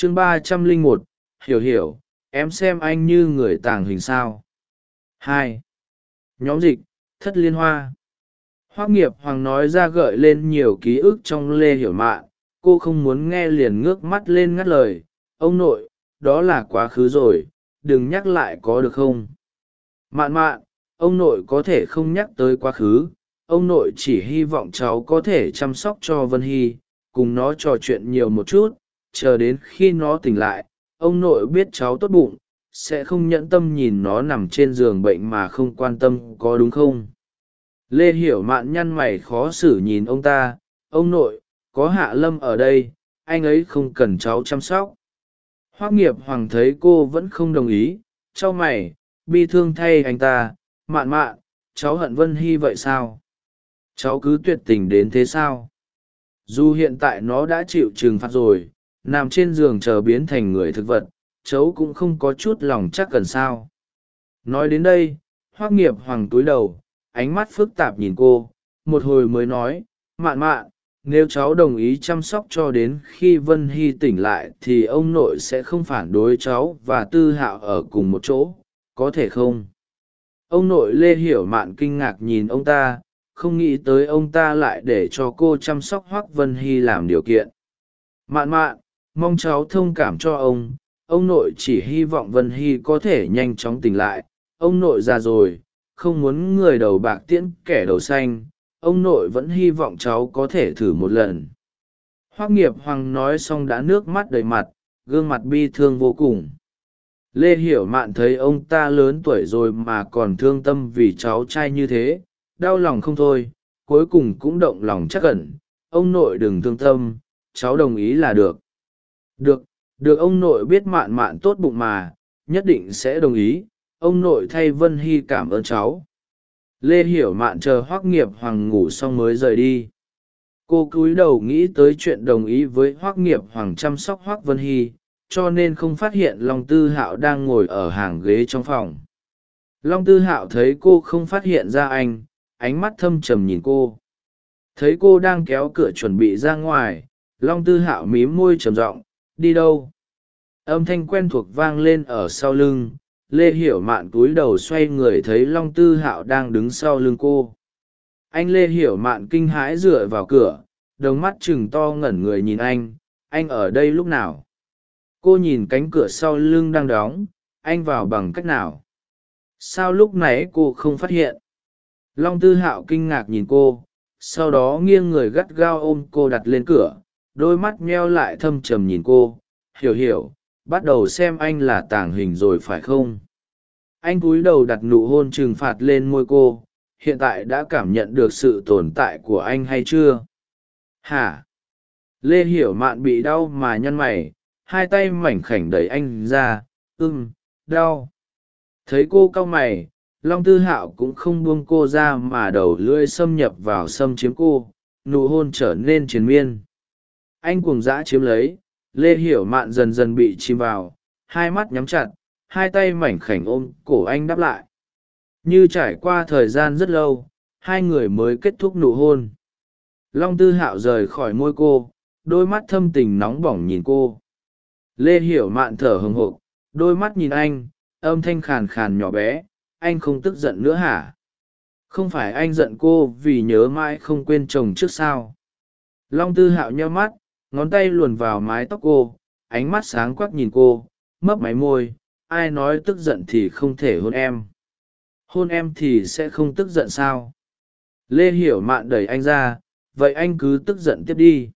chương ba trăm lẻ một, hiểu hiểu, em xem anh như người tàng hình sao. Hai, nhóm dịch, thất liên hoa. Hoác nghiệp hoàng nói ra gợi lên nhiều ký ức trong lê hiểu mạn, cô không muốn nghe liền ngước mắt lên ngắt lời. Ông nội, đó là quá khứ rồi, đừng nhắc lại có được không? Mạn mạn, ông nội có thể không nhắc tới quá khứ. Ông nội chỉ hy vọng cháu có thể chăm sóc cho vân hy, cùng nó trò chuyện nhiều một chút chờ đến khi nó tỉnh lại, ông nội biết cháu tốt bụng, sẽ không nhẫn tâm nhìn nó nằm trên giường bệnh mà không quan tâm có đúng không? Lê hiểu mạn nhăn mày khó xử nhìn ông ta, ông nội, có hạ lâm ở đây, anh ấy không cần cháu chăm sóc. Hoác nghiệp hoàng thấy cô vẫn không đồng ý c h o mày, bi thương thay anh ta, mạn mạn, cháu hận vân hy vậy sao? Cháu cứ tuyệt tình đến thế sao? Dù hiện tại nó đã chịu trừng phạt rồi nằm trên giường chờ biến thành người thực vật, cháu cũng không có chút lòng chắc cần sao. Nói đến đây, hoác nghiệp hoàng túi đầu, ánh mắt phức tạp nhìn cô, một hồi mới nói, mạn mạn, nếu cháu đồng ý chăm sóc cho đến khi vân hy tỉnh lại thì ông nội sẽ không phản đối cháu và tư hạo ở cùng một chỗ, có thể không? Ông nội lê hiểu mạn kinh ngạc nhìn ông ta, không nghĩ tới ông ta lại để cho cô chăm sóc hoác vân hy làm điều kiện. Mạn mạn mong cháu thông cảm cho ông. Ông nội chỉ hy vọng vân hy có thể nhanh chóng tỉnh lại. Ông nội già rồi, không muốn người đầu bạc tiễn kẻ đầu xanh. Ông nội vẫn hy vọng cháu có thể thử một lần. Hoác nghiệp hoàng nói xong đã nước mắt đầy mặt, gương mặt bi thương vô cùng. Lê hiểu mạn thấy ông ta lớn tuổi rồi mà còn thương tâm vì cháu trai như thế, đau lòng không thôi, cuối cùng cũng động lòng chắc cẩn ông nội đừng thương tâm, cháu đồng ý là được được được ông nội biết mạn mạn tốt bụng mà, nhất định sẽ đồng ý. Ông nội thay vân hy cảm ơn cháu. Lê hiểu mạn chờ hoác nghiệp hoàng ngủ xong mới rời đi. Cô cúi đầu nghĩ tới chuyện đồng ý với hoác nghiệp hoàng chăm sóc hoác vân hy, cho nên không phát hiện long tư hạo đang ngồi ở hàng ghế trong phòng. Long tư hạo thấy cô không phát hiện ra anh, ánh mắt thâm trầm nhìn cô. Thấy cô đang kéo cửa chuẩn bị ra ngoài, long tư hạo mím môi trầm giọng đi đâu? Âm thanh quen thuộc vang lên ở sau lưng, lê hiểu mạn cúi đầu xoay người thấy long tư hạo đang đứng sau lưng cô. Anh lê hiểu mạn kinh hãi dựa vào cửa đống mắt chừng to ngẩn người nhìn anh anh ở đây lúc nào? Cô nhìn cánh cửa sau lưng đang đóng, anh vào bằng cách nào? Sao lúc nãy cô không phát hiện? Long tư hạo kinh ngạc nhìn cô, sau đó nghiêng người gắt gao ôm cô đặt lên cửa đôi mắt meo lại thâm trầm nhìn cô. Hiểu hiểu, bắt đầu xem anh là tàng hình rồi phải không? Anh cúi đầu đặt nụ hôn trừng phạt lên môi cô. Hiện tại đã cảm nhận được sự tồn tại của anh hay chưa? Hả? Lê hiểu mạn bị đau mà nhăn mày. Hai tay mảnh khảnh đẩy anh ra. Ưng đau. Thấy cô cau mày, long tư hạo cũng không buông cô ra mà đầu lưỡi xâm nhập vào xâm chiếm cô. Nụ hôn trở nên triền miên anh cuồng dã chiếm lấy, lê hiểu mạn dần dần bị chìm vào, hai mắt nhắm chặt, hai tay mảnh khảnh ôm cổ anh đáp lại. Như trải qua thời gian rất lâu, hai người mới kết thúc nụ hôn. Long tư hạo rời khỏi môi cô, đôi mắt thâm tình nóng bỏng nhìn cô. Lê hiểu mạn thở hừng hộp đôi mắt nhìn anh, âm thanh khàn khàn nhỏ bé, anh không tức giận nữa hả? Không phải anh giận cô vì nhớ mãi không quên chồng trước sao? Long tư hạo nheo mắt ngón tay luồn vào mái tóc cô, ánh mắt sáng quắc nhìn cô, mấp máy môi, ai nói tức giận thì không thể hôn em. Hôn em thì sẽ không tức giận sao? Lê hiểu mạn đẩy anh ra, vậy anh cứ tức giận tiếp đi.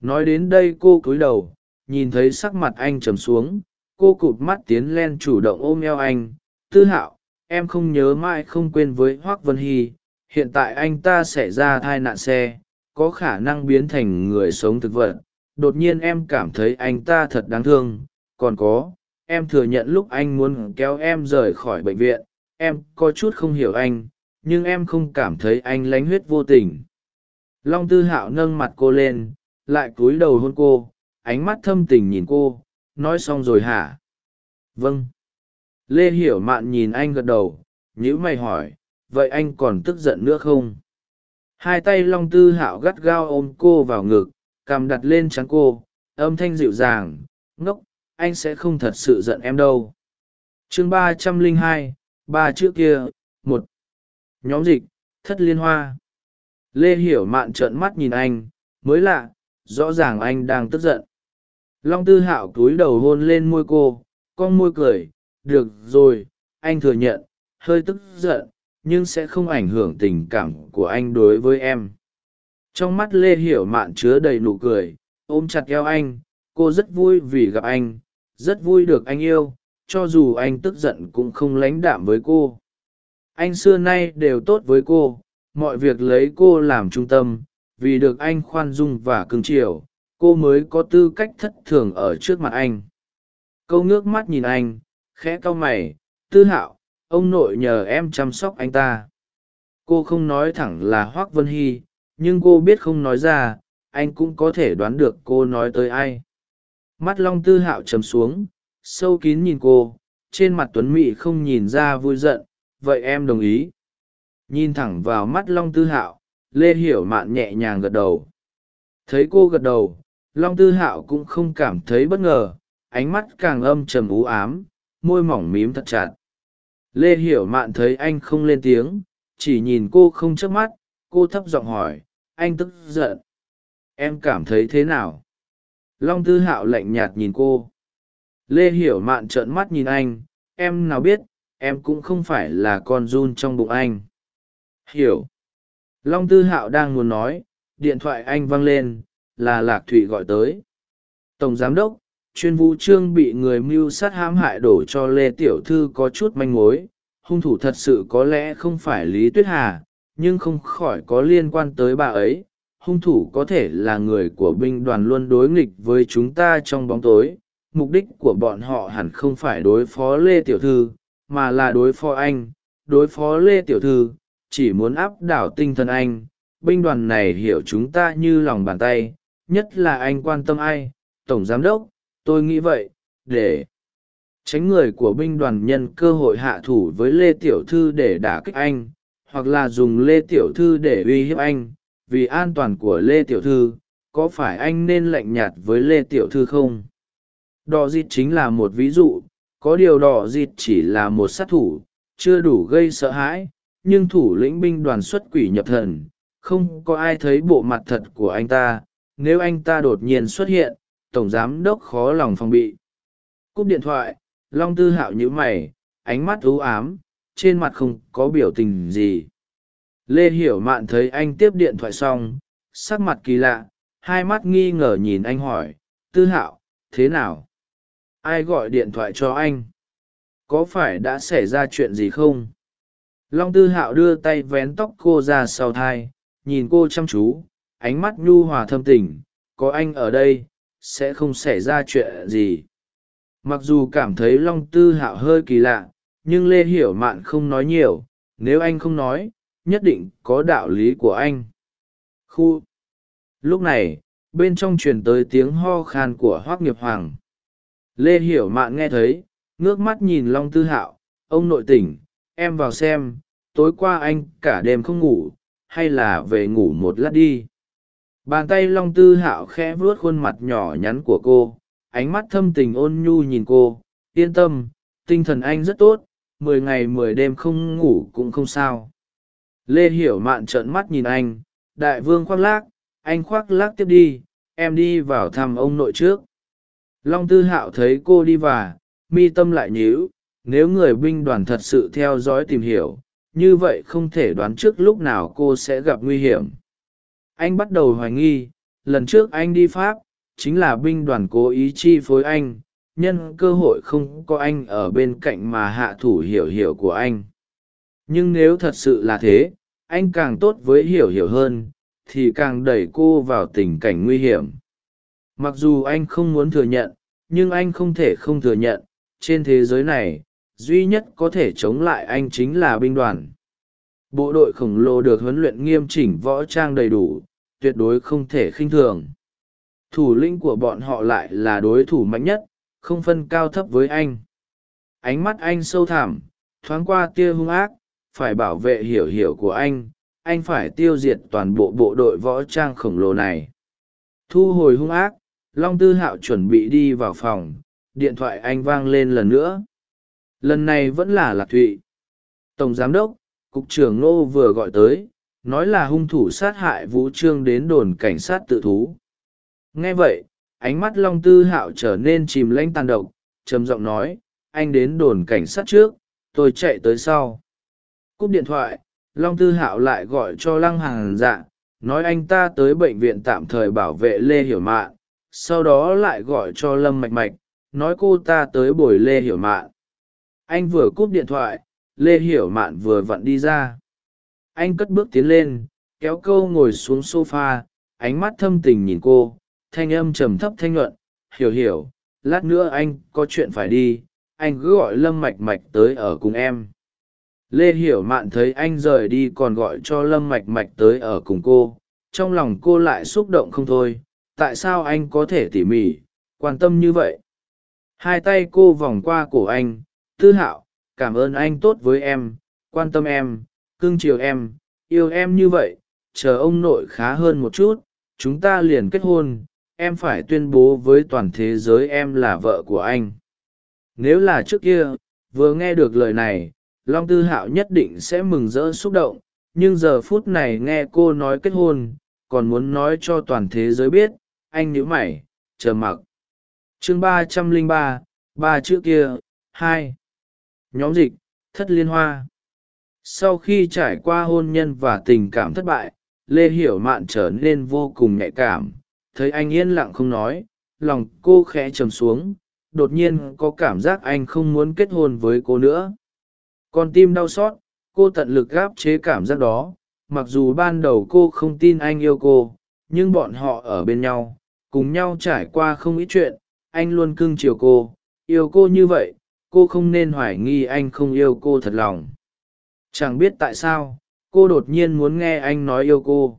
Nói đến đây cô cúi đầu, nhìn thấy sắc mặt anh trầm xuống, cô cụp mắt tiến len chủ động ôm eo anh. Tư hạo, em không nhớ mãi không quên với hoác vân hy, hiện tại anh ta xảy ra thai nạn xe có khả năng biến thành người sống thực vật. Đột nhiên em cảm thấy anh ta thật đáng thương. Còn có, em thừa nhận lúc anh muốn kéo em rời khỏi bệnh viện, em có chút không hiểu anh, nhưng em không cảm thấy anh lánh huyết vô tình. Long tư hạo nâng mặt cô lên, lại cúi đầu hôn cô, ánh mắt thâm tình nhìn cô, nói xong rồi hả? Vâng. Lê hiểu mạn nhìn anh gật đầu nhữ mày hỏi, vậy anh còn tức giận nữa không? Hai tay long tư hạo gắt gao ôm cô vào ngực, cằm đặt lên trắng cô, âm thanh dịu dàng, ngốc, anh sẽ không thật sự giận em đâu. Chương ba trăm lẻ hai, ba chữ kia, một. Nhóm dịch, thất liên hoa. Lê hiểu mạn trợn mắt nhìn anh, mới lạ, rõ ràng anh đang tức giận. Long tư hạo cúi đầu hôn lên môi cô, con môi cười, được rồi, anh thừa nhận, hơi tức giận nhưng sẽ không ảnh hưởng tình cảm của anh đối với em. Trong mắt lê hiểu mạn chứa đầy nụ cười, ôm chặt eo anh, cô rất vui vì gặp anh, rất vui được anh yêu, cho dù anh tức giận cũng không lãnh đạm với cô. Anh xưa nay đều tốt với cô, mọi việc lấy cô làm trung tâm, vì được anh khoan dung và cưng chiều, cô mới có tư cách thất thường ở trước mặt anh. Câu ngước mắt nhìn anh, khẽ cau mày, tư hạo ông nội nhờ em chăm sóc anh ta. Cô không nói thẳng là hoác vân hy, nhưng cô biết không nói ra, anh cũng có thể đoán được cô nói tới ai. Mắt long tư hạo chấm xuống, sâu kín nhìn cô, trên mặt tuấn mị không nhìn ra vui giận, vậy em đồng ý. Nhìn thẳng vào mắt long tư hạo, lê hiểu mạn nhẹ nhàng gật đầu. Thấy cô gật đầu, long tư hạo cũng không cảm thấy bất ngờ, ánh mắt càng âm trầm ú ám, môi mỏng mím thật chặt lê hiểu mạn thấy anh không lên tiếng, chỉ nhìn cô không chớp mắt, cô thấp giọng hỏi, anh tức giận? Em cảm thấy thế nào? Long tư hạo lạnh nhạt nhìn cô. Lê hiểu mạn trợn mắt nhìn anh, em nào biết, em cũng không phải là con run trong bụng anh. Hiểu. Long tư hạo đang muốn nói, điện thoại anh văng lên, là lạc thụy gọi tới. Tổng giám đốc chuyên vũ trương bị người mưu sát hãm hại đổ cho lê tiểu thư có chút manh mối. Hung thủ thật sự có lẽ không phải lý tuyết hà, nhưng không khỏi có liên quan tới bà ấy. Hung thủ có thể là người của binh đoàn luôn đối nghịch với chúng ta trong bóng tối. Mục đích của bọn họ hẳn không phải đối phó lê tiểu thư, mà là đối phó anh. Đối phó lê tiểu thư, chỉ muốn áp đảo tinh thần anh. Binh đoàn này hiểu chúng ta như lòng bàn tay, nhất là anh quan tâm ai? Tổng giám đốc tôi nghĩ vậy, để tránh người của binh đoàn nhân cơ hội hạ thủ với lê tiểu thư để đả kích anh, hoặc là dùng lê tiểu thư để uy hiếp anh. Vì an toàn của lê tiểu thư, có phải anh nên lạnh nhạt với lê tiểu thư không? Đỏ dịt chính là một ví dụ, có điều đỏ dịt chỉ là một sát thủ, chưa đủ gây sợ hãi, nhưng thủ lĩnh binh đoàn xuất quỷ nhập thần, không có ai thấy bộ mặt thật của anh ta. Nếu anh ta đột nhiên xuất hiện tổng giám đốc khó lòng phòng bị. Cúp điện thoại, long tư hạo nhíu mày, ánh mắt ưu ám, trên mặt không có biểu tình gì. Lê hiểu mạn thấy anh tiếp điện thoại xong, sắc mặt kỳ lạ, hai mắt nghi ngờ nhìn anh hỏi, tư hạo, thế nào? Ai gọi điện thoại cho anh? Có phải đã xảy ra chuyện gì không? Long tư hạo đưa tay vén tóc cô ra sau thai, nhìn cô chăm chú, ánh mắt nhu hòa thâm tình, có anh ở đây sẽ không xảy ra chuyện gì. Mặc dù cảm thấy long tư hạo hơi kỳ lạ, nhưng lê hiểu mạn không nói nhiều. Nếu anh không nói, nhất định có đạo lý của anh. Khu. Lúc này, bên trong truyền tới tiếng ho khan của hoác nghiệp hoàng. Lê hiểu mạn nghe thấy, ngước mắt nhìn long tư hạo. Ông nội tỉnh, em vào xem, tối qua anh cả đêm không ngủ, hay là về ngủ một lát đi? Bàn tay long tư hạo khẽ vuốt khuôn mặt nhỏ nhắn của cô, ánh mắt thâm tình ôn nhu nhìn cô, yên tâm, tinh thần anh rất tốt, mười ngày mười đêm không ngủ cũng không sao. Lê hiểu mạn trợn mắt nhìn anh, đại vương khoác lác, anh khoác lác tiếp đi, em đi vào thăm ông nội trước. Long tư hạo thấy cô đi và, mi tâm lại nhíu, nếu người binh đoàn thật sự theo dõi tìm hiểu, như vậy không thể đoán trước lúc nào cô sẽ gặp nguy hiểm anh bắt đầu hoài nghi, lần trước anh đi pháp, chính là binh đoàn cố ý chi phối anh, nhân cơ hội không có anh ở bên cạnh mà hạ thủ hiểu hiểu của anh. Nhưng nếu thật sự là thế, anh càng tốt với hiểu hiểu hơn, thì càng đẩy cô vào tình cảnh nguy hiểm. Mặc dù anh không muốn thừa nhận, nhưng anh không thể không thừa nhận, trên thế giới này, duy nhất có thể chống lại anh chính là binh đoàn. Bộ đội khổng lồ được huấn luyện nghiêm chỉnh võ trang đầy đủ tuyệt đối không thể khinh thường. Thủ lĩnh của bọn họ lại là đối thủ mạnh nhất, không phân cao thấp với anh. Ánh mắt anh sâu thẳm, thoáng qua tia hung ác, phải bảo vệ hiểu hiểu của anh anh phải tiêu diệt toàn bộ bộ đội võ trang khổng lồ này. Thu hồi hung ác, long tư hạo chuẩn bị đi vào phòng, điện thoại anh vang lên lần nữa. Lần này vẫn là lạc thụy. Tổng giám đốc, cục trưởng nô vừa gọi tới nói là hung thủ sát hại vũ trương đến đồn cảnh sát tự thú. Nghe vậy, ánh mắt long tư hạo trở nên chìm lãnh tàn độc, trầm giọng nói, anh đến đồn cảnh sát trước, tôi chạy tới sau. Cúp điện thoại, long tư hạo lại gọi cho lăng hàng dạ nói, anh ta tới bệnh viện tạm thời bảo vệ lê hiểu mạn. Sau đó lại gọi cho lâm mạch mạch, nói, cô ta tới bồi lê hiểu mạn. Anh vừa cúp điện thoại, lê hiểu mạn vừa vặn đi ra anh cất bước tiến lên, kéo câu ngồi xuống s o f a ánh mắt thâm tình nhìn cô, thanh âm trầm thấp thanh nhuận, hiểu hiểu, lát nữa anh có chuyện phải đi, anh cứ gọi lâm mạch mạch tới ở cùng em. Lê hiểu mạn thấy anh rời đi còn gọi cho lâm mạch mạch tới ở cùng cô, trong lòng cô lại xúc động không thôi, tại sao anh có thể tỉ mỉ, quan tâm như vậy? Hai tay cô vòng qua cổ anh, tư hạo, cảm ơn anh tốt với em, quan tâm em cưng chiều em, yêu em như vậy, chờ ông nội khá hơn một chút, chúng ta liền kết hôn, em phải tuyên bố với toàn thế giới em là vợ của anh. Nếu là trước kia, vừa nghe được lời này, long tư hạo nhất định sẽ mừng rỡ xúc động, nhưng giờ phút này nghe cô nói kết hôn, còn muốn nói cho toàn thế giới biết, anh nhíu mày, chờ mặc. Chương ba trăm lẻ ba ba chữ kia, hai. Nhóm dịch, thất liên hoa sau khi trải qua hôn nhân và tình cảm thất bại, lê hiểu mạn trở nên vô cùng nhạy cảm. Thấy anh yên lặng không nói, lòng cô khẽ trầm xuống, đột nhiên có cảm giác anh không muốn kết hôn với cô nữa. Con tim đau xót, cô tận lực gáp chế cảm giác đó. Mặc dù ban đầu cô không tin anh yêu cô, nhưng bọn họ ở bên nhau, cùng nhau trải qua không ít chuyện, anh luôn cưng chiều cô. Yêu cô như vậy, cô không nên hoài nghi anh không yêu cô thật lòng chẳng biết tại sao, cô đột nhiên muốn nghe anh nói yêu cô.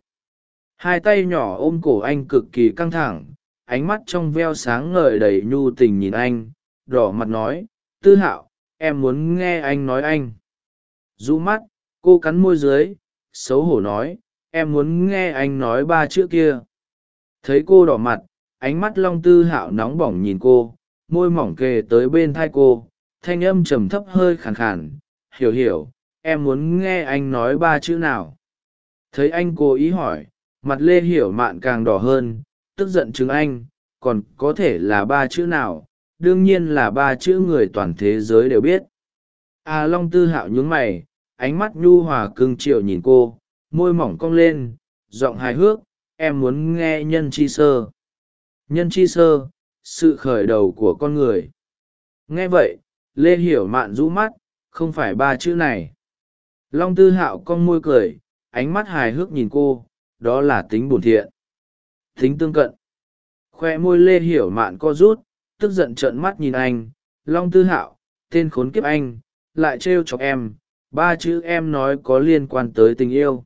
Hai tay nhỏ ôm cổ anh cực kỳ căng thẳng, ánh mắt trong veo sáng ngời đầy nhu tình nhìn anh, đỏ mặt nói, tư hạo, em muốn nghe anh nói anh. Rũ mắt, cô cắn môi dưới, xấu hổ nói, em muốn nghe anh nói ba chữ kia. Thấy cô đỏ mặt, ánh mắt long tư hạo nóng bỏng nhìn cô, môi mỏng kề tới bên thai cô, thanh âm trầm thấp hơi khàn khàn, hiểu hiểu em muốn nghe anh nói ba chữ nào? Thấy anh cố ý hỏi, mặt lê hiểu mạn càng đỏ hơn, tức giận chứng anh, còn có thể là ba chữ nào? Đương nhiên là ba chữ người toàn thế giới đều biết. A long tư hạo nhún mày, ánh mắt nhu hòa cưng triệu nhìn cô, môi mỏng cong lên, giọng hài hước, em muốn nghe nhân chi sơ. Nhân chi sơ, sự khởi đầu của con người. Nghe vậy, lê hiểu mạn rũ mắt, không phải ba chữ này long tư hạo cong môi cười, ánh mắt hài hước nhìn cô, đó là tính bổn thiện. Tính tương cận. Khoe môi lê hiểu mạn co rút, tức giận trợn mắt nhìn anh. Long tư hạo, tên khốn kiếp anh, lại trêu chọc em. Ba chữ em nói có liên quan tới tình yêu.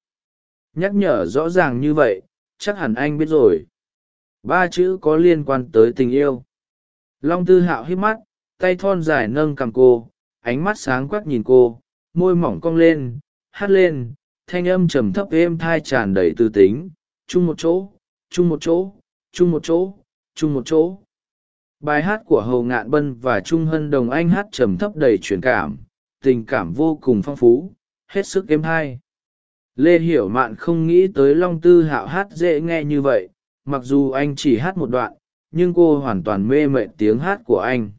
Nhắc nhở rõ ràng như vậy, chắc hẳn anh biết rồi. Ba chữ có liên quan tới tình yêu. Long tư hạo hít mắt, tay thon dài nâng cằm cô, ánh mắt sáng quắc nhìn cô môi mỏng cong lên, hát lên, thanh âm trầm thấp êm thai tràn đầy tư tính. Chung một chỗ, chung một chỗ, chung một chỗ, chung một chỗ. Bài hát của hầu ngạn bân và trung hân đồng anh hát trầm thấp đầy truyền cảm, tình cảm vô cùng phong phú, hết sức êm thai lê hiểu mạn không nghĩ tới long tư hạo hát dễ nghe như vậy, mặc dù anh chỉ hát một đoạn, nhưng cô hoàn toàn mê mệ tiếng hát của anh.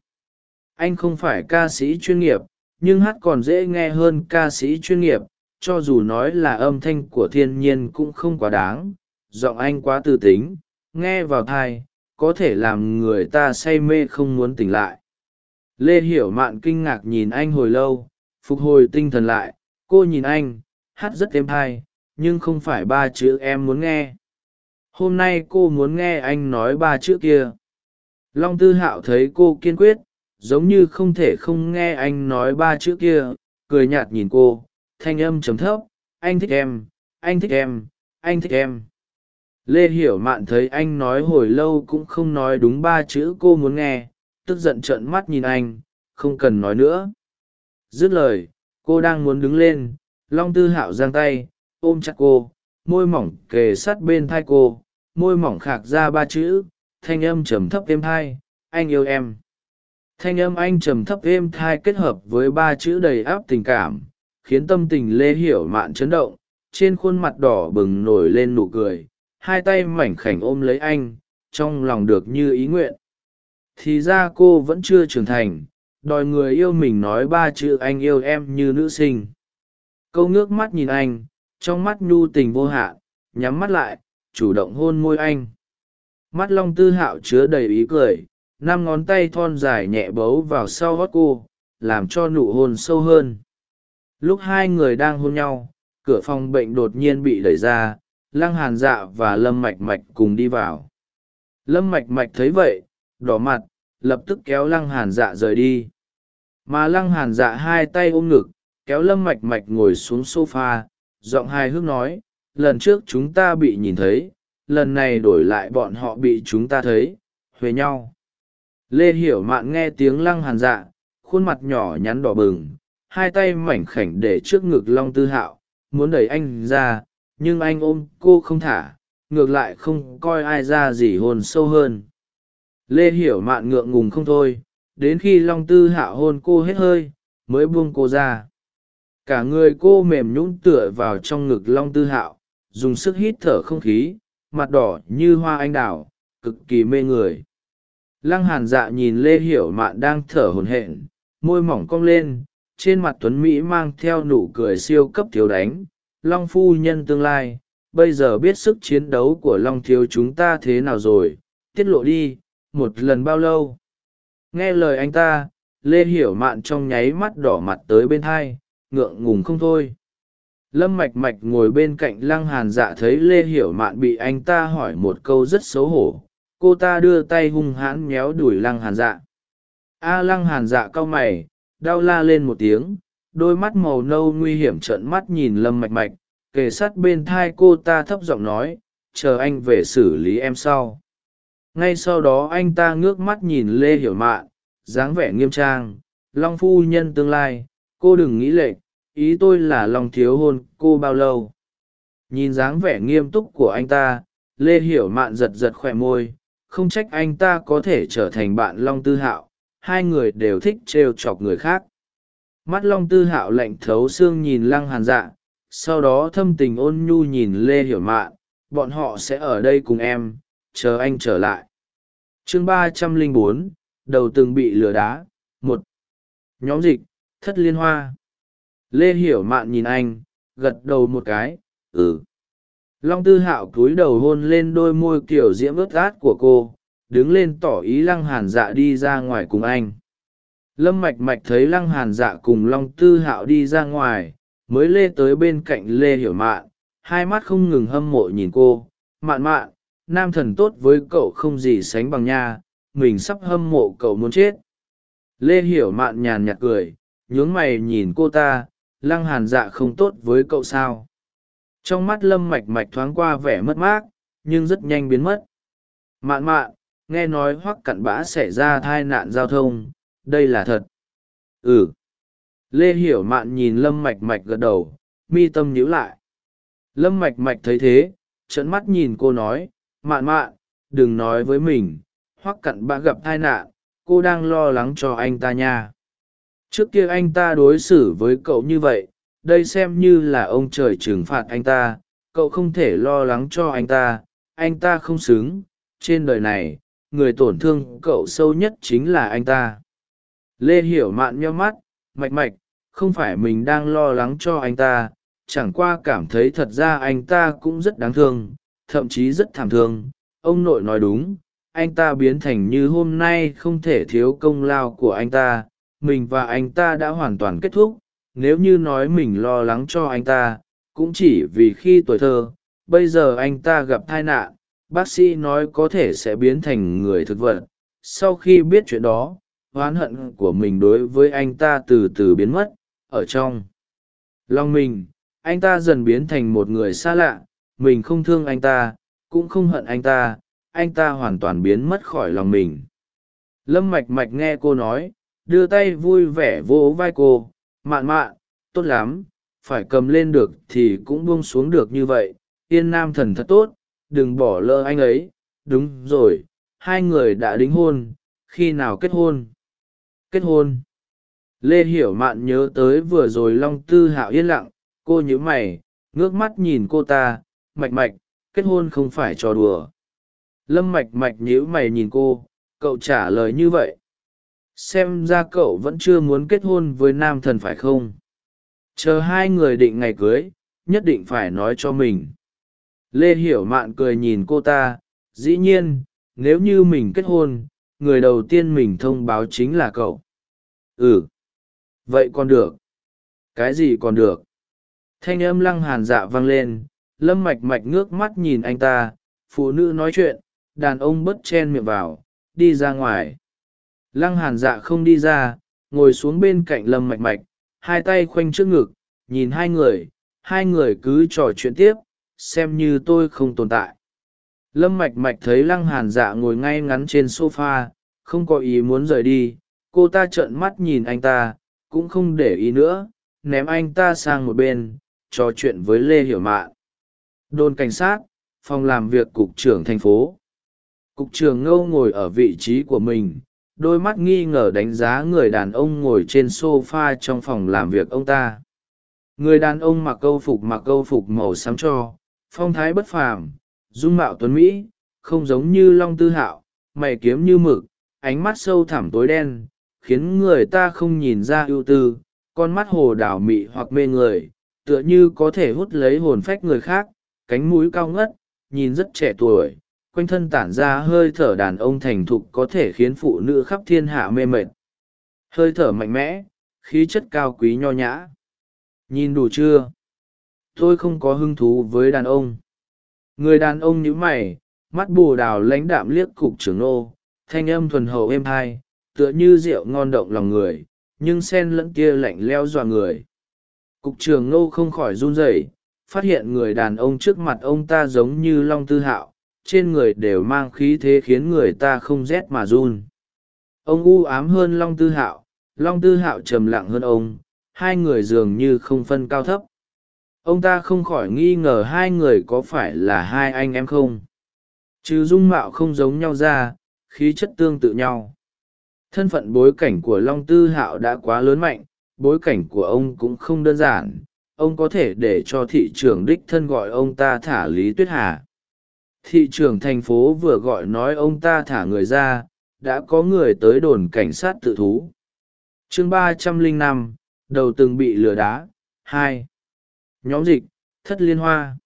Anh không phải ca sĩ chuyên nghiệp nhưng hát còn dễ nghe hơn ca sĩ chuyên nghiệp, cho dù nói là âm thanh của thiên nhiên cũng không quá đáng, giọng anh quá tư tính, nghe vào thai, có thể làm người ta say mê không muốn tỉnh lại. Lê hiểu mạn kinh ngạc nhìn anh hồi lâu, phục hồi tinh thần lại, cô nhìn anh, hát rất êm thai, nhưng không phải ba chữ em muốn nghe. Hôm nay cô muốn nghe anh nói ba chữ kia. Long tư hạo thấy cô kiên quyết giống như không thể không nghe anh nói ba chữ kia, cười nhạt nhìn cô, thanh âm chấm thấp, anh thích em, anh thích em, anh thích em. Lê hiểu mạn thấy anh nói hồi lâu cũng không nói đúng ba chữ cô muốn nghe, tức giận trợn mắt nhìn anh, không cần nói nữa. Dứt lời, cô đang muốn đứng lên, long tư hạo giang tay, ôm chặt cô, môi mỏng kề sát bên thai cô, môi mỏng khạc ra ba chữ, thanh âm trầm thấp êm thai, anh yêu em thanh âm anh trầm thấp êm thai kết hợp với ba chữ đầy áp tình cảm, khiến tâm tình lê hiểu mạn chấn động, trên khuôn mặt đỏ bừng nổi lên nụ cười, hai tay mảnh khảnh ôm lấy anh, trong lòng được như ý nguyện. Thì ra cô vẫn chưa trưởng thành, đòi người yêu mình nói ba chữ anh yêu em như nữ sinh. Câu ngước mắt nhìn anh, trong mắt nhu tình vô hạn, nhắm mắt lại, chủ động hôn môi anh. Mắt long tư hạo chứa đầy ý cười năm ngón tay thon dài nhẹ bấu vào sau gót cô, làm cho nụ hôn sâu hơn. Lúc hai người đang hôn nhau, cửa phòng bệnh đột nhiên bị đẩy ra, lăng hàn dạ và lâm mạch mạch cùng đi vào. Lâm mạch mạch thấy vậy, đỏ mặt, lập tức kéo lăng hàn dạ rời đi. Mà lăng hàn dạ hai tay ôm ngực, kéo lâm mạch mạch ngồi xuống s o f a giọng hài hước nói, lần trước chúng ta bị nhìn thấy, lần này đổi lại bọn họ bị chúng ta thấy, huề nhau lê hiểu mạn nghe tiếng lăng hàn dạ khuôn mặt nhỏ nhắn đỏ bừng, hai tay mảnh khảnh để trước ngực long tư hạo, muốn đẩy anh ra, nhưng anh ôm cô không thả, ngược lại không coi ai ra gì hồn sâu hơn. Lê hiểu mạn ngượng ngùng không thôi, đến khi long tư hạo hôn cô hết hơi, mới buông cô ra. Cả người cô mềm nhũn tựa vào trong ngực long tư hạo, dùng sức hít thở không khí, mặt đỏ như hoa anh đào, cực kỳ mê người lăng hàn dạ nhìn lê hiểu mạn đang thở hổn hển, môi mỏng cong lên, trên mặt tuấn mỹ mang theo nụ cười siêu cấp thiếu đánh. Long phu nhân tương lai, bây giờ biết sức chiến đấu của long thiếu chúng ta thế nào rồi? Tiết lộ đi, một lần bao lâu? Nghe lời anh ta, lê hiểu mạn trong nháy mắt đỏ mặt tới bên thai ngượng ngùng không thôi. Lâm mạch mạch ngồi bên cạnh lăng hàn dạ thấy lê hiểu mạn bị anh ta hỏi một câu rất xấu hổ cô ta đưa tay hung hãn méo đuổi lăng hàn dạ. A lăng hàn dạ cau mày, đau la lên một tiếng, đôi mắt màu nâu nguy hiểm trợn mắt nhìn lâm mạch mạch, kề sát bên thai cô ta thấp giọng nói, chờ anh về xử lý em sau. Ngay sau đó anh ta ngước mắt nhìn lê hiểu mạn, dáng vẻ nghiêm trang, long phu nhân tương lai, cô đừng nghĩ lệch, ý tôi là lòng thiếu hôn cô bao lâu? Nhìn dáng vẻ nghiêm túc của anh ta, lê hiểu mạn giật giật khỏe môi không trách anh ta có thể trở thành bạn long tư hạo, hai người đều thích trêu chọc người khác. Mắt long tư hạo lạnh thấu xương nhìn lăng hàn dạ sau đó thâm tình ôn nhu nhìn lê hiểu mạn, bọn họ sẽ ở đây cùng em, chờ anh trở lại. Chương ba trăm lẻ bốn, đầu từng bị lừa đá, một. Nhóm dịch, thất liên hoa. Lê hiểu mạn nhìn anh, gật đầu một cái ừ long tư hạo cúi đầu hôn lên đôi môi kiểu diễm ướt át của cô, đứng lên tỏ ý lăng hàn dạ đi ra ngoài cùng anh. Lâm mạch mạch thấy lăng hàn dạ cùng long tư hạo đi ra ngoài, mới lê tới bên cạnh lê hiểu mạn, hai mắt không ngừng hâm mộ nhìn cô. Mạn mạn, nam thần tốt với cậu không gì sánh bằng nha, mình sắp hâm mộ cậu muốn chết. Lê hiểu mạn nhàn nhạt cười, nhướng mày nhìn cô ta, lăng hàn dạ không tốt với cậu sao? Trong mắt lâm mạch mạch thoáng qua vẻ mất mát, nhưng rất nhanh biến mất. Mạn mạn, nghe nói hoắc cặn bã xảy ra tai nạn giao thông, đây là thật. Ừ. Lê hiểu mạn nhìn lâm mạch mạch gật đầu, mi tâm nhíu lại. Lâm mạch mạch thấy thế trấn mắt nhìn cô nói, mạn mạn, đừng nói với mình, hoắc cặn bã gặp tai nạn, cô đang lo lắng cho anh ta nha. Trước kia anh ta đối xử với cậu như vậy đây xem như là ông trời trừng phạt anh ta, cậu không thể lo lắng cho anh ta anh ta không xứng. Trên đời này, người tổn thương cậu sâu nhất chính là anh ta. Lê hiểu mạn nheo mắt, mạch mạch, không phải mình đang lo lắng cho anh ta, chẳng qua cảm thấy thật ra anh ta cũng rất đáng thương, thậm chí rất thảm thương. Ông nội nói đúng, anh ta biến thành như hôm nay không thể thiếu công lao của anh ta, mình và anh ta đã hoàn toàn kết thúc nếu như nói mình lo lắng cho anh ta, cũng chỉ vì khi tuổi thơ, bây giờ anh ta gặp tai nạn, bác sĩ nói có thể sẽ biến thành người thực vật. Sau khi biết chuyện đó, oán hận của mình đối với anh ta từ từ biến mất ở trong lòng mình. Anh ta dần biến thành một người xa lạ, mình không thương anh ta, cũng không hận anh ta anh ta hoàn toàn biến mất khỏi lòng mình. Lâm mạch mạch nghe cô nói, đưa tay vui vẻ vỗ vai cô mạn mạn tốt lắm, phải cầm lên được thì cũng buông xuống được như vậy, yên nam thần thật tốt, đừng bỏ lỡ anh ấy. Đúng rồi, hai người đã đính hôn, khi nào kết hôn? Kết hôn. Lê hiểu mạn nhớ tới vừa rồi long tư hạo yên lặng, cô nhớ mày, ngước mắt nhìn cô ta, mạch mạch, kết hôn không phải trò đùa. Lâm mạch mạch nhíu mày nhìn cô, cậu trả lời như vậy xem ra cậu vẫn chưa muốn kết hôn với nam thần phải không? Chờ hai người định ngày cưới, nhất định phải nói cho mình. Lê hiểu mạn cười nhìn cô ta, dĩ nhiên, nếu như mình kết hôn, người đầu tiên mình thông báo chính là cậu. Ừ vậy còn được. Cái gì còn được? Thanh âm lăng hàn dạ vang lên, lâm mạch mạch ngước mắt nhìn anh ta, phụ nữ nói chuyện, đàn ông bất chen miệng vào, đi ra ngoài lăng hàn dạ không đi ra ngồi xuống bên cạnh lâm mạch mạch hai tay khoanh trước ngực nhìn hai người hai người cứ trò chuyện tiếp xem như tôi không tồn tại. Lâm mạch mạch thấy lăng hàn dạ ngồi ngay ngắn trên sofa, không có ý muốn rời đi cô ta trợn mắt nhìn anh ta cũng không để ý nữa ném anh ta sang một bên trò chuyện với lê hiểu mạn. Đồn cảnh sát phòng làm việc cục trưởng thành phố. Cục trưởng ngâu ngồi ở vị trí của mình đôi mắt nghi ngờ đánh giá người đàn ông ngồi trên s o f a trong phòng làm việc ông ta. Người đàn ông mặc câu phục mặc câu phục màu xám cho, phong thái bất phàm, dung mạo tuấn mỹ, không giống như long tư hạo, mày kiếm như mực, ánh mắt sâu thẳm tối đen, khiến người ta không nhìn ra ưu tư, con mắt hồ đảo mị hoặc mê người, tựa như có thể hút lấy hồn phách người khác, cánh mũi cao ngất, nhìn rất trẻ tuổi quanh thân tản ra hơi thở đàn ông thành thục có thể khiến phụ nữ khắp thiên hạ mê mệt. Hơi thở mạnh mẽ, khí chất cao quý nho nhã. Nhìn đủ chưa? Tôi không có hứng thú với đàn ông. Người đàn ông nhíu mày, mắt bù đào lãnh đạm liếc cục trưởng nô thanh âm thuần hậu êm hai tựa như rượu ngon động lòng người, nhưng sen lẫn kia lạnh leo dọa người. Cục trưởng nô không khỏi run rẩy, phát hiện người đàn ông trước mặt ông ta giống như long tư hạo trên người đều mang khí thế khiến người ta không rét mà run. Ông u ám hơn long tư hạo, long tư hạo trầm lặng hơn ông, hai người dường như không phân cao thấp. Ông ta không khỏi nghi ngờ hai người có phải là hai anh em không. Trừ dung mạo không giống nhau ra, khí chất tương tự nhau. Thân phận bối cảnh của long tư hạo đã quá lớn mạnh, bối cảnh của ông cũng không đơn giản. Ông có thể để cho thị trường đích thân gọi ông ta thả lý tuyết hà thị trường thành phố vừa gọi nói ông ta thả người ra, đã có người tới đồn cảnh sát tự thú. Chương ba trăm lẻ năm, đầu từng bị lừa đá, hai. Nhóm dịch, thất liên hoa.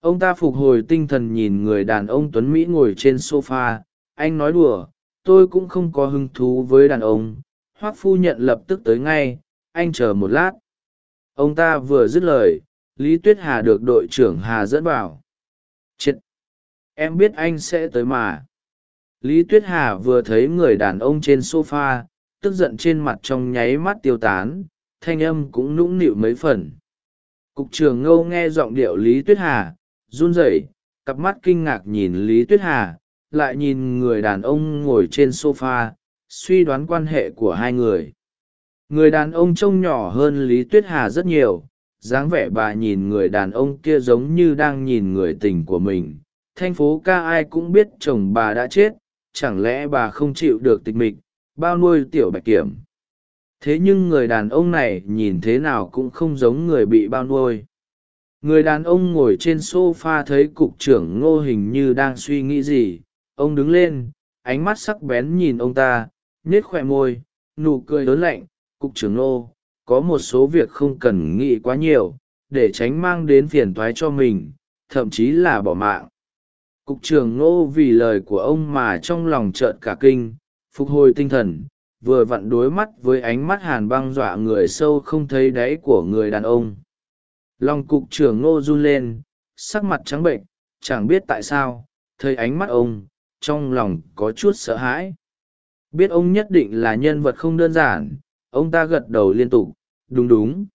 Ông ta phục hồi tinh thần nhìn người đàn ông tuấn mỹ ngồi trên s o f a anh nói đùa, tôi cũng không có hứng thú với đàn ông hoác phu nhận lập tức tới ngay, anh chờ một lát. Ông ta vừa dứt lời, lý tuyết hà được đội trưởng hà dẫn vào em biết anh sẽ tới mà. Lý tuyết hà vừa thấy người đàn ông trên s o f a tức giận trên mặt trong nháy mắt tiêu tán, thanh âm cũng nũng nịu mấy phần. Cục trưởng ngâu nghe giọng điệu lý tuyết hà, run rẩy, cặp mắt kinh ngạc nhìn lý tuyết hà, lại nhìn người đàn ông ngồi trên s o f a suy đoán quan hệ của hai người. Người đàn ông trông nhỏ hơn lý tuyết hà rất nhiều, dáng vẻ bà nhìn người đàn ông kia giống như đang nhìn người tình của mình thành phố ca ai cũng biết chồng bà đã chết, chẳng lẽ bà không chịu được tịch mịch, bao nuôi tiểu bạch kiểm? Thế nhưng người đàn ông này nhìn thế nào cũng không giống người bị bao nuôi. Người đàn ông ngồi trên s o f a thấy cục trưởng ngô hình như đang suy nghĩ gì, ông đứng lên, ánh mắt sắc bén nhìn ông ta nhết khoe môi, nụ cười lớn lạnh, cục trưởng ngô, có một số việc không cần nghĩ quá nhiều, để tránh mang đến phiền toái cho mình, thậm chí là bỏ mạng cục trưởng ngô vì lời của ông mà trong lòng trợn cả kinh, phục hồi tinh thần, vừa vặn đối mắt với ánh mắt hàn băng dọa người sâu không thấy đáy của người đàn ông. Lòng cục trưởng ngô run lên, sắc mặt trắng bệnh, chẳng biết tại sao, thấy ánh mắt ông, trong lòng có chút sợ hãi. Biết ông nhất định là nhân vật không đơn giản, ông ta gật đầu liên tục, đúng đúng.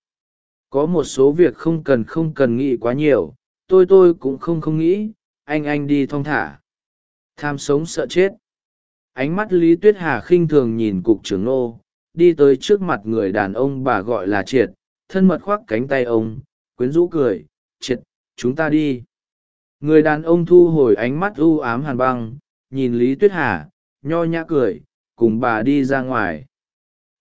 Có một số việc không cần không cần nghĩ quá nhiều, tôi tôi cũng không không nghĩ anh anh đi thong thả. Tham sống sợ chết. Ánh mắt lý tuyết hà khinh thường nhìn cục trưởng nô, đi tới trước mặt người đàn ông bà gọi là triệt, thân mật khoác cánh tay ông, quyến rũ cười, triệt, chúng ta đi. Người đàn ông thu hồi ánh mắt u ám hàn băng, nhìn lý tuyết hà, nho nhã cười, cùng bà đi ra ngoài.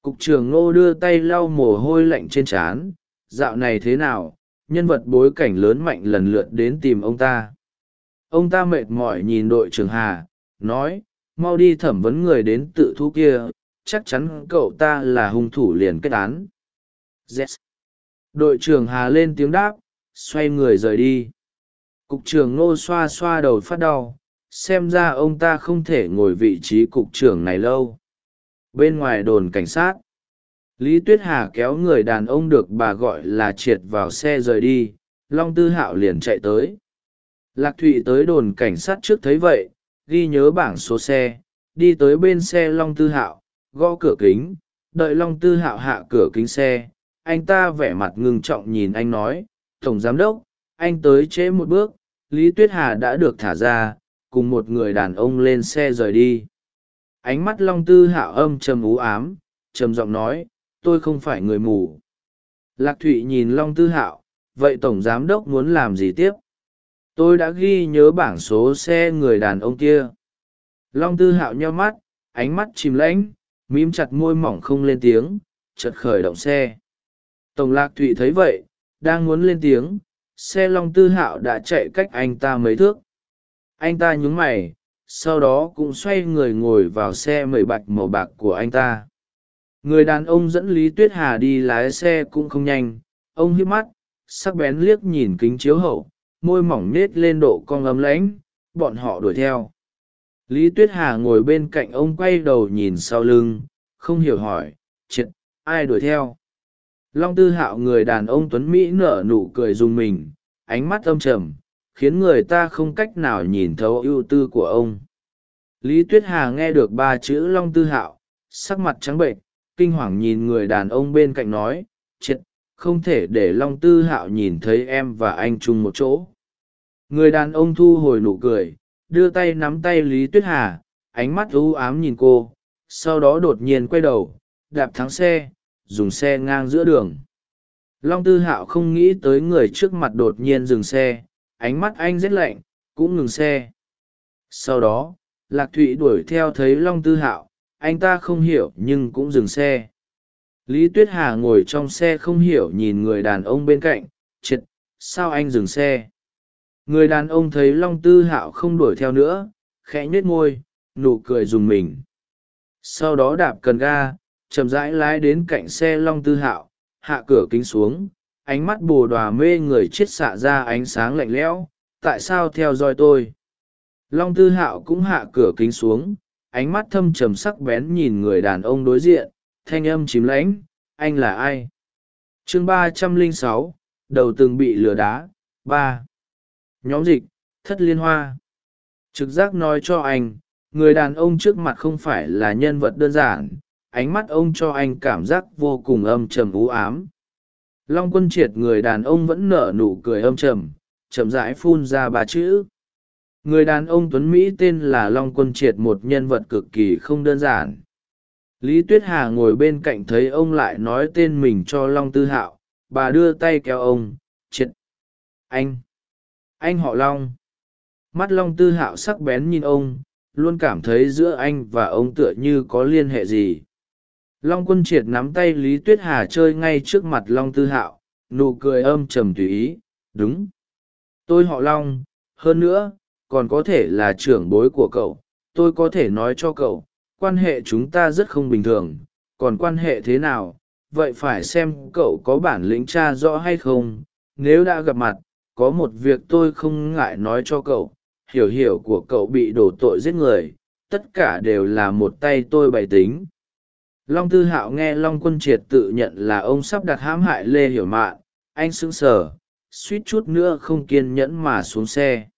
Cục trưởng ngô đưa tay lau mồ hôi lạnh trên trán, dạo này thế nào? Nhân vật bối cảnh lớn mạnh lần lượt đến tìm ông ta ông ta mệt mỏi nhìn đội trưởng hà, nói, mau đi thẩm vấn người đến tự thú kia, chắc chắn cậu ta là hung thủ liền kết án. Yes. đội trưởng hà lên tiếng đáp, xoay người rời đi. Cục trưởng nô xoa xoa đầu phát đau, xem ra ông ta không thể ngồi vị trí cục trưởng này lâu. Bên ngoài đồn cảnh sát. Lý tuyết hà kéo người đàn ông được bà gọi là triệt vào xe rời đi, long tư hạo liền chạy tới lạc thụy tới đồn cảnh sát trước thấy vậy, ghi nhớ bảng số xe, đi tới bên xe long tư hạo, gõ cửa kính, đợi long tư hạo hạ cửa kính xe, anh ta vẻ mặt ngưng trọng nhìn anh nói, tổng giám đốc, anh tới trễ một bước, lý tuyết hà đã được thả ra, cùng một người đàn ông lên xe rời đi. Ánh mắt long tư hạo âm trầm ú ám, trầm giọng nói, tôi không phải người mù. Lạc thụy nhìn long tư hạo, vậy tổng giám đốc muốn làm gì tiếp? Tôi đã ghi nhớ bảng số xe người đàn ông kia. Long tư hạo nheo mắt, ánh mắt chìm lãnh, mím chặt môi mỏng không lên tiếng chật khởi động xe. Tổng lạc thụy thấy vậy, đang muốn lên tiếng, xe long tư hạo đã chạy cách anh ta mấy thước. Anh ta nhún mày, sau đó cũng xoay người ngồi vào xe mười bạch màu bạc của anh ta. Người đàn ông dẫn lý tuyết hà đi lái xe cũng không nhanh, ông hít mắt, sắc bén liếc nhìn kính chiếu hậu môi mỏng nết lên độ cong ấm lãnh bọn họ đuổi theo. Lý tuyết hà ngồi bên cạnh ông quay đầu nhìn sau lưng, không hiểu hỏi, triệt, ai đuổi theo? Long tư hạo người đàn ông tuấn mỹ nở nụ cười dùng mình, ánh mắt âm trầm, khiến người ta không cách nào nhìn thấu ưu tư của ông. Lý tuyết hà nghe được ba chữ long tư hạo, sắc mặt trắng bệnh kinh hoàng nhìn người đàn ông bên cạnh nói, triệt không thể để long tư hạo nhìn thấy em và anh chung một chỗ. Người đàn ông thu hồi nụ cười, đưa tay nắm tay lý tuyết hà, ánh mắt u ám nhìn cô, sau đó đột nhiên quay đầu, đạp thắng xe, dùng xe ngang giữa đường. Long tư hạo không nghĩ tới người trước mặt đột nhiên dừng xe, ánh mắt anh rét lạnh, cũng ngừng xe. Sau đó, lạc thụy đuổi theo thấy long tư hạo, anh ta không hiểu nhưng cũng dừng xe lý tuyết hà ngồi trong xe không hiểu nhìn người đàn ông bên cạnh, triệt, sao anh dừng xe? Người đàn ông thấy long tư hạo không đuổi theo nữa, khẽ nhếch môi, nụ cười dùng mình. Sau đó đạp cần ga, chậm rãi lái đến cạnh xe long tư hạo, hạ cửa kính xuống, ánh mắt bồ đòa mê người chiết xạ ra ánh sáng lạnh lẽo, tại sao theo dõi tôi? Long tư hạo cũng hạ cửa kính xuống, ánh mắt thâm trầm sắc bén nhìn người đàn ông đối diện thanh âm chìm lãnh, anh là ai? Chương ba trăm lẻ sáu, đầu từng bị lừa đá, ba. Nhóm dịch, thất liên hoa. Trực giác nói cho anh, người đàn ông trước mặt không phải là nhân vật đơn giản, ánh mắt ông cho anh cảm giác vô cùng âm trầm u ám. Long quân triệt người đàn ông vẫn nở nụ cười âm trầm, chậm rãi phun ra ba chữ. Người đàn ông tuấn mỹ tên là long quân triệt một nhân vật cực kỳ không đơn giản lý tuyết hà ngồi bên cạnh thấy ông lại nói tên mình cho long tư hạo, bà đưa tay kéo ông, triệt. Anh. Anh họ long. Mắt long tư hạo sắc bén nhìn ông, luôn cảm thấy giữa anh và ông tựa như có liên hệ gì. Long quân triệt nắm tay lý tuyết hà chơi ngay trước mặt long tư hạo, nụ cười âm trầm tùy ý, đúng. Tôi họ long, hơn nữa, còn có thể là trưởng bối của cậu, tôi có thể nói cho cậu quan hệ chúng ta rất không bình thường, còn quan hệ thế nào, vậy phải xem cậu có bản lĩnh t r a rõ hay không. Nếu đã gặp mặt, có một việc tôi không ngại nói cho cậu, hiểu hiểu của cậu bị đổ tội giết người, tất cả đều là một tay tôi bày tính. Long tư hạo nghe long quân triệt tự nhận là ông sắp đặt hãm hại lê hiểu mạn, anh sững sờ, suýt chút nữa không kiên nhẫn mà xuống xe.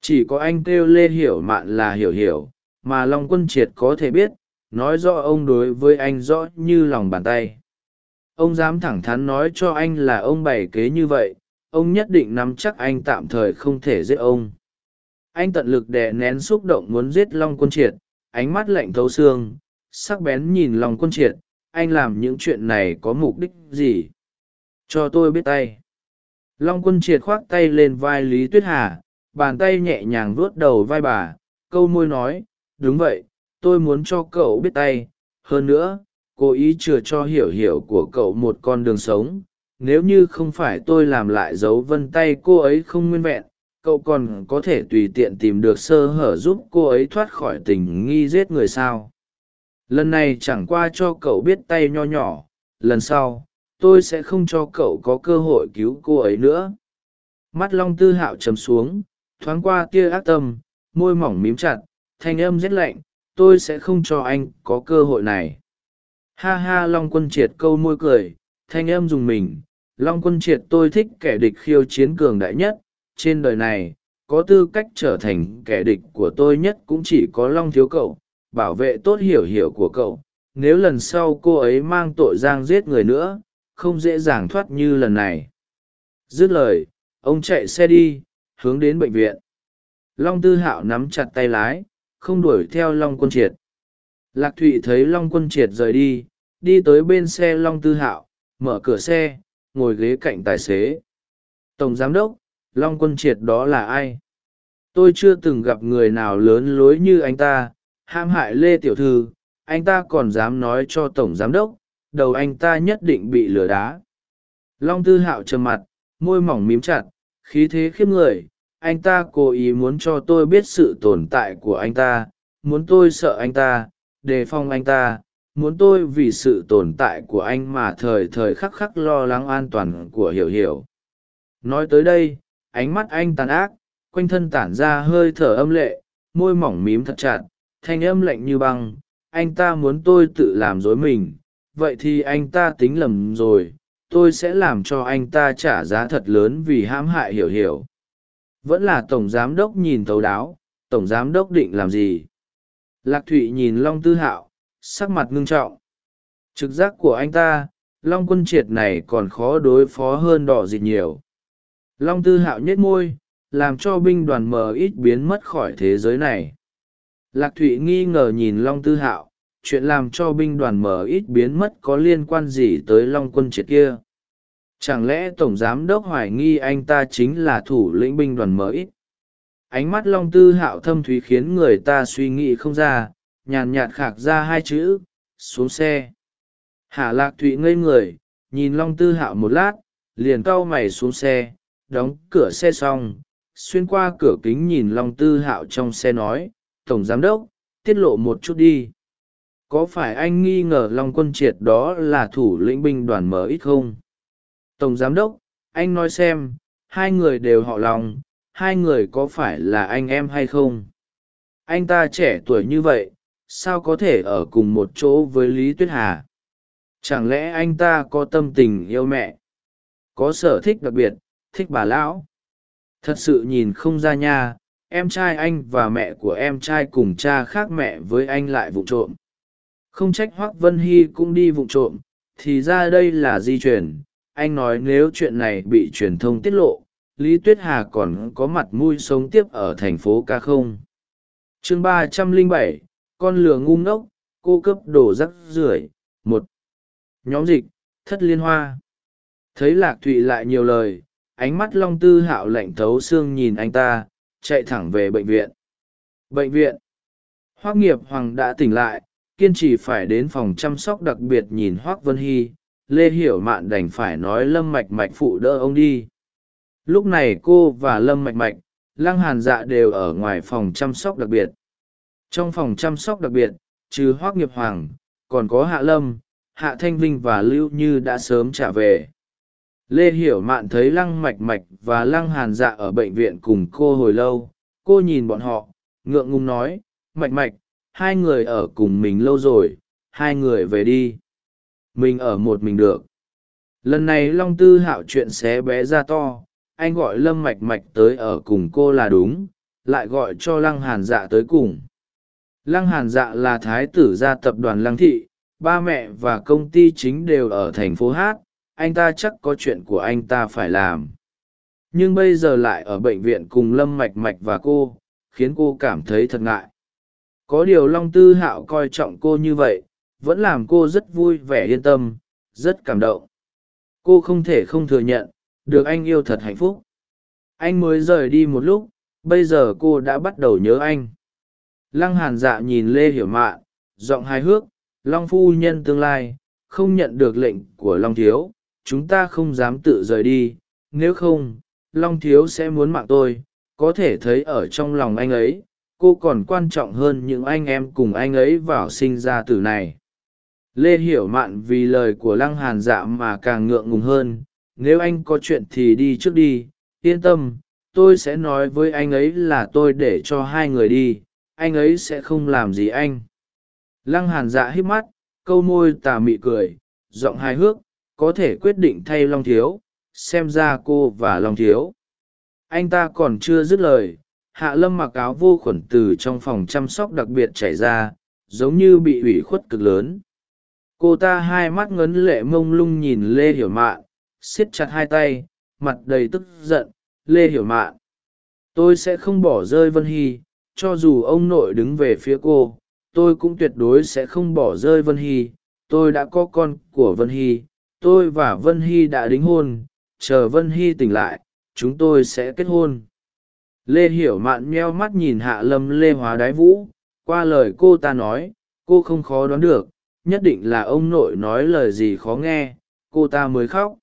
Chỉ có anh kêu lê hiểu mạn là hiểu hiểu mà long quân triệt có thể biết, nói rõ ông đối với anh rõ như lòng bàn tay. Ông dám thẳng thắn nói cho anh là ông bày kế như vậy, ông nhất định nắm chắc anh tạm thời không thể giết ông. Anh tận lực đè nén xúc động muốn giết long quân triệt, ánh mắt lạnh thấu xương, sắc bén nhìn Long quân triệt, anh làm những chuyện này có mục đích gì? Cho tôi biết tay. Long quân triệt khoác tay lên vai lý tuyết hà, bàn tay nhẹ nhàng vuốt đầu vai bà, câu môi nói đúng vậy, tôi muốn cho cậu biết tay. Hơn nữa, cố ý chừa cho hiểu hiểu của cậu một con đường sống. Nếu như không phải tôi làm lại dấu vân tay cô ấy không nguyên vẹn, cậu còn có thể tùy tiện tìm được sơ hở giúp cô ấy thoát khỏi tình nghi giết người sao. Lần này chẳng qua cho cậu biết tay nho nhỏ. Lần sau, tôi sẽ không cho cậu có cơ hội cứu cô ấy nữa. Mắt long tư hạo chấm xuống, thoáng qua tia ác tâm, môi mỏng mím chặt thanh âm rét lạnh, tôi sẽ không cho anh có cơ hội này. Ha ha, long quân triệt câu môi cười, thanh âm dùng mình. Long quân triệt tôi thích kẻ địch khiêu chiến cường đại nhất. Trên đời này, có tư cách trở thành kẻ địch của tôi nhất cũng chỉ có long thiếu cậu, bảo vệ tốt hiểu hiểu của cậu. Nếu lần sau cô ấy mang tội giang giết người nữa, không dễ dàng thoát như lần này. Dứt lời, ông chạy xe đi, hướng đến bệnh viện. Long tư hạo nắm chặt tay lái không đuổi theo long quân triệt. Lạc thụy thấy long quân triệt rời đi đi tới bên xe long tư hạo, mở cửa xe, ngồi ghế cạnh tài xế. Tổng giám đốc, long quân triệt đó là ai? Tôi chưa từng gặp người nào lớn lối như anh ta, ham hại lê tiểu thư, anh ta còn dám nói cho tổng giám đốc, đầu anh ta nhất định bị lừa đá. Long tư hạo trầm mặt, môi mỏng mím chặt, khí thế khiếp người anh ta cố ý muốn cho tôi biết sự tồn tại của anh ta, muốn tôi sợ anh ta, đề phòng anh ta, muốn tôi vì sự tồn tại của anh mà thời thời khắc khắc lo lắng an toàn của hiểu hiểu. Nói tới đây, ánh mắt anh tàn ác, quanh thân tản ra hơi thở âm lệ, môi mỏng mím thật chặt, thanh âm lạnh như băng, anh ta muốn tôi tự làm dối mình, vậy thì anh ta tính lầm rồi, tôi sẽ làm cho anh ta trả giá thật lớn vì hãm hại hiểu hiểu vẫn là tổng giám đốc nhìn thấu đáo, tổng giám đốc định làm gì. Lạc thụy nhìn long tư hạo, sắc mặt ngưng trọng. Trực giác của anh ta, long quân triệt này còn khó đối phó hơn đỏ dịt nhiều. Long tư hạo nhếch môi, làm cho binh đoàn mờ ít biến mất khỏi thế giới này. Lạc thụy nghi ngờ nhìn long tư hạo, chuyện làm cho binh đoàn mờ ít biến mất có liên quan gì tới long quân triệt kia chẳng lẽ tổng giám đốc hoài nghi anh ta chính là thủ lĩnh binh đoàn mới? ánh mắt long tư hạo thâm thúy khiến người ta suy nghĩ không ra, nhàn nhạt khạc ra hai chữ, xuống xe. Hạ lạc thụy ngây người, nhìn long tư hạo một lát, liền cau mày xuống xe, đóng cửa xe xong, xuyên qua cửa kính nhìn long tư hạo trong xe nói, tổng giám đốc, tiết lộ một chút đi. Có phải anh nghi ngờ long quân triệt đó là thủ lĩnh binh đoàn mở ít không? Tổng giám đốc, anh nói xem, hai người đều họ lòng, hai người có phải là anh em hay không? Anh ta trẻ tuổi như vậy, sao có thể ở cùng một chỗ với lý tuyết hà? Chẳng lẽ anh ta có tâm tình yêu mẹ? Có sở thích đặc biệt, thích bà lão? Thật sự nhìn không ra nha, em trai anh và mẹ của em trai cùng cha khác mẹ với anh lại vụ trộm. Không trách hoác vân hy cũng đi vụ trộm, thì ra đây là di truyền anh nói nếu chuyện này bị truyền thông tiết lộ, lý tuyết hà còn có mặt mũi sống tiếp ở thành phố ca không? Chương ba trăm lẻ bảy, con lừa ngu ngốc, cô cấp đồ rắc rưởi, một. Nhóm dịch, thất liên hoa. Thấy lạc thụy lại nhiều lời, ánh mắt long tư hạo lạnh thấu xương nhìn anh ta, chạy thẳng về bệnh viện. Bệnh viện. Hoác nghiệp hoàng đã tỉnh lại, kiên trì phải đến phòng chăm sóc đặc biệt nhìn hoác vân hy lê hiểu mạn đành phải nói lâm mạch mạch phụ đỡ ông đi. Lúc này cô và lâm mạch mạch, lăng hàn dạ đều ở ngoài phòng chăm sóc đặc biệt. Trong phòng chăm sóc đặc biệt, trừ hoác nghiệp hoàng, còn có hạ lâm, hạ thanh vinh và lưu như đã sớm trả về. Lê hiểu mạn thấy lăng mạch mạch và lăng hàn dạ ở bệnh viện cùng cô hồi lâu, cô nhìn bọn họ, ngượng ngùng nói, mạch mạch, hai người ở cùng mình lâu rồi, hai người về đi mình ở một mình được. Lần này long tư hạo chuyện xé bé ra to, anh gọi lâm mạch mạch tới ở cùng cô là đúng, lại gọi cho lăng hàn dạ tới cùng. Lăng hàn dạ là thái tử gia tập đoàn lăng thị, ba mẹ và công ty chính đều ở thành phố hát, anh ta chắc có chuyện của anh ta phải làm. Nhưng bây giờ lại ở bệnh viện cùng lâm mạch mạch và cô, khiến cô cảm thấy thật ngại. Có điều long tư hạo coi trọng cô như vậy vẫn làm cô rất vui vẻ yên tâm, rất cảm động. Cô không thể không thừa nhận, được anh yêu thật hạnh phúc. Anh mới rời đi một lúc, bây giờ cô đã bắt đầu nhớ anh. Lăng hàn dạ nhìn lê hiểu mạn giọng hài hước, long phu nhân tương lai, không nhận được lệnh của long thiếu, chúng ta không dám tự rời đi. Nếu không, long thiếu sẽ muốn mạng tôi. Có thể thấy ở trong lòng anh ấy, cô còn quan trọng hơn những anh em cùng anh ấy vào sinh ra từ này lê hiểu mạn vì lời của lăng hàn dạ mà càng ngượng ngùng hơn, nếu anh có chuyện thì đi trước đi, yên tâm, tôi sẽ nói với anh ấy là tôi để cho hai người đi, anh ấy sẽ không làm gì anh. Lăng hàn dạ hít mắt, câu môi tà mị cười, giọng hài hước, có thể quyết định thay long thiếu, xem ra cô và long thiếu. Anh ta còn chưa dứt lời, hạ lâm mặc áo vô khuẩn từ trong phòng chăm sóc đặc biệt chảy ra, giống như bị ủy khuất cực lớn cô ta hai mắt ngấn lệ mông lung nhìn lê hiểu mạn, siết chặt hai tay, mặt đầy tức giận. Lê hiểu mạn, tôi sẽ không bỏ rơi vân hy, cho dù ông nội đứng về phía cô, tôi cũng tuyệt đối sẽ không bỏ rơi vân hy. Tôi đã có con của vân hy, tôi và vân hy đã đính hôn, chờ vân hy tỉnh lại, chúng tôi sẽ kết hôn. Lê hiểu mạn meo mắt nhìn hạ lâm lê hóa đái vũ, qua lời cô ta nói, cô không khó đoán được nhất định là ông nội nói lời gì khó nghe, cô ta mới khóc.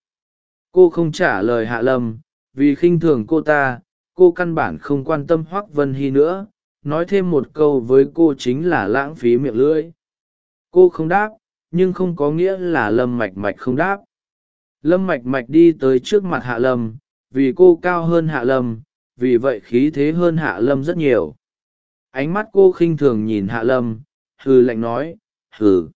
Cô không trả lời hạ lâm, vì khinh thường cô ta, cô căn bản không quan tâm hoác vân hy nữa, nói thêm một câu với cô chính là lãng phí miệng lưỡi. Cô không đáp, nhưng không có nghĩa là lâm mạch mạch không đáp. Lâm mạch mạch đi tới trước mặt hạ lâm, vì cô cao hơn hạ lâm, vì vậy khí thế hơn hạ lâm rất nhiều. Ánh mắt cô khinh thường nhìn hạ lâm, hừ lạnh nói, hừ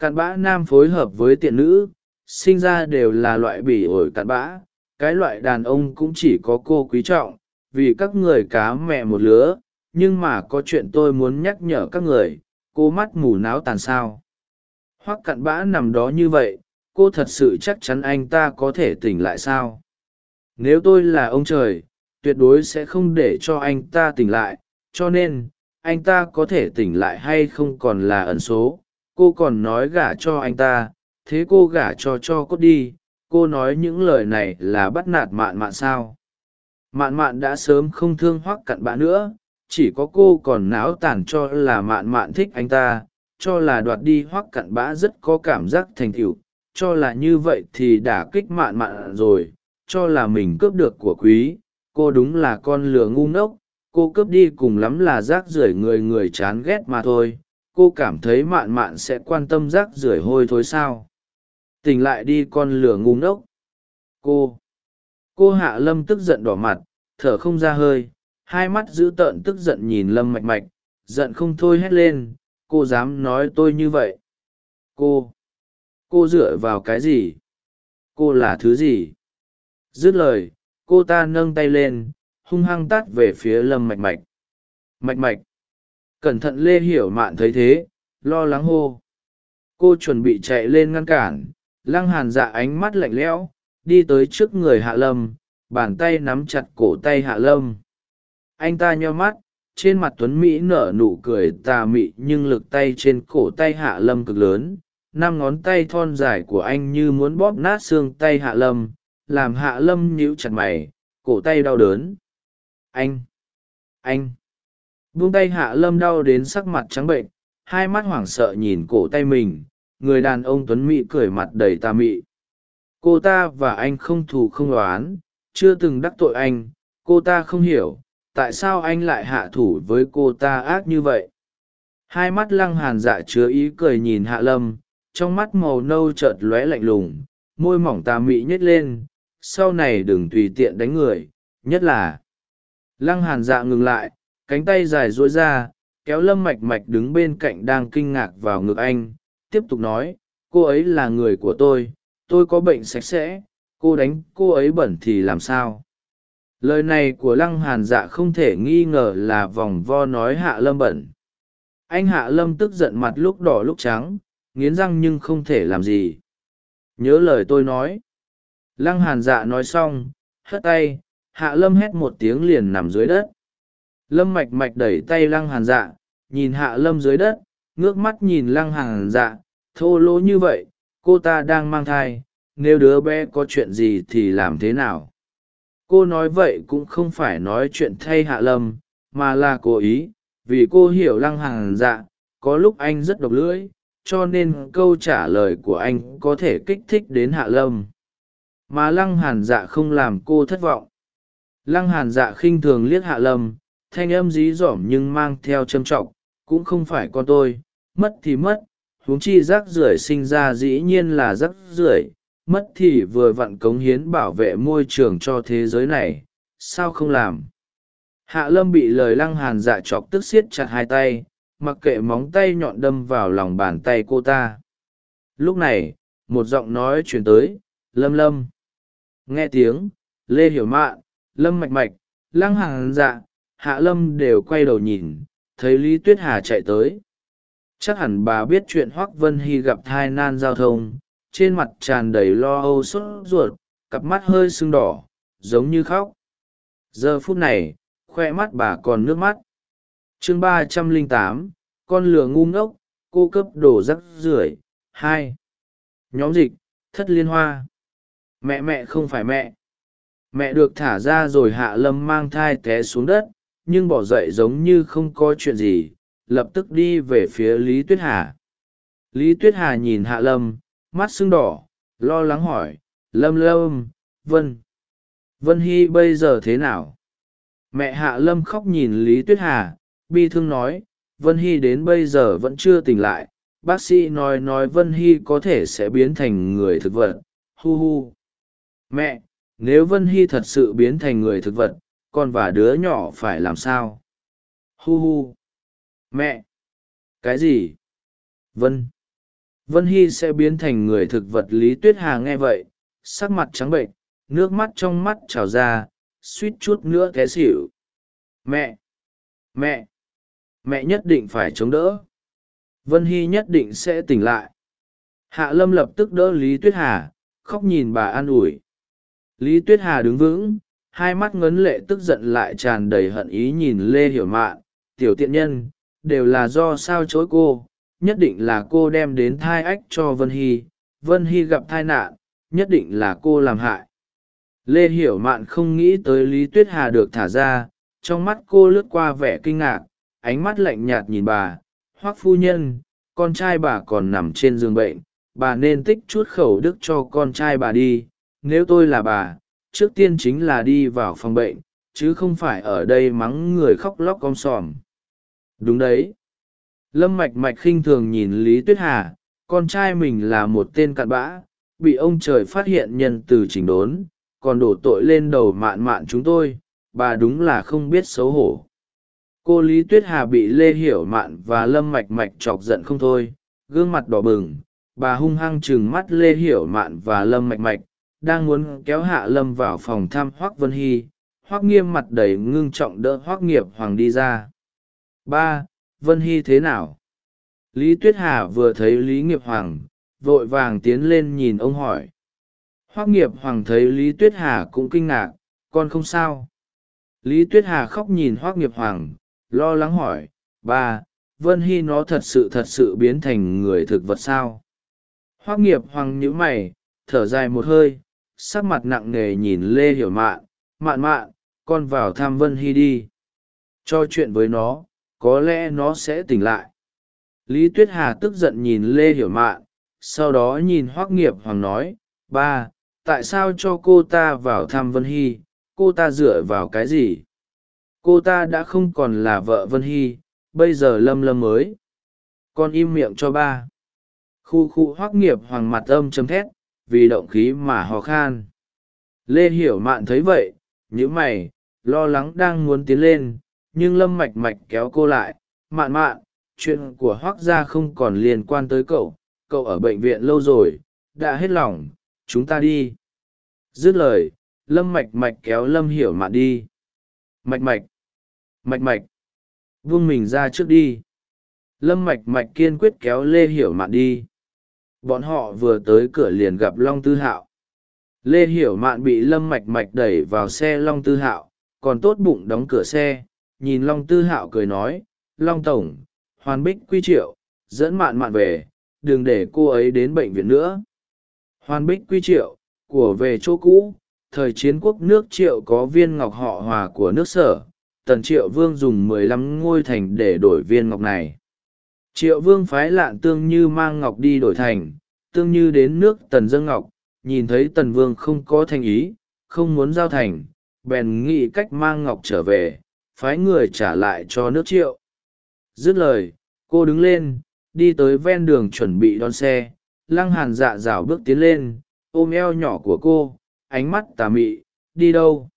cặn bã nam phối hợp với tiện nữ, sinh ra đều là loại bỉ ổi cặn bã. Cái loại đàn ông cũng chỉ có cô quý trọng, vì các người cá mẹ một lứa, nhưng mà có chuyện tôi muốn nhắc nhở các người, cô mắt mù náo tàn sao. Hoắc cặn bã nằm đó như vậy, cô thật sự chắc chắn anh ta có thể tỉnh lại sao? Nếu tôi là ông trời, tuyệt đối sẽ không để cho anh ta tỉnh lại, cho nên, anh ta có thể tỉnh lại hay không còn là ẩn số cô còn nói gả cho anh ta, thế cô gả cho cho cốt đi, cô nói những lời này là bắt nạt mạn mạn sao? Mạn mạn đã sớm không thương hoắc cặn bã nữa, chỉ có cô còn náo tản cho là mạn mạn thích anh ta, cho là đoạt đi hoắc cặn bã rất có cảm giác thành tựu, cho là như vậy thì đã kích mạn mạn rồi, cho là mình cướp được của quý, cô đúng là con lừa ngu ngốc, cô cướp đi cùng lắm là rác rưởi người người chán ghét mà thôi cô cảm thấy mạn mạn sẽ quan tâm rác rưởi hôi thối sao. Tỉnh lại đi con lửa ngu ngốc. Cô. Cô hạ lâm tức giận đỏ mặt, thở không ra hơi, hai mắt dữ tợn tức giận nhìn lâm mạch mạch, giận không thôi hét lên, cô dám nói tôi như vậy? Cô. Cô dựa vào cái gì? Cô là thứ gì? Dứt lời, cô ta nâng tay lên, hung hăng tắt về phía lâm mạch mạch. Mạch mạch cẩn thận lê hiểu mạn thấy thế, lo lắng hô. Cô chuẩn bị chạy lên ngăn cản, lăng hàn dạ ánh mắt lạnh lẽo, đi tới trước người hạ lâm, bàn tay nắm chặt cổ tay hạ lâm. Anh ta nho mắt, trên mặt tuấn mỹ nở nụ cười tà mị nhưng lực tay trên cổ tay hạ lâm cực lớn, năm ngón tay thon dài của anh như muốn bóp nát xương tay hạ lâm, làm hạ lâm nhíu chặt mày, cổ tay đau đớn. Anh! Anh! Buông tay hạ lâm đau đến sắc mặt trắng bệnh, hai mắt hoảng sợ nhìn cổ tay mình, người đàn ông tuấn mỹ cười mặt đầy tà mị. Cô ta và anh không thù không đoán chưa từng đắc tội anh, cô ta không hiểu, tại sao anh lại hạ thủ với cô ta ác như vậy. Hai mắt lăng hàn dạ chứa ý cười nhìn hạ lâm, trong mắt màu nâu chợt lóe lạnh lùng, môi mỏng tà mị nhét lên, sau này đừng tùy tiện đánh người, nhất là. Lăng hàn dạ ngừng lại cánh tay dài duỗi ra, kéo lâm mạch mạch đứng bên cạnh đang kinh ngạc vào ngực anh, tiếp tục nói, cô ấy là người của tôi tôi có bệnh sạch sẽ, cô đánh cô ấy bẩn thì làm sao? Lời này của lăng hàn dạ không thể nghi ngờ là vòng vo nói hạ lâm bẩn. Anh hạ lâm tức giận mặt lúc đỏ lúc trắng, nghiến răng nhưng không thể làm gì. Nhớ lời tôi nói. Lăng hàn dạ nói xong, hất tay, hạ lâm hét một tiếng liền nằm dưới đất lâm mạch mạch đẩy tay lăng hàn dạ nhìn hạ lâm dưới đất, ngước mắt nhìn lăng hàn dạ thô lỗ như vậy, cô ta đang mang thai, nếu đứa bé có chuyện gì thì làm thế nào? Cô nói vậy cũng không phải nói chuyện thay hạ lâm, mà là cố ý, vì cô hiểu lăng hàn dạ có lúc anh rất độc lưỡi, cho nên câu trả lời của anh có thể kích thích đến hạ lâm. Mà lăng hàn dạ không làm cô thất vọng. Lăng hàn dạ khinh thường liếc hạ lâm thanh âm dí dỏm nhưng mang theo châm trọng, cũng không phải con tôi, mất thì mất, huống chi rác rưởi sinh ra dĩ nhiên là rác rưởi, mất thì vừa vặn cống hiến bảo vệ môi trường cho thế giới này, sao không làm? Hạ lâm bị lời lăng hàn dạ chọc tức xiết chặt hai tay, mặc kệ móng tay nhọn đâm vào lòng bàn tay cô ta. Lúc này, một giọng nói chuyển tới, lâm lâm. Nghe tiếng, lê hiểu mạn, lâm mạch mạch, lăng hàn dạ hạ lâm đều quay đầu nhìn, thấy lý tuyết hà chạy tới. Chắc hẳn bà biết chuyện hoác vân hy gặp thai nan giao thông, trên mặt tràn đầy lo âu sốt ruột, cặp mắt hơi sưng đỏ, giống như khóc. Giờ phút này, khoe mắt bà còn nước mắt. Chương ba trăm lẻ tám, con lừa ngu ngốc, cô cấp đồ rắc rưởi, hai. Nhóm dịch, thất liên hoa. Mẹ mẹ không phải mẹ. Mẹ được thả ra rồi hạ lâm mang thai té xuống đất nhưng bỏ dậy giống như không có chuyện gì, lập tức đi về phía lý tuyết hà. Lý tuyết hà nhìn hạ lâm, mắt sưng đỏ, lo lắng hỏi, lâm lâm, vân vân hy bây giờ thế nào? Mẹ hạ lâm khóc nhìn lý tuyết hà, bi thương nói, vân hy đến bây giờ vẫn chưa tỉnh lại, bác sĩ nói nói vân hy có thể sẽ biến thành người thực vật, hu hu. Mẹ, nếu vân hy thật sự biến thành người thực vật con và đứa nhỏ phải làm sao? Hu hu. Mẹ. Cái gì? Vân. Vân hy sẽ biến thành người thực vật lý tuyết hà nghe vậy, sắc mặt trắng bệnh nước mắt trong mắt trào ra, suýt chút nữa té xỉu. Mẹ. Mẹ. Mẹ nhất định phải chống đỡ. Vân hy nhất định sẽ tỉnh lại. Hạ lâm lập tức đỡ lý tuyết hà, khóc nhìn bà an ủi. Lý tuyết hà đứng vững hai mắt ngấn lệ tức giận lại tràn đầy hận ý nhìn lê hiểu mạn. Tiểu tiện nhân, đều là do sao chối cô, nhất định là cô đem đến thai ách cho vân hy. Vân hy gặp thai nạn, nhất định là cô làm hại. Lê hiểu mạn không nghĩ tới lý tuyết hà được thả ra, trong mắt cô lướt qua vẻ kinh ngạc, ánh mắt lạnh nhạt nhìn bà. Hoắc phu nhân, con trai bà còn nằm trên giường bệnh, bà nên tích chút khẩu đức cho con trai bà đi, nếu tôi là bà trước tiên chính là đi vào phòng bệnh, chứ không phải ở đây mắng người khóc lóc om sòm. Đúng đấy. Lâm mạch mạch khinh thường nhìn lý tuyết hà, con trai mình là một tên cặn bã, bị ông trời phát hiện nhân từ chỉnh đốn, còn đổ tội lên đầu mạn mạn chúng tôi, bà đúng là không biết xấu hổ. Cô lý tuyết hà bị lê hiểu mạn và lâm mạch mạch chọc giận không thôi, gương mặt đỏ bừng, bà hung hăng chừng mắt lê hiểu mạn và lâm mạch mạch đang muốn kéo hạ lâm vào phòng thăm hoác vân hy hoác nghiêm mặt đầy ngưng trọng đỡ hoác nghiệp hoàng đi ra. Ba, vân hy thế nào? Lý tuyết hà vừa thấy lý nghiệp hoàng, vội vàng tiến lên nhìn ông hỏi. Hoác nghiệp hoàng thấy lý tuyết hà cũng kinh ngạc, con không sao. Lý tuyết hà khóc nhìn hoác nghiệp hoàng, lo lắng hỏi, ba, vân hy nó thật sự thật sự biến thành người thực vật sao? Hoác nghiệp hoàng nhíu mày, thở dài một hơi sắc mặt nặng nề nhìn lê hiểu mạn mạn mạn, con vào thăm vân hy đi. Cho chuyện với nó, có lẽ nó sẽ tỉnh lại. Lý tuyết hà tức giận nhìn lê hiểu mạn, sau đó nhìn hoác nghiệp hoàng nói, ba, tại sao cho cô ta vào thăm vân hy? Cô ta dựa vào cái gì? Cô ta đã không còn là vợ vân hy, bây giờ lâm lâm mới. Con im miệng cho ba. Khu khu hoác nghiệp hoàng mặt âm chấm thét vì động khí mà ho khan. Lê hiểu mạn thấy vậy nhữ mày, lo lắng đang muốn tiến lên, nhưng lâm mạch mạch kéo cô lại, mạn mạn, chuyện của hoác gia không còn liên quan tới cậu cậu ở bệnh viện lâu rồi, đã hết lòng, chúng ta đi. Dứt lời, lâm mạch mạch kéo lâm hiểu mạn đi. Mạch mạch mạch mạch vung mình ra trước đi. Lâm mạch mạch kiên quyết kéo lê hiểu mạn đi bọn họ vừa tới cửa liền gặp long tư hạo. Lê hiểu mạn bị lâm mạch mạch đẩy vào xe long tư hạo, còn tốt bụng đóng cửa xe, nhìn long tư hạo cười nói, long tổng, hoàn bích quy triệu, dẫn mạn mạn về, đừng để cô ấy đến bệnh viện nữa. Hoàn bích quy triệu, của về chỗ cũ, thời chiến quốc nước triệu có viên ngọc họ hòa của nước sở, tần triệu vương dùng mười lăm ngôi thành để đổi viên ngọc này triệu vương phái lạn tương như mang ngọc đi đổi thành, tương như đến nước tần dâng ngọc, nhìn thấy tần vương không có thành ý, không muốn giao thành, bèn nghĩ cách mang ngọc trở về, phái người trả lại cho nước triệu. Dứt lời, cô đứng lên, đi tới ven đường chuẩn bị đón xe, lăng hàn dạ dảo bước tiến lên, ôm eo nhỏ của cô, ánh mắt tà mị, đi đâu?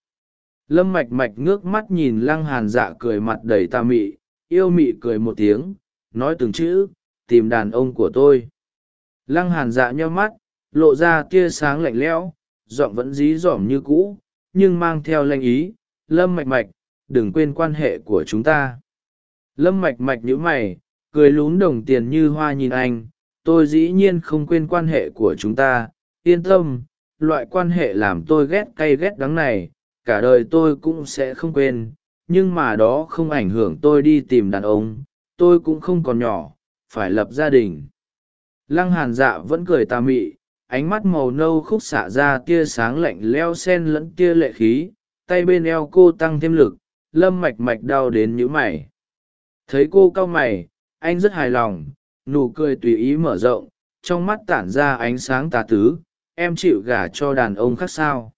Lâm mạch mạch ngước mắt nhìn lăng hàn dạ cười mặt đầy tà mị, yêu mị cười một tiếng nói từng chữ, tìm đàn ông của tôi. Lăng hàn dạ nheo mắt, lộ ra tia sáng lạnh lẽo, giọng vẫn dí dỏm như cũ, nhưng mang theo lanh ý, lâm mạch mạch, đừng quên quan hệ của chúng ta. Lâm mạch mạch nhữ mày, cười lún đồng tiền như hoa nhìn anh, tôi dĩ nhiên không quên quan hệ của chúng ta, yên tâm, loại quan hệ làm tôi ghét cay ghét đắng này, cả đời tôi cũng sẽ không quên, nhưng mà đó không ảnh hưởng tôi đi tìm đàn ông tôi cũng không còn nhỏ, phải lập gia đình. Lăng hàn dạ vẫn cười tà mị, ánh mắt màu nâu khúc xạ ra tia sáng lạnh leo sen lẫn tia lệ khí, tay bên eo cô tăng thêm lực, lâm mạch mạch đau đến nhữ mày. Thấy cô cau mày, anh rất hài lòng, nụ cười tùy ý mở rộng, trong mắt tản ra ánh sáng tà tứ, em chịu gả cho đàn ông khác sao?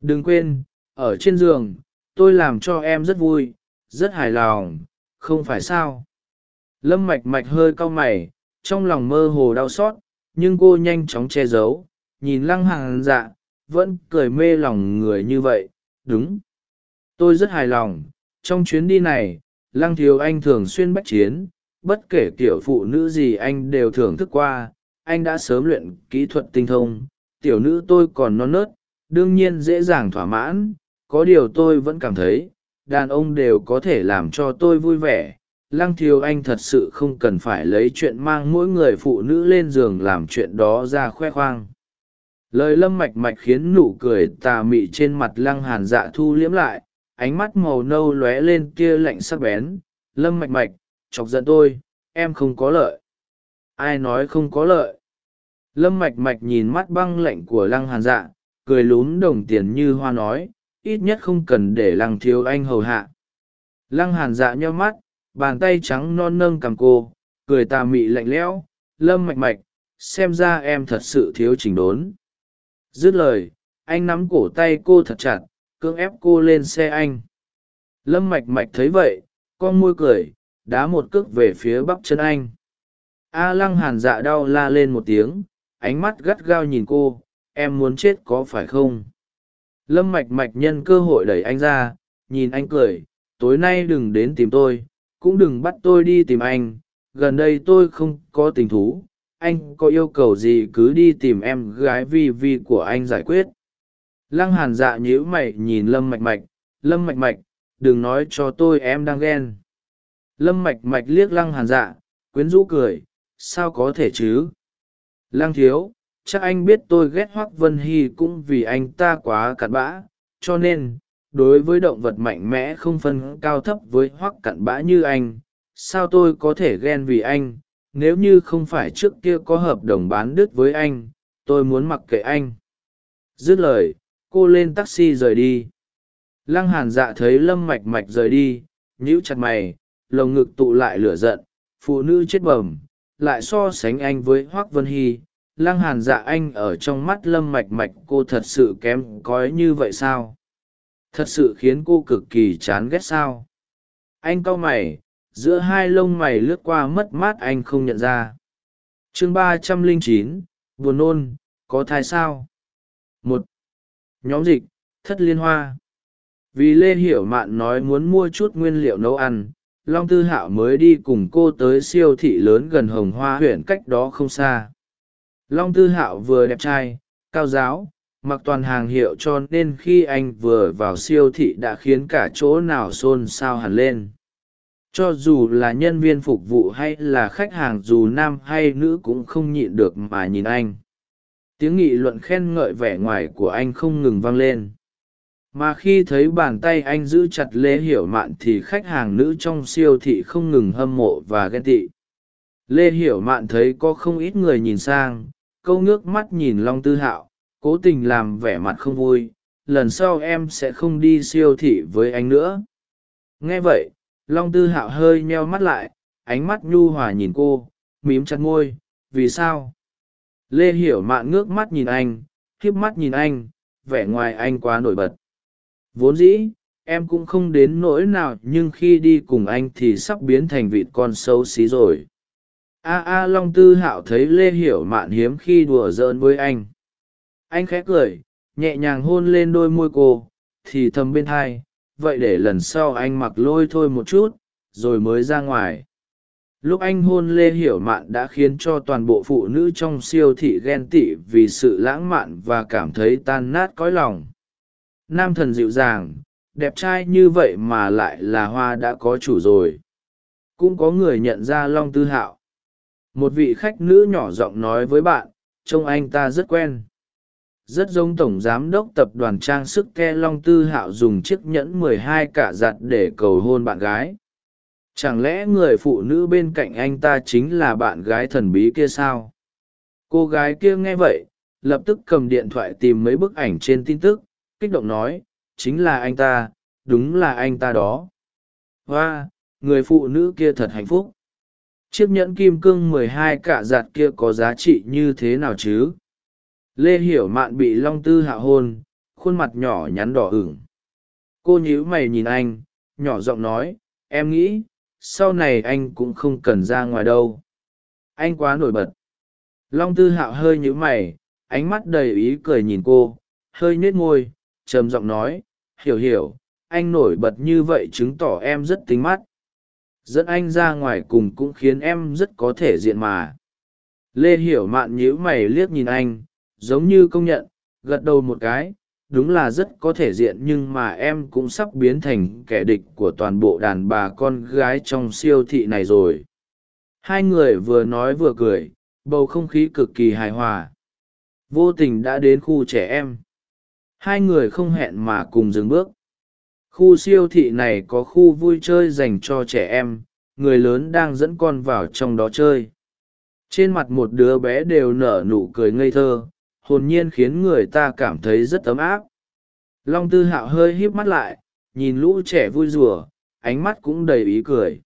Đừng quên, ở trên giường, tôi làm cho em rất vui, rất hài lòng, không phải sao? Lâm mạch mạch hơi cau mày, trong lòng mơ hồ đau xót, nhưng cô nhanh chóng che giấu, nhìn lăng hàng dạ vẫn cười mê lòng người như vậy, đúng, tôi rất hài lòng, trong chuyến đi này, lăng thiếu anh thường xuyên bách chiến, bất kể kiểu phụ nữ gì anh đều thưởng thức qua, anh đã sớm luyện kỹ thuật tinh thông, tiểu nữ tôi còn non nớt, đương nhiên dễ dàng thỏa mãn, có điều tôi vẫn cảm thấy, đàn ông đều có thể làm cho tôi vui vẻ lăng Thiêu anh thật sự không cần phải lấy chuyện mang mỗi người phụ nữ lên giường làm chuyện đó ra khoe khoang. Lời lâm mạch mạch khiến nụ cười tà mị trên mặt lăng hàn dạ thu liễm lại, ánh mắt màu nâu lóe lên tia lạnh sắc bén. Lâm mạch mạch, chọc giận tôi, em không có lợi. Ai nói không có lợi? Lâm mạch mạch nhìn mắt băng lạnh của lăng hàn dạ cười lún đồng tiền như hoa nói, ít nhất không cần để lăng thiếu anh hầu hạ. Lăng hàn dạ nheo mắt bàn tay trắng non nâng cầm cô, cười tà mị lạnh lẽo, lâm mạch mạch, xem ra em thật sự thiếu chỉnh đốn. Dứt lời, anh nắm cổ tay cô thật chặt, cưỡng ép cô lên xe anh. Lâm mạch mạch thấy vậy, con môi cười, đá một cước về phía bắp chân anh. A lăng hàn dạ đau la lên một tiếng, ánh mắt gắt gao nhìn cô, em muốn chết có phải không? Lâm mạch mạch nhân cơ hội đẩy anh ra, nhìn anh cười, tối nay đừng đến tìm tôi cũng đừng bắt tôi đi tìm anh, gần đây tôi không có tình thú, anh có yêu cầu gì cứ đi tìm em gái vi vi của anh giải quyết. Lăng hàn dạ nhíu mày nhìn lâm mạch mạch, lâm mạch mạch, đừng nói cho tôi em đang ghen. Lâm mạch mạch liếc lăng hàn dạ quyến rũ cười, sao có thể chứ? Lăng thiếu, chắc anh biết tôi ghét hoác vân hy cũng vì anh ta quá cặn bã, cho nên đối với động vật mạnh mẽ không phân cao thấp với hoắc cặn bã như anh, sao tôi có thể ghen vì anh? Nếu như không phải trước kia có hợp đồng bán đứt với anh, tôi muốn mặc kệ anh. Dứt lời, cô lên taxi rời đi. Lăng hàn dạ thấy lâm mạch mạch rời đi, nhíu chặt mày, lồng ngực tụ lại lửa giận, phụ nữ chết bẩm, lại so sánh anh với hoác vân hy. Lăng hàn dạ anh ở trong mắt lâm mạch mạch cô thật sự kém cói như vậy sao? Thật sự khiến cô cực kỳ chán ghét sao? Anh cau mày, giữa hai lông mày lướt qua mất mát anh không nhận ra. Chương ba trăm lẻ chín, buồn nôn, có thai sao? Một, nhóm dịch, thất liên hoa. Vì lê hiểu mạn nói muốn mua chút nguyên liệu nấu ăn, long tư hạo mới đi cùng cô tới siêu thị lớn gần hồng hoa huyện cách đó không xa. Long tư hạo vừa đẹp trai, cao giáo mặc toàn hàng hiệu cho nên khi anh vừa vào siêu thị đã khiến cả chỗ nào xôn xao hẳn lên. Cho dù là nhân viên phục vụ hay là khách hàng dù nam hay nữ cũng không nhịn được mà nhìn anh. Tiếng nghị luận khen ngợi vẻ ngoài của anh không ngừng vang lên. Mà khi thấy bàn tay anh giữ chặt lê hiểu mạn thì khách hàng nữ trong siêu thị không ngừng hâm mộ và ghen tị. Lê hiểu mạn thấy có không ít người nhìn sang, câu ngước mắt nhìn long tư hạo cố tình làm vẻ mặt không vui, lần sau em sẽ không đi siêu thị với anh nữa. Nghe vậy, long tư hạo hơi nheo mắt lại, ánh mắt nhu hòa nhìn cô, mím chặt ngôi vì sao? Lê hiểu mạn ngước mắt nhìn anh khiếp mắt nhìn anh, vẻ ngoài anh quá nổi bật. Vốn dĩ, em cũng không đến nỗi nào nhưng khi đi cùng anh thì sắp biến thành vịt con xấu xí rồi. A a, long tư hạo thấy lê hiểu mạn hiếm khi đùa giỡn với anh anh khẽ cười, nhẹ nhàng hôn lên đôi môi cô, thì thầm bên thai vậy để lần sau anh mặc lôi thôi một chút, rồi mới ra ngoài. Lúc anh hôn lê hiểu mạn đã khiến cho toàn bộ phụ nữ trong siêu thị ghen tị vì sự lãng mạn và cảm thấy tan nát cõi lòng. Nam thần dịu dàng, đẹp trai như vậy mà lại là hoa đã có chủ rồi. Cũng có người nhận ra long tư hạo. Một vị khách nữ nhỏ giọng nói với bạn, trông anh ta rất quen rất giống tổng giám đốc tập đoàn trang sức ke long tư hạo dùng chiếc nhẫn mười hai cả giặt để cầu hôn bạn gái. Chẳng lẽ người phụ nữ bên cạnh anh ta chính là bạn gái thần bí kia sao? Cô gái kia nghe vậy, lập tức cầm điện thoại tìm mấy bức ảnh trên tin tức, kích động nói, chính là anh ta, đúng là anh ta đó. Hoa, người phụ nữ kia thật hạnh phúc. Chiếc nhẫn kim cương mười hai cạ giặt kia có giá trị như thế nào chứ? Lê hiểu mạn bị long tư hạ hôn, khuôn mặt nhỏ nhắn đỏ ửng. Cô nhíu mày nhìn anh, nhỏ giọng nói, em nghĩ, sau này anh cũng không cần ra ngoài đâu. Anh quá nổi bật. Long tư hạo hơi nhíu mày, ánh mắt đầy ý cười nhìn cô, hơi nhếch môi, trầm giọng nói, hiểu hiểu, anh nổi bật như vậy chứng tỏ em rất tính mắt. Dẫn anh ra ngoài cùng cũng khiến em rất có thể diện mà. Lê hiểu mạn nhíu mày liếc nhìn anh giống như công nhận, gật đầu một cái, đúng là rất có thể diện nhưng mà em cũng sắp biến thành kẻ địch của toàn bộ đàn bà con gái trong siêu thị này rồi. Hai người vừa nói vừa cười, bầu không khí cực kỳ hài hòa. Vô tình đã đến khu trẻ em. Hai người không hẹn mà cùng dừng bước. Khu siêu thị này có khu vui chơi dành cho trẻ em, người lớn đang dẫn con vào trong đó chơi. Trên mặt một đứa bé đều nở nụ cười ngây thơ hồn nhiên khiến người ta cảm thấy rất ấm áp. Long tư hạo hơi híp mắt lại, nhìn lũ trẻ vui rùa, ánh mắt cũng đầy ý cười.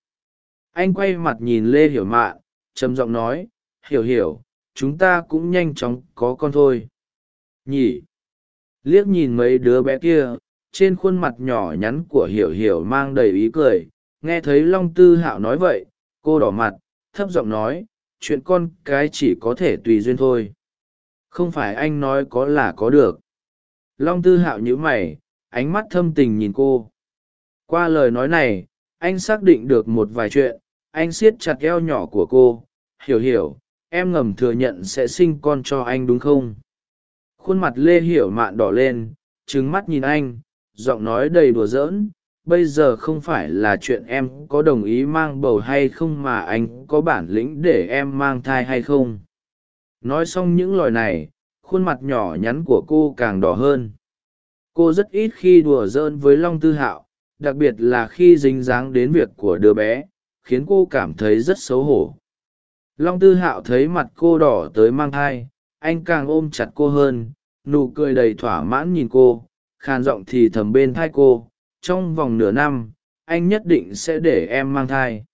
Anh quay mặt nhìn lê hiểu mạn, trầm giọng nói, hiểu hiểu, chúng ta cũng nhanh chóng có con thôi. Nhỉ? Liếc nhìn mấy đứa bé kia, trên khuôn mặt nhỏ nhắn của hiểu hiểu mang đầy ý cười, nghe thấy long tư hạo nói vậy, cô đỏ mặt, thấp giọng nói, chuyện con cái chỉ có thể tùy duyên thôi không phải anh nói có là có được. Long tư hạo nhữ mày, ánh mắt thâm tình nhìn cô. Qua lời nói này, anh xác định được một vài chuyện. Anh siết chặt eo nhỏ của cô. Hiểu hiểu, em ngầm thừa nhận sẽ sinh con cho anh đúng không? Khuôn mặt lê hiểu mạn đỏ lên trứng mắt nhìn anh, giọng nói đầy đùa giỡn. Bây giờ không phải là chuyện em có đồng ý mang bầu hay không mà anh có bản lĩnh để em mang thai hay không? Nói xong những lời này, khuôn mặt nhỏ nhắn của cô càng đỏ hơn. Cô rất ít khi đùa giỡn với long tư hạo, đặc biệt là khi dính dáng đến việc của đứa bé, khiến cô cảm thấy rất xấu hổ. Long tư hạo thấy mặt cô đỏ tới mang thai, anh càng ôm chặt cô hơn, nụ cười đầy thỏa mãn nhìn cô, khàn giọng thì thầm bên thai cô, trong vòng nửa năm, anh nhất định sẽ để em mang thai.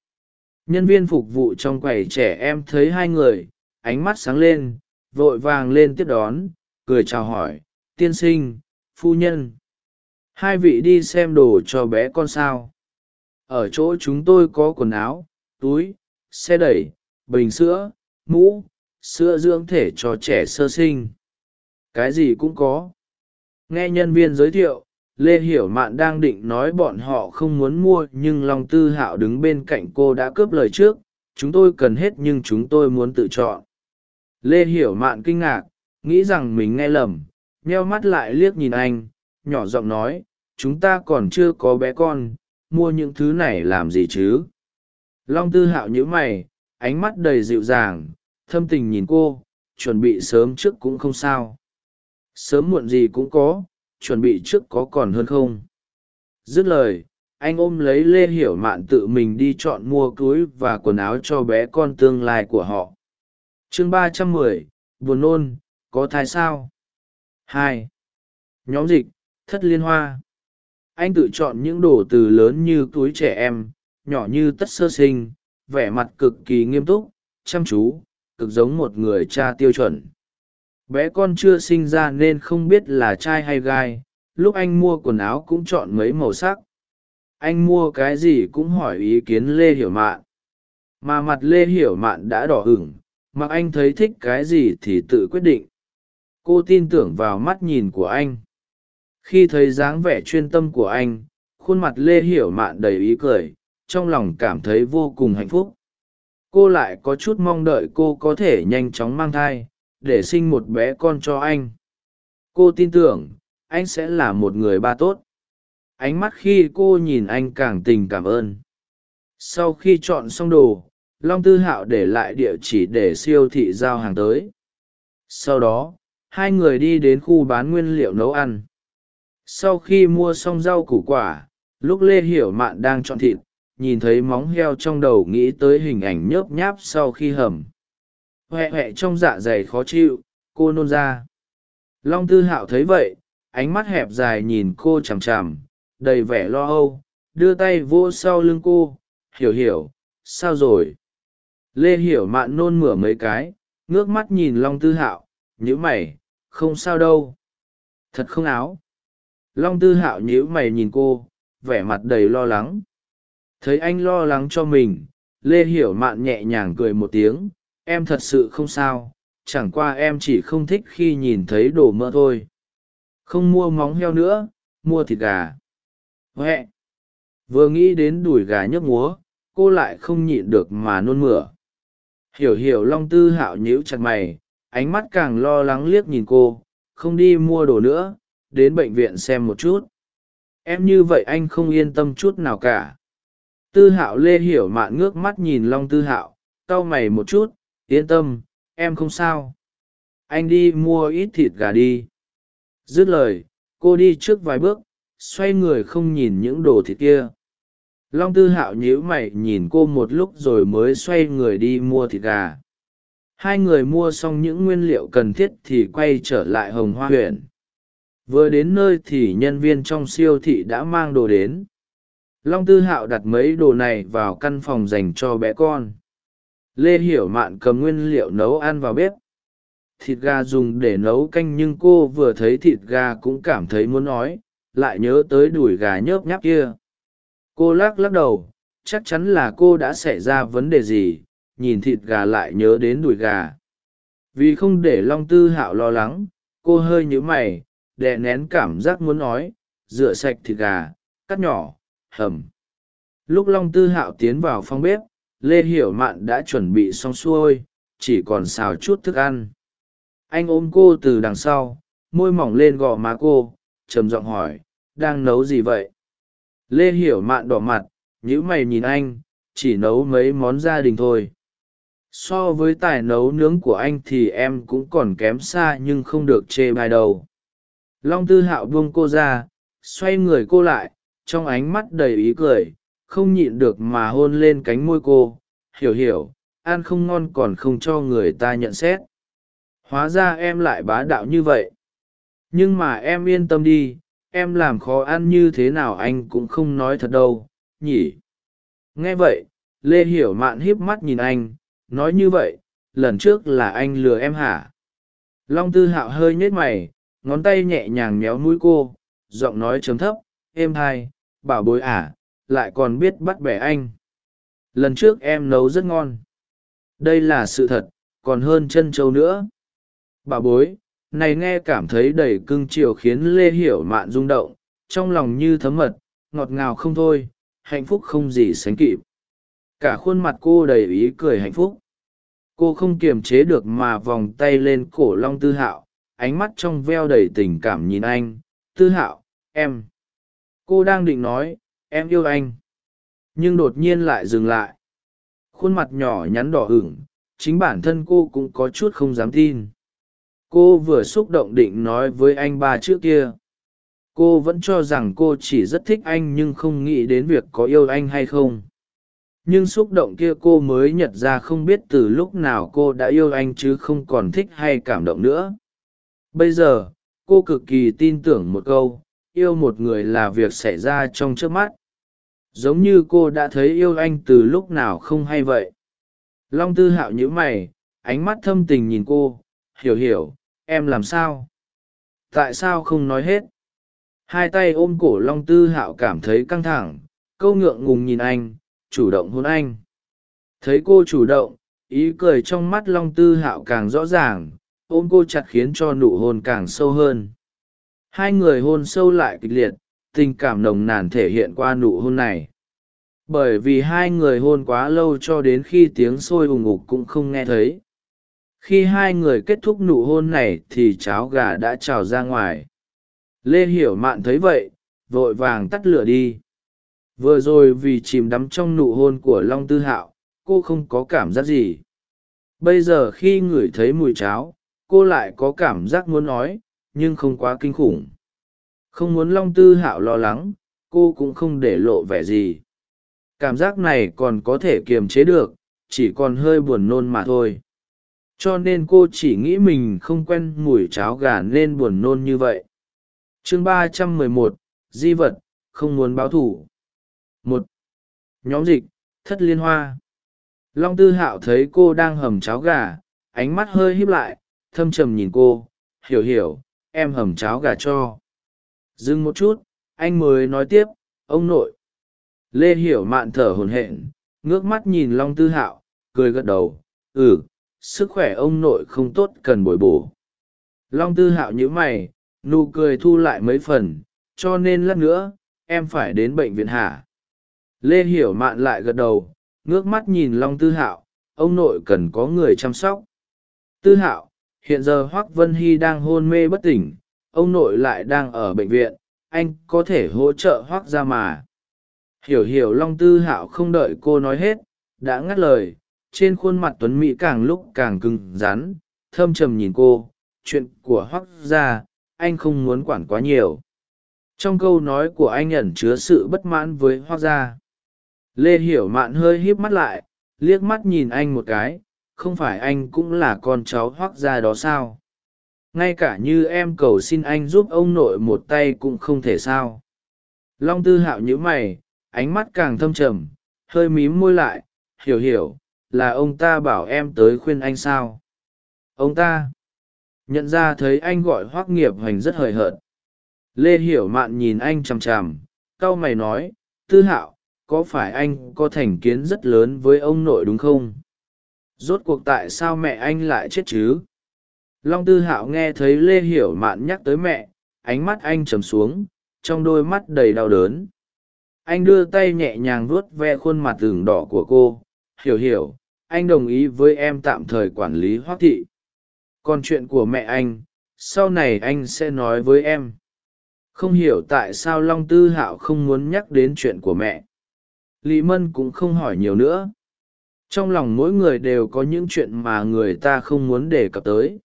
Nhân viên phục vụ trong quầy trẻ em thấy hai người ánh mắt sáng lên, vội vàng lên tiếp đón, cười chào hỏi, tiên sinh, phu nhân. Hai vị đi xem đồ cho bé con sao? Ở chỗ chúng tôi có quần áo, túi, xe đẩy, bình sữa, mũ, sữa dưỡng thể cho trẻ sơ sinh. Cái gì cũng có. Nghe nhân viên giới thiệu, lê hiểu mạn đang định nói bọn họ không muốn mua, nhưng long tư hạo đứng bên cạnh cô đã cướp lời trước, chúng tôi cần hết nhưng chúng tôi muốn tự chọn lê hiểu mạn kinh ngạc, nghĩ rằng mình nghe lầm, nheo mắt lại liếc nhìn anh, nhỏ giọng nói, chúng ta còn chưa có bé con, mua những thứ này làm gì chứ? Long tư hạo nhíu mày, ánh mắt đầy dịu dàng, thâm tình nhìn cô, chuẩn bị sớm trước cũng không sao. Sớm muộn gì cũng có, chuẩn bị trước có còn hơn không? Dứt lời, anh ôm lấy lê hiểu mạn tự mình đi chọn mua túi và quần áo cho bé con tương lai của họ chương ba trăm mười, buồn nôn, có thai sao? Hai. Nhóm dịch, thất liên hoa. Anh tự chọn những đồ từ lớn như túi trẻ em, nhỏ như tất sơ sinh, vẻ mặt cực kỳ nghiêm túc, chăm chú, cực giống một người cha tiêu chuẩn. Bé con chưa sinh ra nên không biết là trai hay gai, lúc anh mua quần áo cũng chọn mấy màu sắc. Anh mua cái gì cũng hỏi ý kiến lê hiểu mạn. Mà mặt lê hiểu mạn đã đỏ hửng mặc anh thấy thích cái gì thì tự quyết định. Cô tin tưởng vào mắt nhìn của anh. Khi thấy dáng vẻ chuyên tâm của anh, khuôn mặt lê hiểu mạn đầy ý cười, trong lòng cảm thấy vô cùng hạnh phúc. Cô lại có chút mong đợi cô có thể nhanh chóng mang thai, để sinh một bé con cho anh. Cô tin tưởng, anh sẽ là một người ba tốt. Ánh mắt khi cô nhìn anh càng tình cảm ơn. Sau khi chọn xong đồ long tư hạo để lại địa chỉ để siêu thị giao hàng tới. Sau đó, hai người đi đến khu bán nguyên liệu nấu ăn. Sau khi mua xong rau củ quả, lúc lê hiểu mạn đang chọn thịt, nhìn thấy móng heo trong đầu nghĩ tới hình ảnh nhớp nháp sau khi hầm. Huệ huệ trong dạ dày khó chịu, cô nôn ra. Long tư hạo thấy vậy, ánh mắt hẹp dài nhìn cô chằm chằm, đầy vẻ lo âu, đưa tay vô sau lưng cô. Hiểu hiểu, sao rồi? Lê hiểu mạn nôn mửa mấy cái, ngước mắt nhìn long tư hạo nhữ mày, không sao đâu. Thật không áo. Long tư hạo nhữ mày nhìn cô, vẻ mặt đầy lo lắng. Thấy anh lo lắng cho mình, lê hiểu mạn nhẹ nhàng cười một tiếng, em thật sự không sao, chẳng qua em chỉ không thích khi nhìn thấy đồ mỡ thôi. Không mua móng heo nữa, mua thịt gà. Huệ. Vừa nghĩ đến đùi gà nhấp múa, cô lại không nhịn được mà nôn mửa hiểu hiểu long tư hạo nhíu chặt mày, ánh mắt càng lo lắng liếc nhìn cô, không đi mua đồ nữa, đến bệnh viện xem một chút. Em như vậy anh không yên tâm chút nào cả. Tư hạo lê hiểu mạn ngước mắt nhìn long tư hạo, cau mày một chút, yên tâm, em không sao. Anh đi mua ít thịt gà đi. Dứt lời, cô đi trước vài bước, xoay người không nhìn những đồ thịt kia long tư hạo nhíu mày nhìn cô một lúc rồi mới xoay người đi mua thịt gà. Hai người mua xong những nguyên liệu cần thiết thì quay trở lại hồng hoa huyện. Vừa đến nơi thì nhân viên trong siêu thị đã mang đồ đến. Long tư hạo đặt mấy đồ này vào căn phòng dành cho bé con. Lê hiểu mạn cầm nguyên liệu nấu ăn vào bếp. Thịt gà dùng để nấu canh nhưng cô vừa thấy thịt gà cũng cảm thấy muốn nói, lại nhớ tới đùi gà nhớp nháp kia cô lắc lắc đầu, chắc chắn là cô đã xảy ra vấn đề gì, nhìn thịt gà lại nhớ đến đùi gà. Vì không để long tư hạo lo lắng, cô hơi nhíu mày, đè nén cảm giác muốn nói, rửa sạch thịt gà, cắt nhỏ, hầm. Lúc long tư hạo tiến vào phòng bếp, lê hiểu mạn đã chuẩn bị xong xuôi, chỉ còn xào chút thức ăn. Anh ôm cô từ đằng sau, môi mỏng lên gò má cô, trầm giọng hỏi, đang nấu gì vậy? Lê hiểu mạn đỏ mặt nhữ mày nhìn anh, chỉ nấu mấy món gia đình thôi. So với tài nấu nướng của anh thì em cũng còn kém xa nhưng không được chê bai đâu long tư hạo buông cô ra, xoay người cô lại, trong ánh mắt đầy ý cười, không nhịn được mà hôn lên cánh môi cô. Hiểu hiểu, ăn không ngon còn không cho người ta nhận xét. Hóa ra em lại bá đạo như vậy. Nhưng mà em yên tâm đi em làm khó ăn như thế nào anh cũng không nói thật đâu, nhỉ? Nghe vậy, lê hiểu mạn híp mắt nhìn anh, nói như vậy, lần trước là anh lừa em hả? Long tư hạo hơi nhếch mày, ngón tay nhẹ nhàng méo mũi cô, giọng nói chấm thấp êm hai, bảo bối ả lại còn biết bắt bẻ anh. Lần trước em nấu rất ngon. Đây là sự thật, còn hơn chân trâu nữa. Bà bối này nghe cảm thấy đầy cưng chiều khiến lê hiểu mạn rung động, trong lòng như thấm mật, ngọt ngào không thôi, hạnh phúc không gì sánh kịp. Cả khuôn mặt cô đầy ý cười hạnh phúc. Cô không kiềm chế được mà vòng tay lên cổ long tư hạo, ánh mắt trong veo đầy tình cảm nhìn anh. Tư hạo, em. Cô đang định nói, em yêu anh. Nhưng đột nhiên lại dừng lại. Khuôn mặt nhỏ nhắn đỏ hửng chính bản thân cô cũng có chút không dám tin cô vừa xúc động định nói với anh ba trước kia. Cô vẫn cho rằng cô chỉ rất thích anh nhưng không nghĩ đến việc có yêu anh hay không. Nhưng xúc động kia cô mới nhận ra không biết từ lúc nào cô đã yêu anh chứ không còn thích hay cảm động nữa. Bây giờ, cô cực kỳ tin tưởng một câu, yêu một người là việc xảy ra trong trước mắt. Giống như cô đã thấy yêu anh từ lúc nào không hay vậy. Long tư hạo nhíu mày, ánh mắt thâm tình nhìn cô, hiểu hiểu em làm sao? Tại sao không nói hết? Hai tay ôm cổ long tư hạo cảm thấy căng thẳng, câu ngượng ngùng nhìn anh, chủ động hôn anh. Thấy cô chủ động, ý cười trong mắt long tư hạo càng rõ ràng, ôm cô chặt khiến cho nụ hôn càng sâu hơn. Hai người hôn sâu lại kịch liệt, tình cảm nồng nàn thể hiện qua nụ hôn này. Bởi vì hai người hôn quá lâu cho đến khi tiếng sôi ùng ục cũng không nghe thấy khi hai người kết thúc nụ hôn này thì cháo gà đã trào ra ngoài. Lê hiểu mạn thấy vậy, vội vàng tắt lửa đi. Vừa rồi vì chìm đắm trong nụ hôn của long tư hạo, cô không có cảm giác gì. Bây giờ khi ngửi thấy mùi cháo, cô lại có cảm giác muốn nói, nhưng không quá kinh khủng. Không muốn long tư hạo lo lắng, cô cũng không để lộ vẻ gì. Cảm giác này còn có thể kiềm chế được, chỉ còn hơi buồn nôn mà thôi cho nên cô chỉ nghĩ mình không quen mùi cháo gà nên buồn nôn như vậy. Chương ba trăm mười một, di vật, không muốn báo thủ một, nhóm dịch, thất liên hoa. Long tư hạo thấy cô đang hầm cháo gà, ánh mắt hơi híp lại, thâm trầm nhìn cô, hiểu hiểu, em hầm cháo gà cho. Dừng một chút, anh mới nói tiếp, ông nội. Lê hiểu mạn thở hồn hện ngước mắt nhìn long tư hạo, cười gật đầu ừ sức khỏe ông nội không tốt cần bồi bổ. Long tư hạo nhữ mày, nụ cười thu lại mấy phần, cho nên lát nữa, em phải đến bệnh viện hả? Lê hiểu mạn lại gật đầu, ngước mắt nhìn long tư hạo, ông nội cần có người chăm sóc. Tư hạo, hiện giờ hoác vân hy đang hôn mê bất tỉnh, ông nội lại đang ở bệnh viện, anh có thể hỗ trợ hoác ra mà. Hiểu hiểu long tư hạo không đợi cô nói hết, đã ngắt lời trên khuôn mặt tuấn mỹ càng lúc càng cứng rắn, thâm trầm nhìn cô, chuyện của hoác gia, anh không muốn quản quá nhiều. Trong câu nói của anh ẩn chứa sự bất mãn với hoác gia. Lê hiểu mạn hơi híp mắt lại, liếc mắt nhìn anh một cái, không phải anh cũng là con cháu hoác gia đó sao? Ngay cả như em cầu xin anh giúp ông nội một tay cũng không thể sao. Long tư hạo nhíu mày, ánh mắt càng thâm trầm, hơi mím môi lại, hiểu hiểu là ông ta bảo em tới khuyên anh sao? Ông ta nhận ra thấy anh gọi hoác nghiệp hoành rất hời hợt. Lê hiểu mạn nhìn anh chằm chằm c a o mày nói, tư hạo, có phải anh có thành kiến rất lớn với ông nội đúng không? Rốt cuộc tại sao mẹ anh lại chết chứ? Long tư hạo nghe thấy lê hiểu mạn nhắc tới mẹ, ánh mắt anh trầm xuống, trong đôi mắt đầy đau đớn. Anh đưa tay nhẹ nhàng vuốt ve khuôn mặt tường đỏ của cô, hiểu hiểu anh đồng ý với em tạm thời quản lý hoác thị. Còn chuyện của mẹ anh, sau này anh sẽ nói với em. Không hiểu tại sao long tư hạo không muốn nhắc đến chuyện của mẹ. Lý mân cũng không hỏi nhiều nữa. Trong lòng mỗi người đều có những chuyện mà người ta không muốn đề cập tới.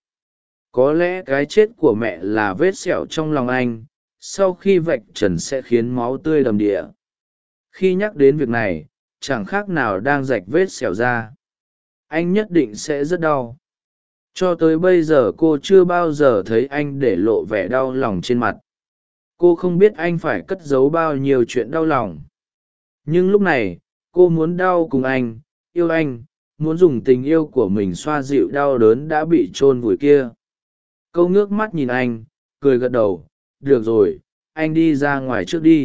Có lẽ cái chết của mẹ là vết sẹo trong lòng anh, sau khi vạch trần sẽ khiến máu tươi đầm địa. Khi nhắc đến việc này, chẳng khác nào đang rạch vết sẹo ra anh nhất định sẽ rất đau. Cho tới bây giờ cô chưa bao giờ thấy anh để lộ vẻ đau lòng trên mặt. Cô không biết anh phải cất giấu bao nhiêu chuyện đau lòng. Nhưng lúc này, cô muốn đau cùng anh, yêu anh, muốn dùng tình yêu của mình xoa dịu đau đớn đã bị t r ô n vùi kia. Câu ngước mắt nhìn anh, cười gật đầu, được rồi, anh đi ra ngoài trước đi.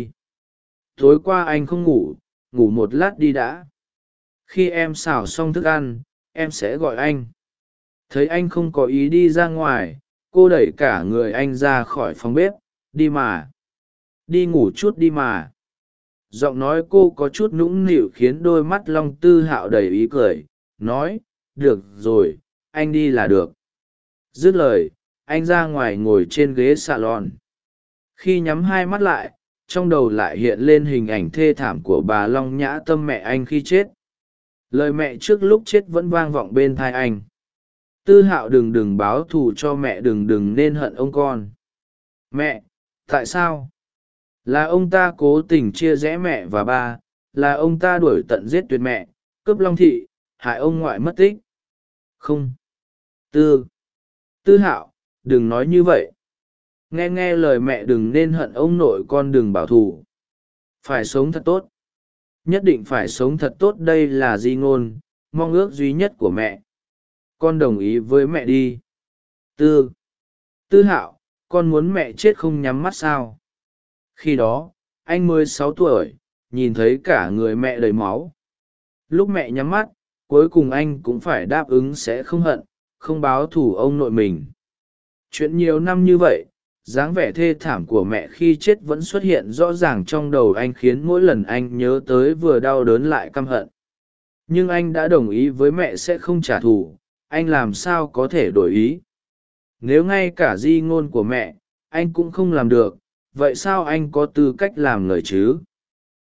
Tối qua anh không ngủ ngủ một lát đi đã. Khi em xào xong thức ăn em sẽ gọi anh. Thấy anh không có ý đi ra ngoài, cô đẩy cả người anh ra khỏi phòng bếp, đi mà. Đi ngủ chút đi mà. Giọng nói cô có chút nũng nịu khiến đôi mắt long tư hạo đầy ý cười, nói, được rồi, anh đi là được. Dứt lời, anh ra ngoài ngồi trên ghế xà lòn khi nhắm hai mắt lại, trong đầu lại hiện lên hình ảnh thê thảm của bà long nhã tâm mẹ anh khi chết lời mẹ trước lúc chết vẫn vang vọng bên thai anh. Tư hạo đừng đừng báo thù cho mẹ đừng đừng nên hận ông con. Mẹ tại sao? Là ông ta cố tình chia rẽ mẹ và ba là ông ta đuổi tận giết tuyệt mẹ cướp long thị hại ông ngoại mất tích. Không. Tư. Tư hạo đừng nói như vậy. Nghe nghe lời mẹ đừng nên hận ông nội con đừng bảo thù, phải sống thật tốt nhất định phải sống thật tốt đây là di ngôn, mong ước duy nhất của mẹ. Con đồng ý với mẹ đi. Tư. Tư hạo, con muốn mẹ chết không nhắm mắt sao? Khi đó, anh mới sáu tuổi, nhìn thấy cả người mẹ đầy máu. Lúc mẹ nhắm mắt, cuối cùng anh cũng phải đáp ứng sẽ không hận, không báo thù ông nội mình. Chuyện nhiều năm như vậy dáng vẻ thê thảm của mẹ khi chết vẫn xuất hiện rõ ràng trong đầu anh khiến mỗi lần anh nhớ tới vừa đau đớn lại căm hận. Nhưng anh đã đồng ý với mẹ sẽ không trả thù, anh làm sao có thể đổi ý? Nếu ngay cả di ngôn của mẹ, anh cũng không làm được, vậy sao anh có tư cách làm lời chứ?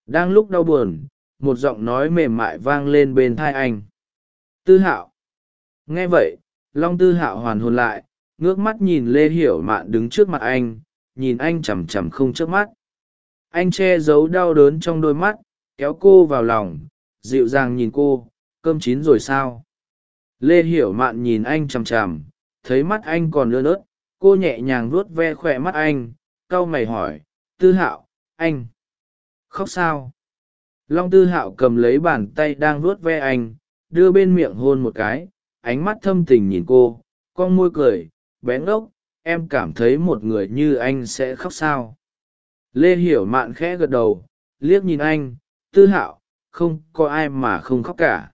Đang lúc đau buồn, một giọng nói mềm mại vang lên bên thai anh. Tư hạo. Nghe vậy, long tư hạo hoàn hồn lại ngước mắt nhìn lê hiểu mạn đứng trước mặt anh, nhìn anh chằm chằm không chớp mắt. Anh che giấu đau đớn trong đôi mắt, kéo cô vào lòng, dịu dàng nhìn cô, cơm chín rồi sao? Lê hiểu mạn nhìn anh chằm chằm, thấy mắt anh còn lơ nớt cô nhẹ nhàng vuốt ve khỏe mắt anh, cau mày hỏi, tư hạo, anh khóc sao? Long tư hạo cầm lấy bàn tay đang vuốt ve anh, đưa bên miệng hôn một cái, ánh mắt thâm tình nhìn cô, con môi cười bé ngốc, em cảm thấy một người như anh sẽ khóc sao? Lê hiểu mạn khẽ gật đầu, liếc nhìn anh, tư hạo, không có ai mà không khóc cả.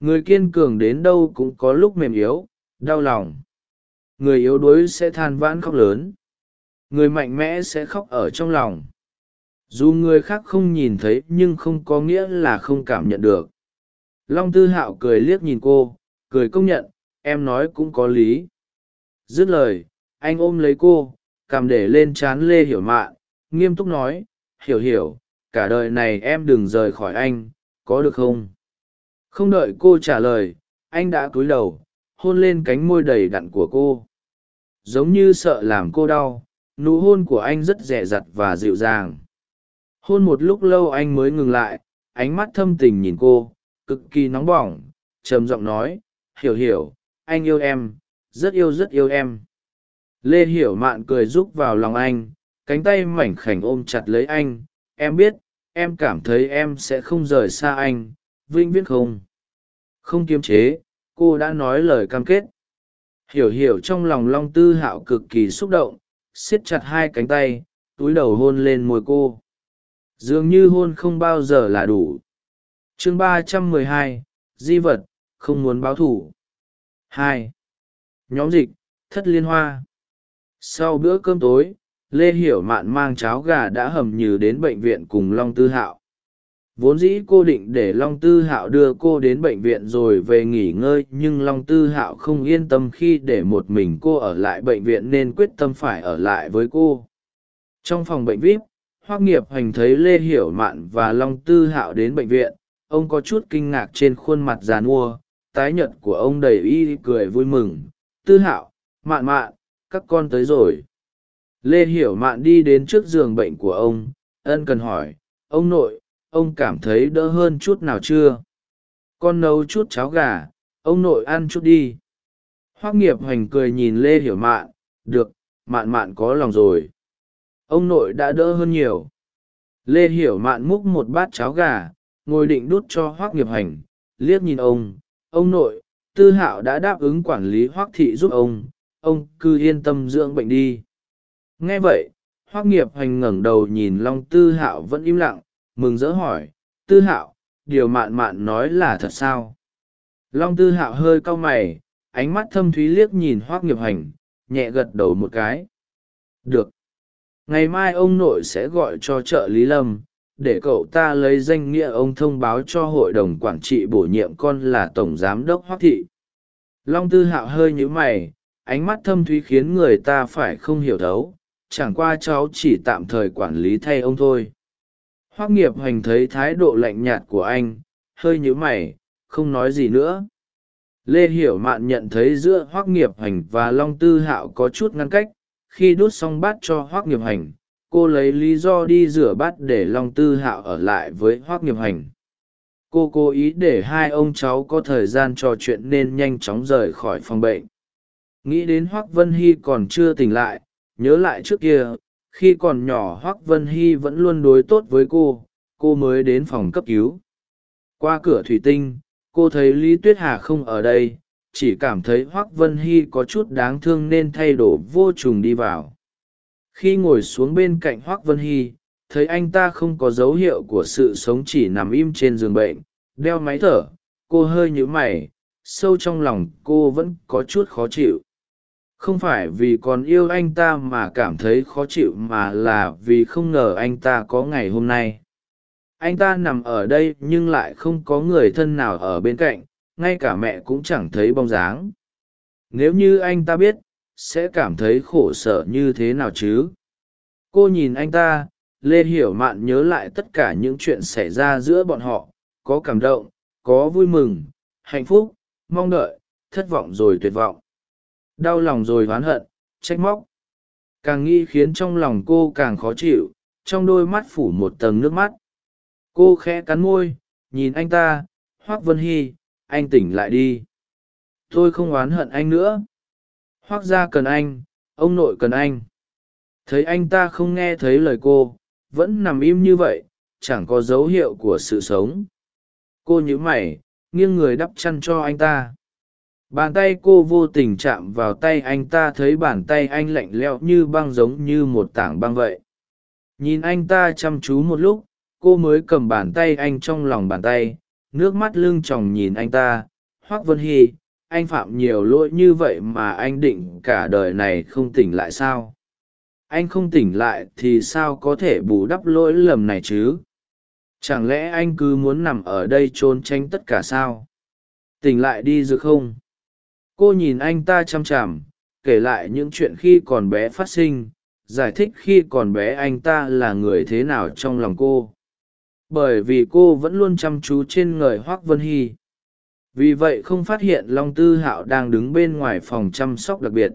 Người kiên cường đến đâu cũng có lúc mềm yếu, đau lòng. Người yếu đuối sẽ than vãn khóc lớn. Người mạnh mẽ sẽ khóc ở trong lòng. Dù người khác không nhìn thấy nhưng không có nghĩa là không cảm nhận được. Long tư hạo cười liếc nhìn cô, cười công nhận, em nói cũng có lý dứt lời, anh ôm lấy cô cằm để lên c h á n lê hiểu mạn, nghiêm túc nói, hiểu hiểu, cả đời này em đừng rời khỏi anh, có được không? Không đợi cô trả lời, anh đã cúi đầu, hôn lên cánh môi đầy đặn của cô. Giống như sợ làm cô đau, nụ hôn của anh rất rẻ rặt và dịu dàng. Hôn một lúc lâu anh mới ngừng lại, ánh mắt thâm tình nhìn cô, cực kỳ nóng bỏng, trầm giọng nói, hiểu hiểu, anh yêu em rất yêu rất yêu em. Lê hiểu mạn cười rúc vào lòng anh, cánh tay mảnh khảnh ôm chặt lấy anh. Em biết, em cảm thấy em sẽ không rời xa anh, vĩnh viễn không. Không kiềm chế, cô đã nói lời cam kết. Hiểu hiểu trong lòng long tư hạo cực kỳ xúc động, siết chặt hai cánh tay, túi đầu hôn lên môi cô. Dường như hôn không bao giờ là đủ. Chương ba trăm mười hai, di vật, không muốn báo thủ hai nhóm dịch, thất liên hoa. Sau bữa cơm tối, lê hiểu mạn mang cháo gà đã hầm nhừ đến bệnh viện cùng long tư hạo. Vốn dĩ cô định để long tư hạo đưa cô đến bệnh viện rồi về nghỉ ngơi, nhưng long tư hạo không yên tâm khi để một mình cô ở lại bệnh viện nên quyết tâm phải ở lại với cô. Trong phòng bệnh vip, hoác nghiệp hành thấy lê hiểu mạn và long tư hạo đến bệnh viện, ông có chút kinh ngạc trên khuôn mặt g i à n mua tái nhợt của ông đầy y cười vui mừng tư hạo, mạn mạn, các con tới rồi. Lê hiểu mạn đi đến trước giường bệnh của ông, ân cần hỏi, ông nội, ông cảm thấy đỡ hơn chút nào chưa? Con nấu chút cháo gà, ông nội ăn chút đi. Hoác nghiệp hoành cười nhìn lê hiểu mạn, được, mạn mạn có lòng rồi. Ông nội đã đỡ hơn nhiều. Lê hiểu mạn múc một bát cháo gà, ngồi định đút cho hoác nghiệp hành liếc nhìn ông ông nội tư hạo đã đáp ứng quản lý hoác thị giúp ông ông cứ yên tâm dưỡng bệnh đi. Nghe vậy hoác nghiệp hành ngẩng đầu nhìn long tư hạo vẫn im lặng, mừng rỡ hỏi, tư hạo, điều mạn mạn nói là thật sao? Long tư hạo hơi cau mày, ánh mắt thâm thúy liếc nhìn hoác nghiệp hành, nhẹ gật đầu một cái. Được. Ngày mai ông nội sẽ gọi cho trợ lý lâm để cậu ta lấy danh nghĩa ông thông báo cho hội đồng quản trị bổ nhiệm con là tổng giám đốc hoác thị. Long tư hạo hơi nhíu mày, ánh mắt thâm thúy khiến người ta phải không hiểu thấu, chẳng qua cháu chỉ tạm thời quản lý thay ông thôi. Hoác nghiệp hành thấy thái độ lạnh nhạt của anh, hơi nhíu mày, không nói gì nữa. Lê hiểu mạn nhận thấy giữa hoác nghiệp hành và long tư hạo có chút ngăn cách, khi đút xong bát cho hoác nghiệp hành cô lấy lý do đi rửa bát để long tư hạo ở lại với hoác nghiệp hành. Cô cố ý để hai ông cháu có thời gian trò chuyện nên nhanh chóng rời khỏi phòng bệnh. Nghĩ đến hoác vân hy còn chưa tỉnh lại, nhớ lại trước kia, khi còn nhỏ hoác vân hy vẫn luôn đối tốt với cô cô mới đến phòng cấp cứu. Qua cửa thủy tinh, cô thấy lý tuyết hà không ở đây, chỉ cảm thấy hoác vân hy có chút đáng thương nên thay đổi vô trùng đi vào khi ngồi xuống bên cạnh hoác vân hy, thấy anh ta không có dấu hiệu của sự sống chỉ nằm im trên giường bệnh, đeo máy thở, cô hơi nhữ mày, sâu trong lòng cô vẫn có chút khó chịu. Không phải vì còn yêu anh ta mà cảm thấy khó chịu mà là vì không ngờ anh ta có ngày hôm nay. Anh ta nằm ở đây nhưng lại không có người thân nào ở bên cạnh, ngay cả mẹ cũng chẳng thấy bóng dáng. Nếu như anh ta biết sẽ cảm thấy khổ sở như thế nào chứ? Cô nhìn anh ta, lê hiểu mạn nhớ lại tất cả những chuyện xảy ra giữa bọn họ, có cảm động, có vui mừng, hạnh phúc, mong đợi, thất vọng rồi tuyệt vọng. Đau lòng rồi oán hận, trách móc. Càng nghĩ khiến trong lòng cô càng khó chịu, trong đôi mắt phủ một tầng nước mắt. Cô khẽ cắn môi, nhìn anh ta, hoác vân hy, anh tỉnh lại đi. Tôi không oán hận anh nữa hoác gia cần anh, ông nội cần anh. Thấy anh ta không nghe thấy lời cô, vẫn nằm im như vậy, chẳng có dấu hiệu của sự sống. Cô nhíu mày, nghiêng người đắp chăn cho anh ta. Bàn tay cô vô tình chạm vào tay anh ta thấy bàn tay anh lạnh lẽo như băng giống như một tảng băng vậy. Nhìn anh ta chăm chú một lúc, cô mới cầm bàn tay anh trong lòng bàn tay, nước mắt lưng tròng nhìn anh ta. Hoác vân hy anh phạm nhiều lỗi như vậy mà anh định cả đời này không tỉnh lại sao? Anh không tỉnh lại thì sao có thể bù đắp lỗi lầm này chứ? Chẳng lẽ anh cứ muốn nằm ở đây trốn tránh tất cả sao? Tỉnh lại đi được không? Cô nhìn anh ta chăm chằm, kể lại những chuyện khi còn bé phát sinh, giải thích khi còn bé anh ta là người thế nào trong lòng cô. Bởi vì cô vẫn luôn chăm chú trên người hoác vân hy vì vậy không phát hiện long tư hạo đang đứng bên ngoài phòng chăm sóc đặc biệt.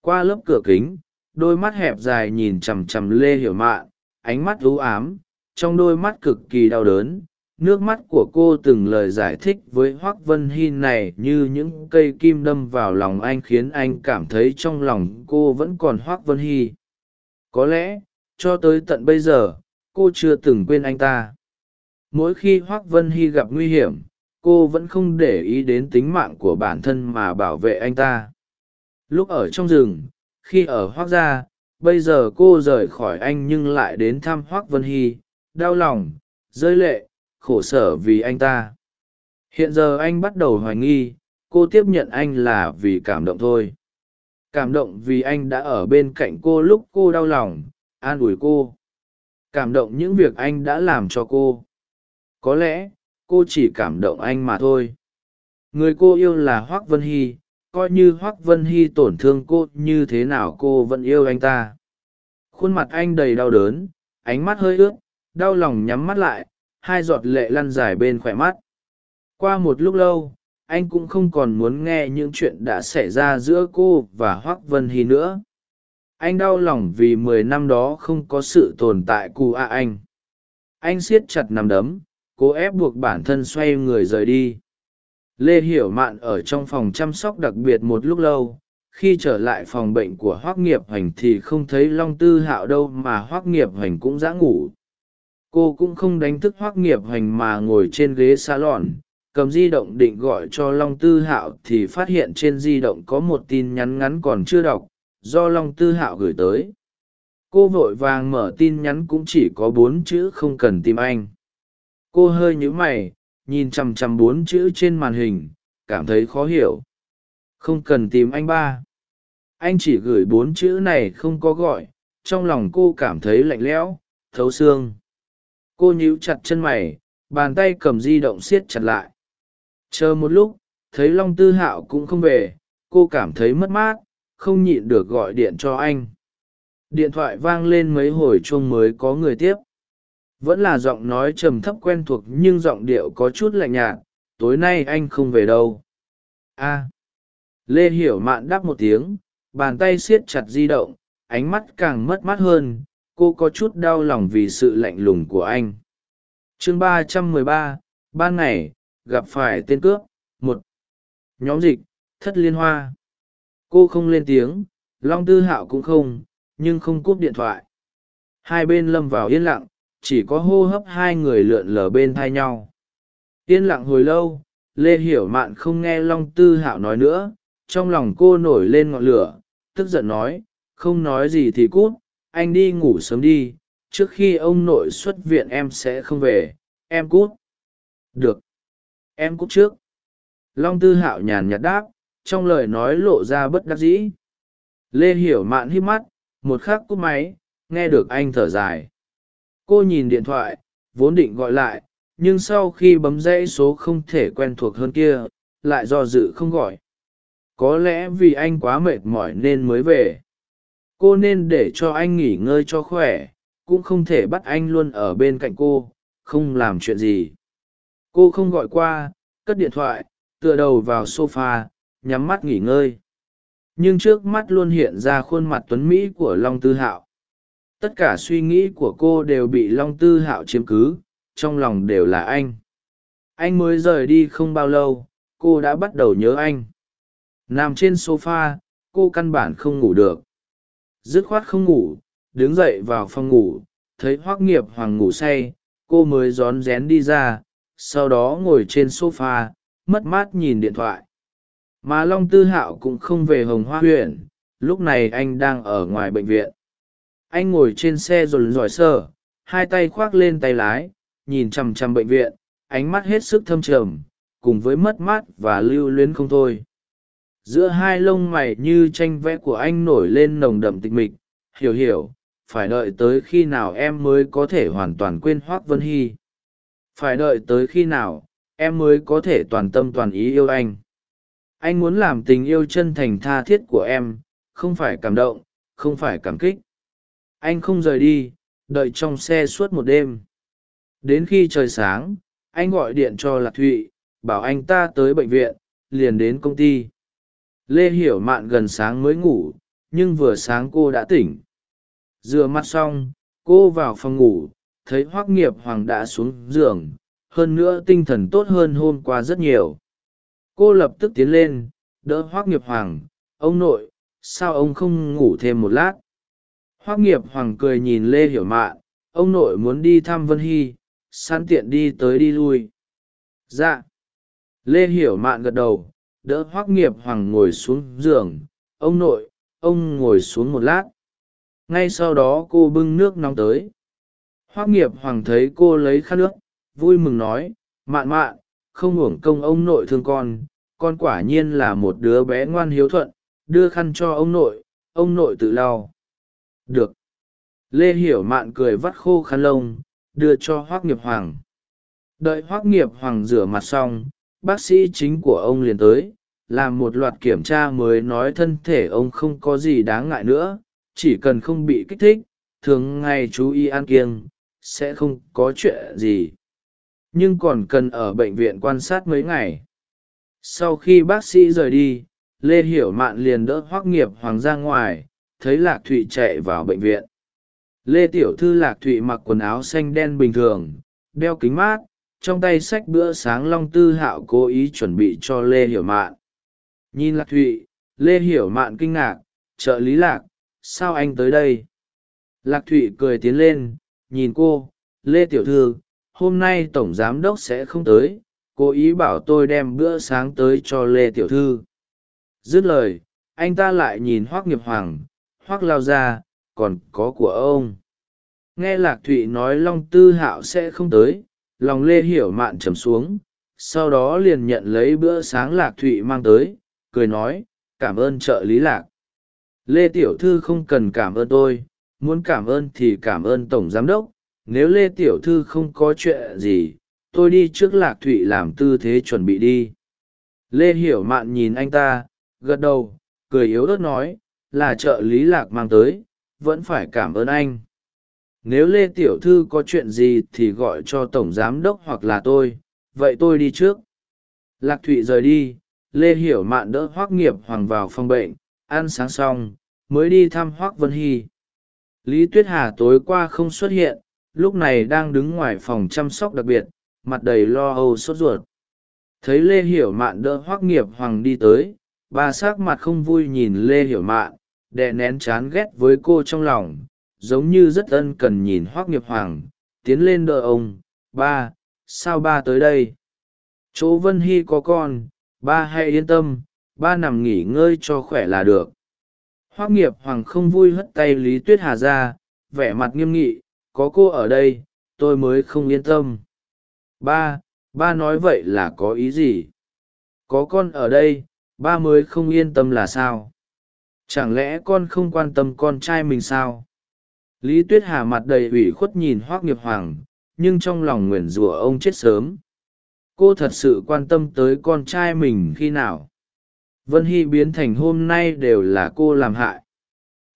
Qua lớp cửa kính, đôi mắt hẹp dài nhìn chằm chằm lê hiểu mạn, ánh mắt ưu ám, trong đôi mắt cực kỳ đau đớn, nước mắt của cô từng lời giải thích với hoác vân hy này như những cây kim đâm vào lòng anh khiến anh cảm thấy trong lòng cô vẫn còn hoác vân hy có lẽ, cho tới tận bây giờ, cô chưa từng quên anh ta. Mỗi khi hoác vân hy gặp nguy hiểm cô vẫn không để ý đến tính mạng của bản thân mà bảo vệ anh ta. Lúc ở trong rừng, khi ở hoác gia, bây giờ cô rời khỏi anh nhưng lại đến thăm hoác vân hy, đau lòng, rơi lệ, khổ sở vì anh ta. Hiện giờ anh bắt đầu hoài nghi, cô tiếp nhận anh là vì cảm động thôi. Cảm động vì anh đã ở bên cạnh cô lúc cô đau lòng, an ủi cô. Cảm động những việc anh đã làm cho cô. Có lẽ cô chỉ cảm động anh mà thôi. Người cô yêu là hoác vân hy, coi như hoác vân hy tổn thương cô như thế nào cô vẫn yêu anh ta. Khuôn mặt anh đầy đau đớn, ánh mắt hơi ướt, đau lòng nhắm mắt lại, hai giọt lệ lăn dài bên khỏe mắt. Qua một lúc lâu, anh cũng không còn muốn nghe những chuyện đã xảy ra giữa cô và hoác vân hy nữa. Anh đau lòng vì mười năm đó không có sự tồn tại cụ a anh. Anh siết chặt nằm đấm cố ép buộc bản thân xoay người rời đi. Lê hiểu mạn ở trong phòng chăm sóc đặc biệt một lúc lâu, khi trở lại phòng bệnh của hoác nghiệp hoành thì không thấy long tư hạo đâu mà hoác nghiệp hoành cũng dã ngủ. Cô cũng không đánh thức hoác nghiệp hoành mà ngồi trên ghế salon, cầm di động định gọi cho long tư hạo thì phát hiện trên di động có một tin nhắn ngắn còn chưa đọc, do long tư hạo gửi tới. Cô vội vàng mở tin nhắn cũng chỉ có bốn chữ không cần tìm anh cô hơi nhíu mày, nhìn chằm chằm bốn chữ trên màn hình, cảm thấy khó hiểu. Không cần tìm anh ba. Anh chỉ gửi bốn chữ này không có gọi, trong lòng cô cảm thấy lạnh lẽo, thấu xương. Cô nhíu chặt chân mày, bàn tay cầm di động siết chặt lại. Chờ một lúc, thấy long tư hạo cũng không về, cô cảm thấy mất mát, không nhịn được gọi điện cho anh. Điện thoại vang lên mấy hồi chuông mới có người tiếp vẫn là giọng nói trầm thấp quen thuộc nhưng giọng điệu có chút lạnh nhạt, tối nay anh không về đâu. A. Lê hiểu mạn đáp một tiếng, bàn tay siết chặt di động, ánh mắt càng mất mát hơn, cô có chút đau lòng vì sự lạnh lùng của anh. Chương ba trăm mười ba, ban ngày, gặp phải tên cướp, một. Nhóm dịch, thất liên hoa. Cô không lên tiếng, long tư hạo cũng không, nhưng không cúp điện thoại. Hai bên lâm vào yên lặng chỉ có hô hấp hai người lượn lờ bên thai nhau. Yên lặng hồi lâu, lê hiểu mạn không nghe long tư hạo nói nữa, trong lòng cô nổi lên ngọn lửa, tức giận nói, không nói gì thì cút, anh đi ngủ sớm đi, trước khi ông nội xuất viện em sẽ không về, em cút. Được, em cút trước. Long tư hạo nhàn nhạt đáp, trong lời nói lộ ra bất đắc dĩ. Lê hiểu mạn hít mắt, một khắc cúp máy, nghe được anh thở dài cô nhìn điện thoại, vốn định gọi lại, nhưng sau khi bấm dãy số không thể quen thuộc hơn kia, lại do dự không gọi. Có lẽ vì anh quá mệt mỏi nên mới về. Cô nên để cho anh nghỉ ngơi cho khỏe, cũng không thể bắt anh luôn ở bên cạnh cô, không làm chuyện gì. Cô không gọi qua, cất điện thoại, tựa đầu vào s o f a nhắm mắt nghỉ ngơi. Nhưng trước mắt luôn hiện ra khuôn mặt tuấn mỹ của long tư hạo tất cả suy nghĩ của cô đều bị long tư hạo chiếm cứ, trong lòng đều là anh. Anh mới rời đi không bao lâu, cô đã bắt đầu nhớ anh. Nằm trên s o f a cô căn bản không ngủ được. Dứt khoát không ngủ, đứng dậy vào phòng ngủ, thấy hoác nghiệp hoàng ngủ say, cô mới rón rén đi ra, sau đó ngồi trên s o f a mất mát nhìn điện thoại. Mà long tư hạo cũng không về hồng hoa huyện, lúc này anh đang ở ngoài bệnh viện anh ngồi trên xe rồi giỏi sờ, hai tay khoác lên tay lái nhìn chằm chằm bệnh viện ánh mắt hết sức thâm trầm cùng với mất mát và lưu luyến không thôi. Giữa hai lông mày như tranh vẽ của anh nổi lên nồng đậm tịch mịch hiểu hiểu phải đợi tới khi nào em mới có thể hoàn toàn quên hoác vân hy? Phải đợi tới khi nào em mới có thể toàn tâm toàn ý yêu anh? Anh muốn làm tình yêu chân thành tha thiết của em không phải cảm động không phải cảm kích anh không rời đi, đợi trong xe suốt một đêm. Đến khi trời sáng, anh gọi điện cho lạc thụy, bảo anh ta tới bệnh viện, liền đến công ty. Lê hiểu mạn gần sáng mới ngủ, nhưng vừa sáng cô đã tỉnh. Rửa mặt xong, cô vào phòng ngủ, thấy hoác nghiệp hoàng đã xuống giường, hơn nữa tinh thần tốt hơn hôm qua rất nhiều. Cô lập tức tiến lên, đỡ hoác nghiệp hoàng, ông nội, sao ông không ngủ thêm một lát? Hoác nghiệp hoàng cười nhìn lê hiểu mạn, ông nội muốn đi thăm vân hy, sẵn tiện đi tới đi lui. Dạ. Lê hiểu mạn gật đầu, đỡ hoác nghiệp hoàng ngồi xuống giường. Ông nội, ông ngồi xuống một lát. Ngay sau đó cô bưng nước nóng tới. Hoác nghiệp hoàng thấy cô lấy khát nước, vui mừng nói, mạn mạn, không uổng công ông nội thương con con quả nhiên là một đứa bé ngoan hiếu thuận, đưa khăn cho ông nội ông nội tự lau được. Lê hiểu mạn cười vắt khô khăn lông, đưa cho hoác nghiệp hoàng. Đợi hoác nghiệp hoàng rửa mặt xong, bác sĩ chính của ông liền tới, làm một loạt kiểm tra mới nói thân thể ông không có gì đáng ngại nữa, chỉ cần không bị kích thích, thường ngày chú ý ăn kiêng, sẽ không có chuyện gì. Nhưng còn cần ở bệnh viện quan sát mấy ngày. Sau khi bác sĩ rời đi, lê hiểu mạn liền đỡ hoác nghiệp hoàng ra ngoài thấy lạc thụy chạy vào bệnh viện. Lê tiểu thư lạc thụy mặc quần áo xanh đen bình thường, đeo kính mát, trong tay sách bữa sáng long tư hạo cố ý chuẩn bị cho lê hiểu mạn. Nhìn lạc thụy, lê hiểu mạn kinh ngạc, trợ lý lạc, sao anh tới đây? Lạc thụy cười tiến lên, nhìn cô, lê tiểu thư, hôm nay tổng giám đốc sẽ không tới, cố ý bảo tôi đem bữa sáng tới cho lê tiểu thư. Dứt lời, anh ta lại nhìn hoác nghiệp hoàng hoác lao ra, còn có của ông. Nghe lạc thụy nói long tư hạo sẽ không tới, lòng lê hiểu mạn trầm xuống, sau đó liền nhận lấy bữa sáng lạc thụy mang tới, cười nói, cảm ơn trợ lý lạc. Lê tiểu thư không cần cảm ơn tôi, muốn cảm ơn thì cảm ơn tổng giám đốc. Nếu lê tiểu thư không có chuyện gì, tôi đi trước lạc thụy làm tư thế chuẩn bị đi. Lê hiểu mạn nhìn anh ta, gật đầu, cười yếu ớt nói là trợ lý lạc mang tới, vẫn phải cảm ơn anh. Nếu lê tiểu thư có chuyện gì thì gọi cho tổng giám đốc hoặc là tôi, vậy tôi đi trước. Lạc thụy rời đi, lê hiểu mạn đỡ hoác nghiệp hoàng vào phòng bệnh, ăn sáng xong, mới đi thăm hoác vân hy. Lý tuyết hà tối qua không xuất hiện, lúc này đang đứng ngoài phòng chăm sóc đặc biệt, mặt đầy lo âu sốt ruột. Thấy lê hiểu mạn đỡ hoác nghiệp hoàng đi tới, bà s ắ c mặt không vui nhìn lê hiểu mạn đè nén chán ghét với cô trong lòng, giống như rất ân cần nhìn hoác nghiệp hoàng, tiến lên đỡ ông, ba, sao ba tới đây? Chỗ vân hy có con, ba hãy yên tâm, ba nằm nghỉ ngơi cho khỏe là được. Hoác nghiệp hoàng không vui hất tay lý tuyết hà ra, vẻ mặt nghiêm nghị, có cô ở đây, tôi mới không yên tâm. Ba ba nói vậy là có ý gì? Có con ở đây, ba mới không yên tâm là sao? Chẳng lẽ con không quan tâm con trai mình sao? Lý tuyết hà mặt đầy ủy khuất nhìn hoác nghiệp hoàng, nhưng trong lòng nguyền rủa ông chết sớm. Cô thật sự quan tâm tới con trai mình khi nào? Vân hy biến thành hôm nay đều là cô làm hại.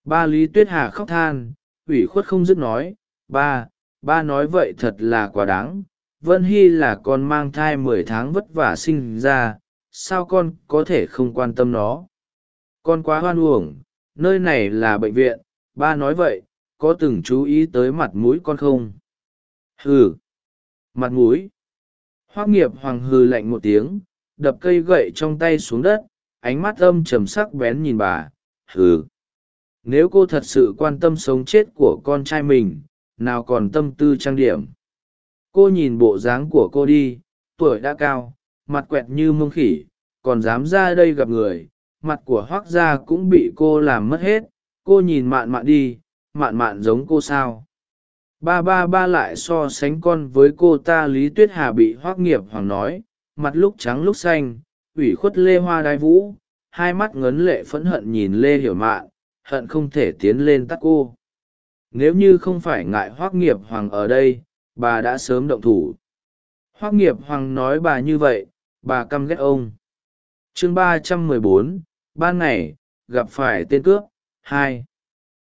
Ba lý tuyết hà khóc than, ủy khuất không dứt nói, ba ba nói vậy thật là quá đáng. Vân hy là con mang thai mười tháng vất vả sinh ra, sao con có thể không quan tâm nó? Con quá hoan uổng, nơi này là bệnh viện, ba nói vậy, có từng chú ý tới mặt mũi con không? Hừ. Mặt mũi. Hoác nghiệp hoàng hừ lạnh một tiếng, đập cây gậy trong tay xuống đất, ánh mắt âm trầm sắc bén nhìn bà, hừ. Nếu cô thật sự quan tâm sống chết của con trai mình, nào còn tâm tư trang điểm. Cô nhìn bộ dáng của cô đi, tuổi đã cao, mặt quẹt như mông khỉ, còn dám ra đây gặp người mặt của hoác gia cũng bị cô làm mất hết, cô nhìn mạn mạn đi, mạn mạn giống cô sao. Ba ba ba lại so sánh con với cô ta, lý tuyết hà bị hoác nghiệp hoàng nói, mặt lúc trắng lúc xanh, ủy khuất lê hoa đai vũ, hai mắt ngấn lệ phẫn hận nhìn lê hiểu mạn, hận không thể tiến lên tắt cô. Nếu như không phải ngại hoác nghiệp hoàng ở đây, bà đã sớm động thủ. Hoác nghiệp hoàng nói bà như vậy, bà căm ghét ông. Chương ba trăm mười bốn ban ngày, gặp phải tên cướp, hai.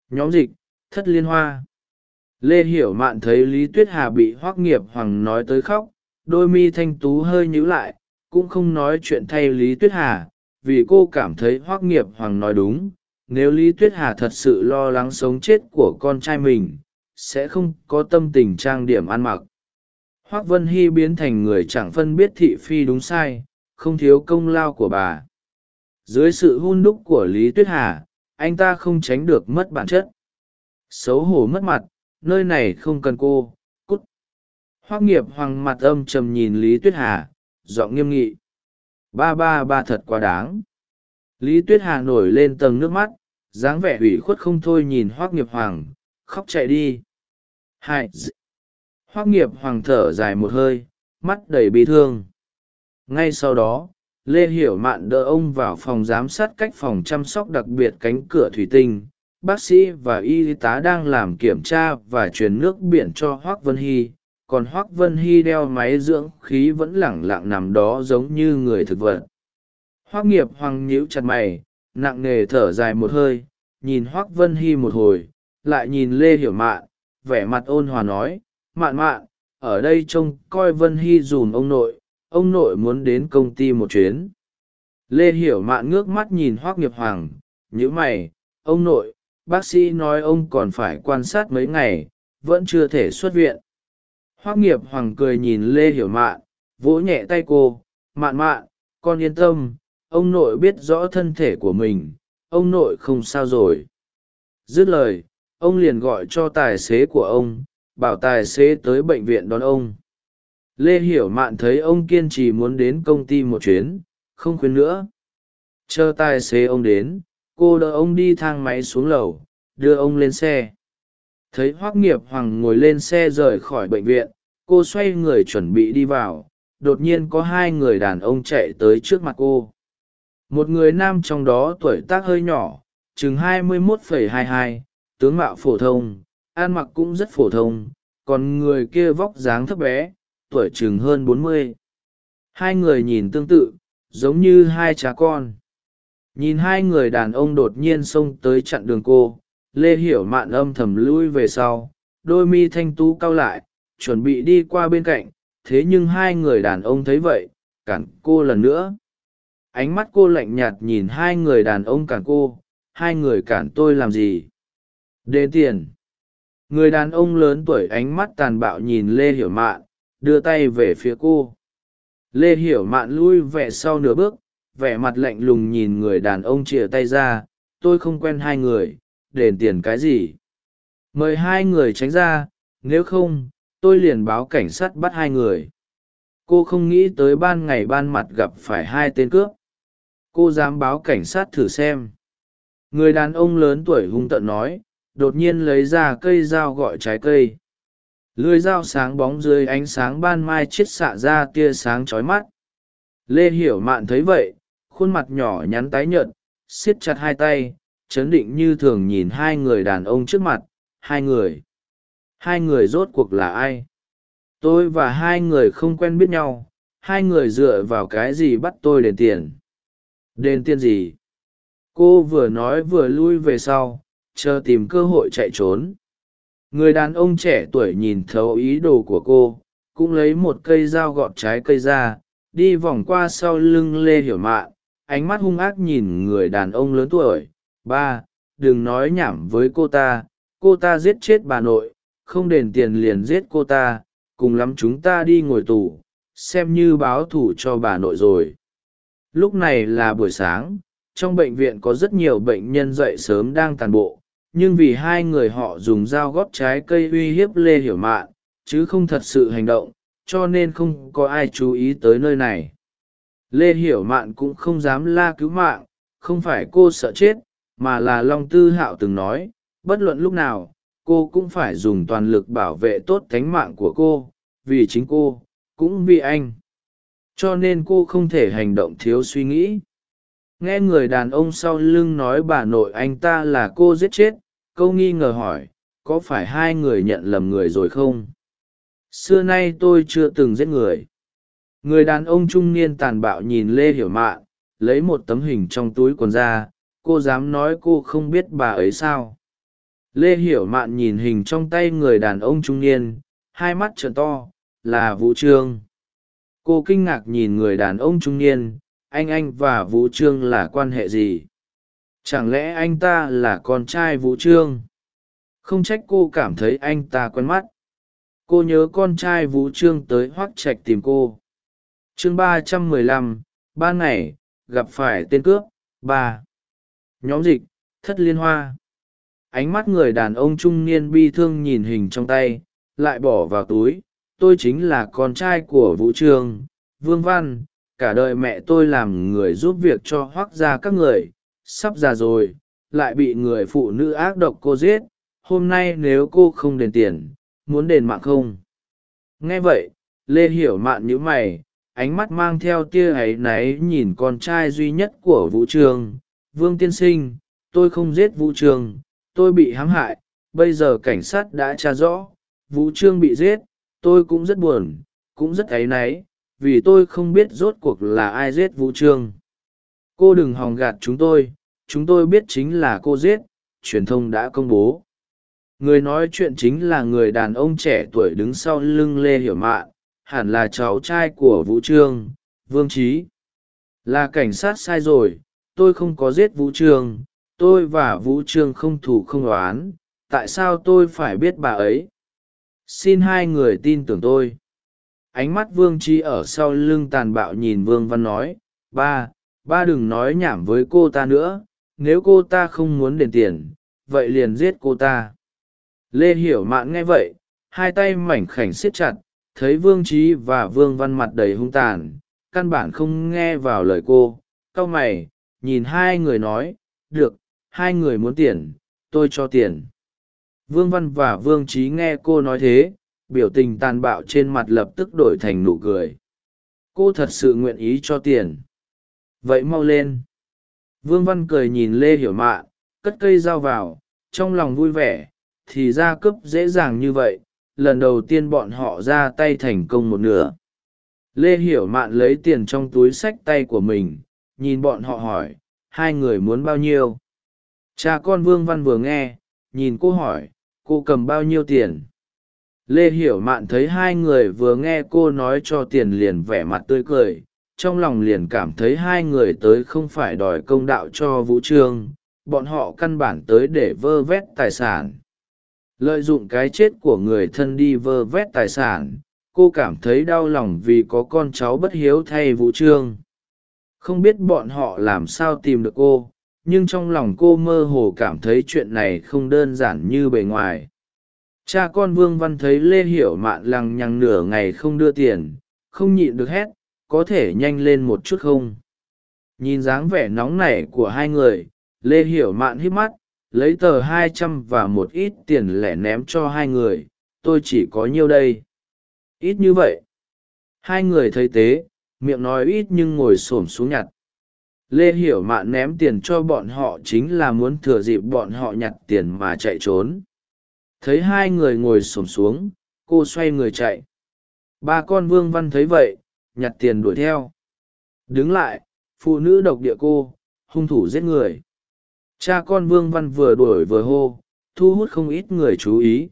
Nhóm dịch, thất liên hoa. Lê hiểu mạn thấy lý tuyết hà bị hoác nghiệp hoàng nói tới khóc, đôi mi thanh tú hơi nhíu lại, cũng không nói chuyện thay lý tuyết hà, vì cô cảm thấy hoác nghiệp hoàng nói đúng. Nếu lý tuyết hà thật sự lo lắng sống chết của con trai mình, sẽ không có tâm tình trang điểm ăn mặc. Hoác vân hy biến thành người chẳng phân biết thị phi đúng sai, không thiếu công lao của bà dưới sự hun đúc của lý tuyết hà, anh ta không tránh được mất bản chất. Xấu hổ mất mặt, nơi này không cần cô, cút. Hoác nghiệp hoàng mặt âm trầm nhìn lý tuyết hà, giọng nghiêm nghị. Ba ba ba thật quá đáng. Lý tuyết hà nổi lên tầng nước mắt, dáng vẻ ủy khuất không thôi nhìn hoác nghiệp hoàng, khóc chạy đi. Hai hoác nghiệp hoàng thở dài một hơi, mắt đầy bi thương. Ngay sau đó lê hiểu mạn đỡ ông vào phòng giám sát cách phòng chăm sóc đặc biệt cánh cửa thủy tinh. Bác sĩ và y tá đang làm kiểm tra và truyền nước biển cho hoác vân hy. Còn hoác vân hy đeo máy dưỡng khí vẫn lẳng lặng nằm đó giống như người thực vật. Hoác nghiệp hoàng nhíu chặt mày, nặng nề thở dài một hơi, nhìn hoác vân hy một hồi, lại nhìn lê hiểu mạn, vẻ mặt ôn hòa nói, mạn mạn, ở đây trông coi vân hy dùm ông nội ông nội muốn đến công ty một chuyến. Lê hiểu mạn ngước mắt nhìn hoác nghiệp hoàng nhữ mày, ông nội, bác sĩ nói ông còn phải quan sát mấy ngày, vẫn chưa thể xuất viện. Hoác nghiệp hoàng cười nhìn lê hiểu mạn, vỗ nhẹ tay cô, mạn mạn, con yên tâm, ông nội biết rõ thân thể của mình, ông nội không sao rồi. Dứt lời, ông liền gọi cho tài xế của ông, bảo tài xế tới bệnh viện đón ông lê hiểu mạn thấy ông kiên trì muốn đến công ty một chuyến, không khuyên nữa. Chờ tài xế ông đến, cô đỡ ông đi thang máy xuống lầu, đưa ông lên xe. Thấy hoác nghiệp hoàng ngồi lên xe rời khỏi bệnh viện, cô xoay người chuẩn bị đi vào. Đột nhiên có hai người đàn ông chạy tới trước mặt cô. Một người nam trong đó tuổi tác hơi nhỏ, chừng hai mươi mốt phẩy hai hai, tướng mạo phổ thông, ăn mặc cũng rất phổ thông, còn người kia vóc dáng thấp bé tuổi chừng hơn bốn mươi. Hai người nhìn tương tự, giống như hai cha con. Nhìn hai người đàn ông đột nhiên xông tới chặn đường cô, lê hiểu mạn âm thầm lui về sau, đôi mi thanh tú cau lại, chuẩn bị đi qua bên cạnh, thế nhưng hai người đàn ông thấy vậy, cản cô lần nữa. Ánh mắt cô lạnh nhạt nhìn hai người đàn ông cản cô, hai người cản tôi làm gì? Đền tiền. Người đàn ông lớn tuổi ánh mắt tàn bạo nhìn lê hiểu mạn đưa tay về phía cô. Lê hiểu mạn lui về sau nửa bước, vẻ mặt lạnh lùng nhìn người đàn ông chìa tay ra, tôi không quen hai người, đền tiền cái gì? Mời hai người tránh ra, nếu không, tôi liền báo cảnh sát bắt hai người. Cô không nghĩ tới ban ngày ban mặt gặp phải hai tên cướp. Cô dám báo cảnh sát thử xem. Người đàn ông lớn tuổi hung tợn nói, đột nhiên lấy ra cây dao gọi trái cây lưới dao sáng bóng dưới ánh sáng ban mai chiết xạ ra tia sáng trói mắt. Lê hiểu mạn thấy vậy, khuôn mặt nhỏ nhắn tái nhợt, siết chặt hai tay, chấn định như thường nhìn hai người đàn ông trước mặt, hai người hai người rốt cuộc là ai? Tôi và hai người không quen biết nhau, hai người dựa vào cái gì bắt tôi đền tiền? Đền tiền gì? Cô vừa nói vừa lui về sau, chờ tìm cơ hội chạy trốn người đàn ông trẻ tuổi nhìn thấu ý đồ của cô, cũng lấy một cây dao gọt trái cây ra, đi vòng qua sau lưng lê hiểu mạn, ánh mắt hung ác nhìn người đàn ông lớn tuổi. Ba, đừng nói nhảm với cô ta cô ta giết chết bà nội, không đền tiền liền giết cô ta, cùng lắm chúng ta đi ngồi tù, xem như báo thù cho bà nội rồi. Lúc này là buổi sáng, trong bệnh viện có rất nhiều bệnh nhân dậy sớm đang tàn bộ nhưng vì hai người họ dùng dao góp trái cây uy hiếp lê hiểu mạn, chứ không thật sự hành động, cho nên không có ai chú ý tới nơi này. Lê hiểu mạn cũng không dám la cứu mạng, không phải cô sợ chết, mà là long tư hạo từng nói, bất luận lúc nào, cô cũng phải dùng toàn lực bảo vệ tốt thánh mạng của cô, vì chính cô, cũng vì anh. Cho nên cô không thể hành động thiếu suy nghĩ. Nghe người đàn ông sau lưng nói bà nội anh ta là cô giết chết câu nghi ngờ hỏi, có phải hai người nhận lầm người rồi không? Xưa nay tôi chưa từng giết người. Người đàn ông trung niên tàn bạo nhìn lê hiểu mạn, lấy một tấm hình trong túi quần ra, cô dám nói cô không biết bà ấy sao? Lê hiểu mạn nhìn hình trong tay người đàn ông trung niên, hai mắt trợn to, là vũ trương. Cô kinh ngạc nhìn người đàn ông trung niên, anh anh và vũ trương là quan hệ gì? Chẳng lẽ anh ta là con trai vũ trương? Không trách cô cảm thấy anh ta quen mắt. Cô nhớ con trai vũ trương tới hoác trạch tìm cô. Chương ba trăm mười lăm ban ngày, gặp phải tên cướp, ba. Nhóm dịch, thất liên hoa. Ánh mắt người đàn ông trung niên bi thương nhìn hình trong tay, lại bỏ vào túi. Tôi chính là con trai của vũ trương, vương văn. Cả đời mẹ tôi làm người giúp việc cho hoác ra các người sắp già rồi, lại bị người phụ nữ ác độc cô giết, hôm nay nếu cô không đền tiền, muốn đền mạng không? Nghe vậy, lê hiểu mạn nhữ mày, ánh mắt mang theo tia áy náy nhìn con trai duy nhất của vũ trường, vương tiên sinh, tôi không giết vũ trường, tôi bị hãm hại, bây giờ cảnh sát đã tra rõ, vũ trương bị giết, tôi cũng rất buồn, cũng rất áy náy, vì tôi không biết rốt cuộc là ai giết vũ trương cô đừng hòng gạt chúng tôi chúng tôi biết chính là cô giết, truyền thông đã công bố. Người nói chuyện chính là người đàn ông trẻ tuổi đứng sau lưng lê hiểu mạn, hẳn là cháu trai của vũ trương, vương trí. Là cảnh sát sai rồi, tôi không có giết vũ trương, tôi và vũ trương không thủ không oán, tại sao tôi phải biết bà ấy? Xin hai người tin tưởng tôi. Ánh mắt vương trí ở sau lưng tàn bạo nhìn vương văn nói, ba ba đừng nói nhảm với cô ta nữa, nếu cô ta không muốn đền tiền, vậy liền giết cô ta. Lê hiểu mạn nghe vậy, hai tay mảnh khảnh siết chặt, thấy vương trí và vương văn mặt đầy hung tàn, căn bản không nghe vào lời cô, cau mày, nhìn hai người nói, được, hai người muốn tiền, tôi cho tiền. Vương văn và vương trí nghe cô nói thế, biểu tình tàn bạo trên mặt lập tức đổi thành nụ cười. Cô thật sự nguyện ý cho tiền vậy mau lên. Vương văn cười nhìn lê hiểu mạn cất cây dao vào, trong lòng vui vẻ, thì ra cướp dễ dàng như vậy, lần đầu tiên bọn họ ra tay thành công một nửa. Lê hiểu mạn lấy tiền trong túi sách tay của mình, nhìn bọn họ hỏi, hai người muốn bao nhiêu? Cha con vương văn vừa nghe, nhìn cô hỏi, cô cầm bao nhiêu tiền? Lê hiểu mạn thấy hai người vừa nghe cô nói cho tiền liền vẻ mặt tươi cười trong lòng liền cảm thấy hai người tới không phải đòi công đạo cho vũ trương, bọn họ căn bản tới để vơ vét tài sản. Lợi dụng cái chết của người thân đi vơ vét tài sản, cô cảm thấy đau lòng vì có con cháu bất hiếu thay vũ trương. Không biết bọn họ làm sao tìm được cô, nhưng trong lòng cô mơ hồ cảm thấy chuyện này không đơn giản như bề ngoài. Cha con vương văn thấy lê hiểu mạn lằng nhằng nửa ngày không đưa tiền, không nhịn được hét có thể nhanh lên một chút không? Nhìn dáng vẻ nóng nảy của hai người, lê hiểu mạn hít mắt, lấy tờ hai trăm và một ít tiền lẻ ném cho hai người, tôi chỉ có nhiêu đây? Ít như vậy. Hai người thấy tế miệng nói ít nhưng ngồi s ổ m xuống nhặt. Lê hiểu mạn ném tiền cho bọn họ chính là muốn thừa dịp bọn họ nhặt tiền mà chạy trốn. Thấy hai người ngồi s ổ m xuống, cô xoay người chạy. Ba con vương văn thấy vậy nhặt tiền đuổi theo. Đứng lại, phụ nữ độc địa cô, hung thủ giết người. Cha con vương văn vừa đuổi vừa hô, thu hút không ít người chú ý.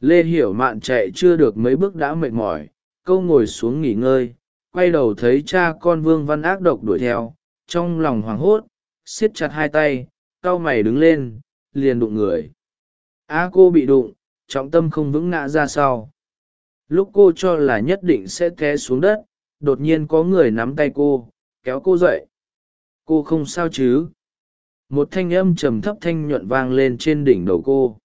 Lê hiểu mạn chạy chưa được mấy bước đã mệt mỏi, câu ngồi xuống nghỉ ngơi, quay đầu thấy cha con vương văn ác độc đuổi theo, trong lòng hoảng hốt, siết chặt hai tay, cau mày đứng lên, liền đụng người. A cô bị đụng, trọng tâm không vững ngã ra sau. Lúc cô cho là nhất định sẽ té xuống đất đột nhiên có người nắm tay cô, kéo cô dậy. Cô không sao chứ? Một thanh âm trầm thấp thanh nhuận vang lên trên đỉnh đầu cô.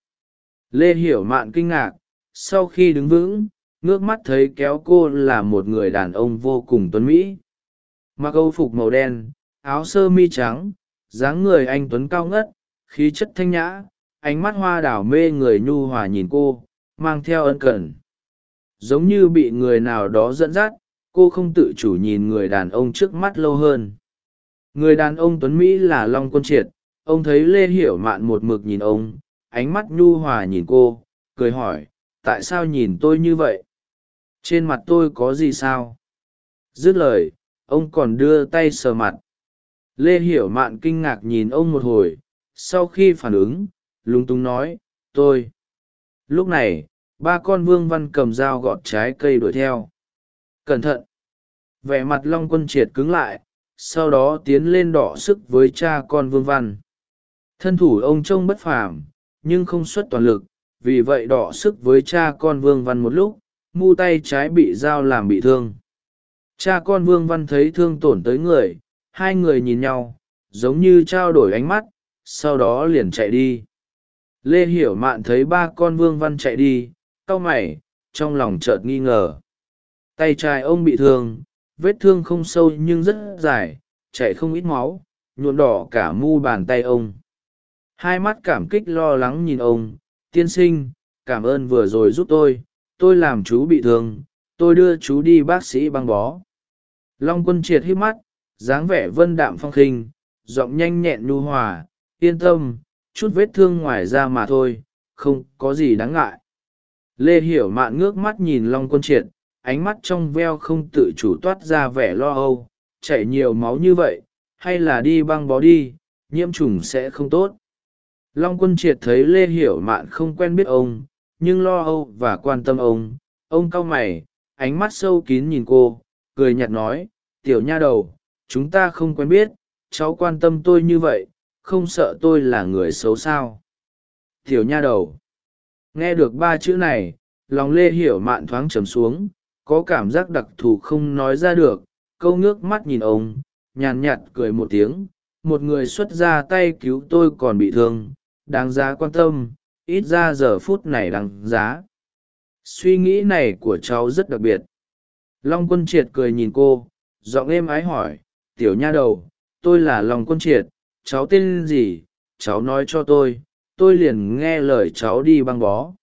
Lê hiểu mạn kinh ngạc, sau khi đứng vững, ngước mắt thấy kéo cô là một người đàn ông vô cùng tuấn mỹ. Mặc âu phục màu đen, áo sơ mi trắng, dáng người anh tuấn cao ngất, khí chất thanh nhã, ánh mắt hoa đảo mê người nhu hòa nhìn cô, mang theo ân cần. Giống như bị người nào đó dẫn dắt cô không tự chủ nhìn người đàn ông trước mắt lâu hơn. Người đàn ông tuấn mỹ là long quân triệt, ông thấy lê hiểu mạn một mực nhìn ông, ánh mắt nhu hòa nhìn cô, cười hỏi, tại sao nhìn tôi như vậy? Trên mặt tôi có gì sao? Dứt lời, ông còn đưa tay sờ mặt. Lê hiểu mạn kinh ngạc nhìn ông một hồi, sau khi phản ứng, lúng túng nói, tôi. Lúc này, ba con vương văn cầm dao gọt trái cây đuổi theo cẩn thận. Vẻ mặt long quân triệt cứng lại, sau đó tiến lên đọ sức với cha con vương văn. Thân thủ ông trông bất phàm, nhưng không xuất toàn lực, vì vậy đọ sức với cha con vương văn một lúc, mu tay trái bị dao làm bị thương. Cha con vương văn thấy thương tổn tới người, hai người nhìn nhau, giống như trao đổi ánh mắt, sau đó liền chạy đi. Lê hiểu mạn thấy ba con vương văn chạy đi, cau mày, trong lòng chợt nghi ngờ tay trái ông bị thương, vết thương không sâu nhưng rất dài, chảy không ít máu, nhuộm đỏ cả mu bàn tay ông. Hai mắt cảm kích lo lắng nhìn ông, tiên sinh, cảm ơn vừa rồi giúp tôi tôi làm chú bị thương, tôi đưa chú đi bác sĩ băng bó. Long quân triệt hít mắt, dáng vẻ vân đạm phong khinh, giọng nhanh nhẹn nhu hòa, yên tâm, chút vết thương ngoài ra mà thôi, không có gì đáng ngại. Lê hiểu mạn ngước mắt nhìn long quân triệt ánh mắt trong veo không tự chủ toát ra vẻ lo âu, chảy nhiều máu như vậy, hay là đi băng bó đi, nhiễm trùng sẽ không tốt. Long quân triệt thấy lê hiểu mạn không quen biết ông, nhưng lo âu và quan tâm ông ông cau mày, ánh mắt sâu kín nhìn cô, cười nhạt nói, tiểu nha đầu, chúng ta không quen biết, cháu quan tâm tôi như vậy, không sợ tôi là người xấu sao? Tiểu nha đầu. Nghe được ba chữ này, lòng lê hiểu mạn thoáng trầm xuống có cảm giác đặc thù không nói ra được, câu ngước mắt nhìn ông, nhàn nhạt cười một tiếng, một người xuất ra tay cứu tôi còn bị thương, đáng giá quan tâm, ít ra giờ phút này đáng giá. Suy nghĩ này của cháu rất đặc biệt. Long quân triệt cười nhìn cô, giọng êm ái hỏi, tiểu nha đầu, tôi là long quân triệt, cháu tên gì? Cháu nói cho tôi tôi liền nghe lời cháu đi băng bó.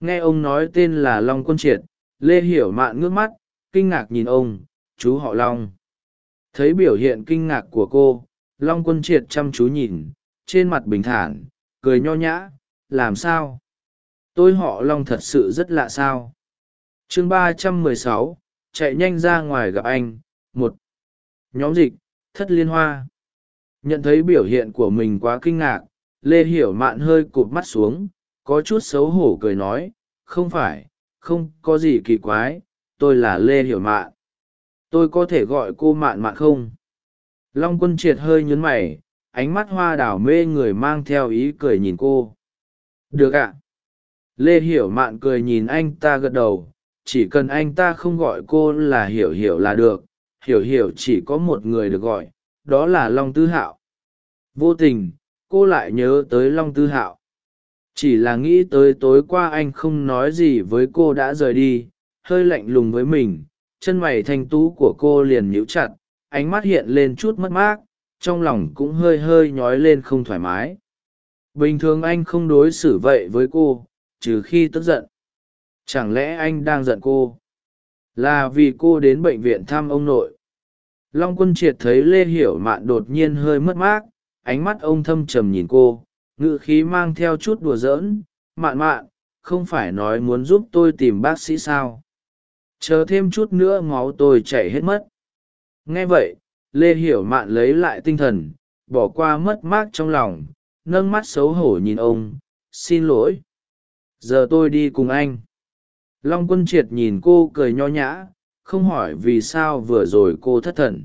Nghe ông nói tên là long quân triệt lê hiểu mạn ngước mắt, kinh ngạc nhìn ông, chú họ long. Thấy biểu hiện kinh ngạc của cô, long quân triệt chăm chú nhìn, trên mặt bình thản, cười nho nhã, làm sao? Tôi họ long thật sự rất lạ sao? Chương ba trăm mười sáu, chạy nhanh ra ngoài gặp anh, một. Nhóm dịch, thất liên hoa. Nhận thấy biểu hiện của mình quá kinh ngạc, lê hiểu mạn hơi cụp mắt xuống, có chút xấu hổ cười nói, không phải không có gì kỳ quái, tôi là lê hiểu mạn. Tôi có thể gọi cô mạn mạn không? Long quân triệt hơi nhấn mày, ánh mắt hoa đảo mê người mang theo ý cười nhìn cô. Được ạ. Lê hiểu mạn cười nhìn anh ta gật đầu, chỉ cần anh ta không gọi cô là hiểu hiểu là được, hiểu hiểu chỉ có một người được gọi, đó là long tư hạo. Vô tình, cô lại nhớ tới long tư hạo chỉ là nghĩ tới tối qua anh không nói gì với cô đã rời đi, hơi lạnh lùng với mình, chân mày thanh tú của cô liền nhíu chặt, ánh mắt hiện lên chút mất mát, trong lòng cũng hơi hơi nhói lên không thoải mái. Bình thường anh không đối xử vậy với cô, trừ khi tức giận. Chẳng lẽ anh đang giận cô? Là vì cô đến bệnh viện thăm ông nội. Long quân triệt thấy lê hiểu mạn đột nhiên hơi mất mát, ánh mắt ông thâm trầm nhìn cô ngự khí mang theo chút đùa giỡn, mạn mạn, không phải nói muốn giúp tôi tìm bác sĩ sao? Chờ thêm chút nữa máu tôi chảy hết mất. Nghe vậy, lê hiểu mạn lấy lại tinh thần, bỏ qua mất mát trong lòng, nâng mắt xấu hổ nhìn ông, xin lỗi. Giờ tôi đi cùng anh. Long quân triệt nhìn cô cười nho nhã, không hỏi vì sao vừa rồi cô thất thần.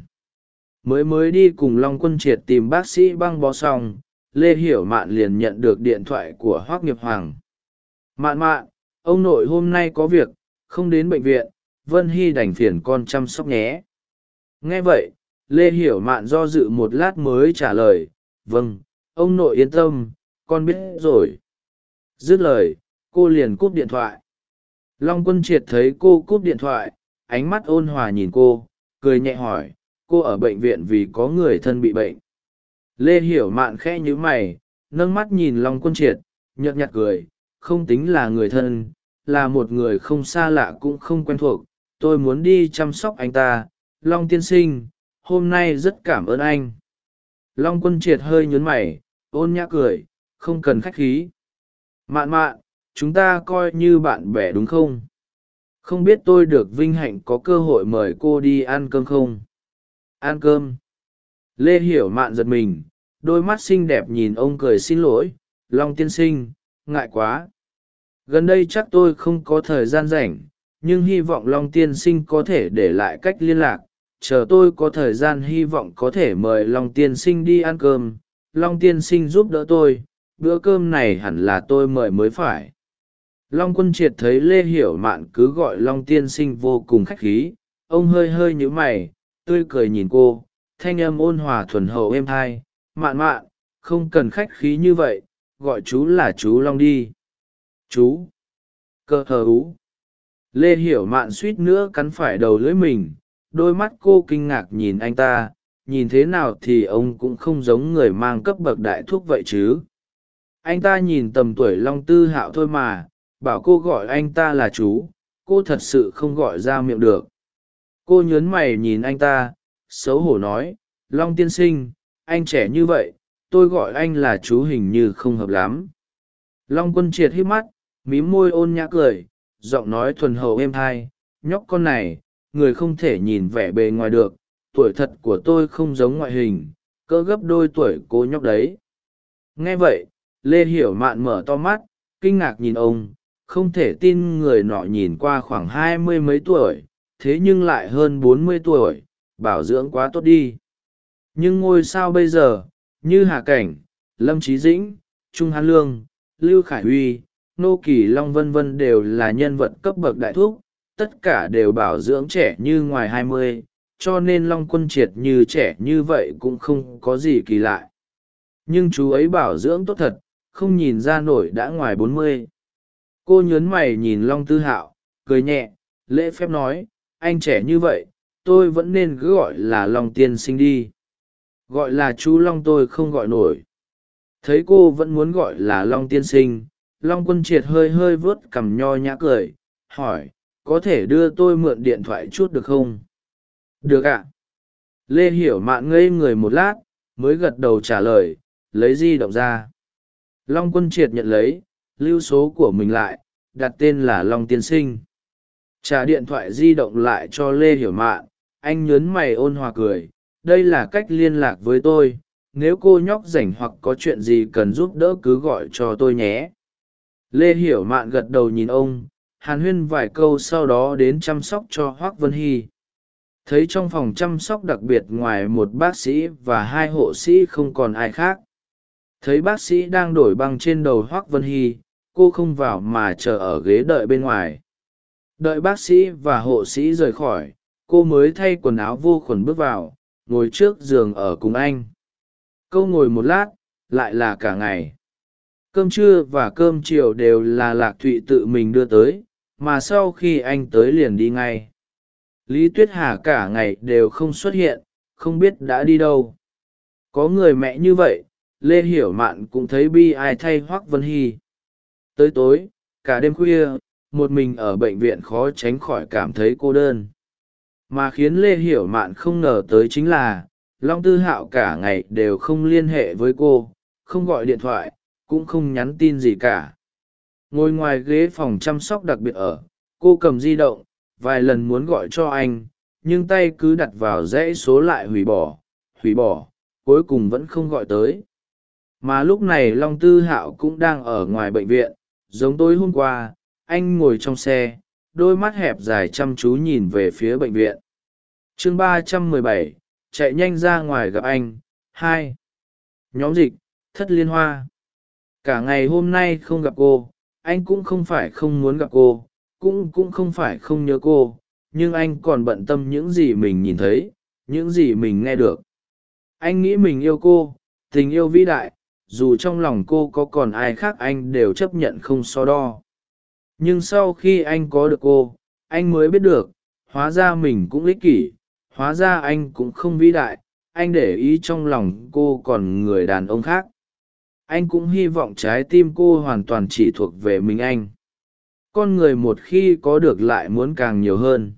Mới mới đi cùng long quân triệt tìm bác sĩ băng bó xong lê hiểu mạn liền nhận được điện thoại của hoác nghiệp hoàng. Mạn mạn, ông nội hôm nay có việc, không đến bệnh viện, vân hy đành phiền con chăm sóc nhé. Nghe vậy, lê hiểu mạn do dự một lát mới trả lời vâng ông nội yên tâm, con biết rồi. Dứt lời, cô liền cúp điện thoại. Long quân triệt thấy cô cúp điện thoại, ánh mắt ôn hòa nhìn cô, cười nhẹ hỏi, cô ở bệnh viện vì có người thân bị bệnh? Lê hiểu mạn khẽ như mày, nâng mắt nhìn long quân triệt, nhợt nhạt cười, không tính là người thân, là một người không xa lạ cũng không quen thuộc, tôi muốn đi chăm sóc anh ta, long tiên sinh, hôm nay rất cảm ơn anh. Long quân triệt hơi nhớn mày, ôn nhã cười, không cần khách khí. Mạn mạn, chúng ta coi như bạn bè đúng không? Không biết tôi được vinh hạnh có cơ hội mời cô đi ăn cơm không? Ăn cơm. Lê hiểu mạn giật mình đôi mắt xinh đẹp nhìn ông cười xin lỗi, long tiên sinh, ngại quá. Gần đây chắc tôi không có thời gian rảnh, nhưng hy vọng long tiên sinh có thể để lại cách liên lạc. Chờ tôi có thời gian hy vọng có thể mời long tiên sinh đi ăn cơm. Long tiên sinh giúp đỡ tôi, bữa cơm này hẳn là tôi mời mới phải. Long quân triệt thấy lê hiểu mạn cứ gọi long tiên sinh vô cùng khách khí. Ông hơi hơi nhíu mày, tươi cười nhìn cô, thanh âm ôn hòa thuần hậu êm thai mạn mạn, không cần khách khí như vậy, gọi chú là chú long đi. Chú cơ hờ ú. Lê hiểu mạn suýt nữa cắn phải đầu lưỡi mình, đôi mắt cô kinh ngạc nhìn anh ta, nhìn thế nào thì ông cũng không giống người mang cấp bậc đại thuốc vậy chứ. Anh ta nhìn tầm tuổi long tư hạo thôi mà, bảo cô gọi anh ta là chú, cô thật sự không gọi ra miệng được. Cô nhớn mày nhìn anh ta, xấu hổ nói, long tiên sinh anh trẻ như vậy, tôi gọi anh là chú hình như không hợp lắm. Long quân triệt hít mắt, mím môi ôn nhã cười, giọng nói thuần hậu êm thai, nhóc con này, người không thể nhìn vẻ bề ngoài được, tuổi thật của tôi không giống ngoại hình, cỡ gấp đôi tuổi cô nhóc đấy. Nghe vậy, lê hiểu mạn mở to mắt, kinh ngạc nhìn ông, không thể tin người nọ nhìn qua khoảng hai mươi mấy tuổi, thế nhưng lại hơn bốn mươi tuổi, bảo dưỡng quá tốt đi nhưng ngôi sao bây giờ, như hà cảnh, lâm trí dĩnh, trung hán lương, lưu khải huy, nô kỳ long vân vân đều là nhân vật cấp bậc đại thúc, tất cả đều bảo dưỡng trẻ như ngoài hai mươi, cho nên long quân triệt như trẻ như vậy cũng không có gì kỳ lạ. Nhưng chú ấy bảo dưỡng tốt thật, không nhìn ra nổi đã ngoài bốn mươi. Cô nhớn mày nhìn long tư hạo, cười nhẹ, lễ phép nói, anh trẻ như vậy, tôi vẫn nên cứ gọi là long tiên sinh đi gọi là chú long tôi không gọi nổi. Thấy cô vẫn muốn gọi là long tiên sinh, long quân triệt hơi hơi vớt cằm nho nhã cười, hỏi, có thể đưa tôi mượn điện thoại chút được không? Được ạ. Lê hiểu mạn ngây người một lát, mới gật đầu trả lời, lấy di động ra. Long quân triệt nhận lấy, lưu số của mình lại, đặt tên là long tiên sinh. Trả điện thoại di động lại cho lê hiểu mạn, anh nhớn mày ôn hòa cười đây là cách liên lạc với tôi, nếu cô nhóc rảnh hoặc có chuyện gì cần giúp đỡ cứ gọi cho tôi nhé. Lê hiểu mạn gật đầu nhìn ông, hàn huyên vài câu sau đó đến chăm sóc cho hoác vân hy. Thấy trong phòng chăm sóc đặc biệt ngoài một bác sĩ và hai hộ sĩ không còn ai khác. Thấy bác sĩ đang đổi băng trên đầu hoác vân hy, cô không vào mà chờ ở ghế đợi bên ngoài. Đợi bác sĩ và hộ sĩ rời khỏi, cô mới thay quần áo vô khuẩn bước vào ngồi trước giường ở cùng anh. Câu ngồi một lát, lại là cả ngày. Cơm trưa và cơm chiều đều là lạc thụy tự mình đưa tới, mà sau khi anh tới liền đi ngay. Lý tuyết hà cả ngày đều không xuất hiện, không biết đã đi đâu. Có người mẹ như vậy, lê hiểu mạn cũng thấy bi ai thay hoác vân hy. Tới tối, cả đêm khuya, một mình ở bệnh viện khó tránh khỏi cảm thấy cô đơn mà khiến lê hiểu mạn không ngờ tới chính là, long tư hạo cả ngày đều không liên hệ với cô, không gọi điện thoại, cũng không nhắn tin gì cả. Ngồi ngoài ghế phòng chăm sóc đặc biệt ở, cô cầm di động, vài lần muốn gọi cho anh, nhưng tay cứ đặt vào dãy số lại hủy bỏ hủy bỏ, cuối cùng vẫn không gọi tới. Mà lúc này long tư hạo cũng đang ở ngoài bệnh viện, giống tối hôm qua, anh ngồi trong xe đôi mắt hẹp dài chăm chú nhìn về phía bệnh viện. Chương ba trăm mười bảy, chạy nhanh ra ngoài gặp anh. Hai. Nhóm dịch, thất liên hoa. Cả ngày hôm nay không gặp cô, anh cũng không phải không muốn gặp cô, cũng cũng không phải không nhớ cô, nhưng anh còn bận tâm những gì mình nhìn thấy, những gì mình nghe được. Anh nghĩ mình yêu cô, tình yêu vĩ đại, dù trong lòng cô có còn ai khác anh đều chấp nhận không so đo nhưng sau khi anh có được cô, anh mới biết được, hóa ra mình cũng ích kỷ, hóa ra anh cũng không vĩ đại, anh để ý trong lòng cô còn người đàn ông khác. Anh cũng hy vọng trái tim cô hoàn toàn chỉ thuộc về mình anh. Con người một khi có được lại muốn càng nhiều hơn.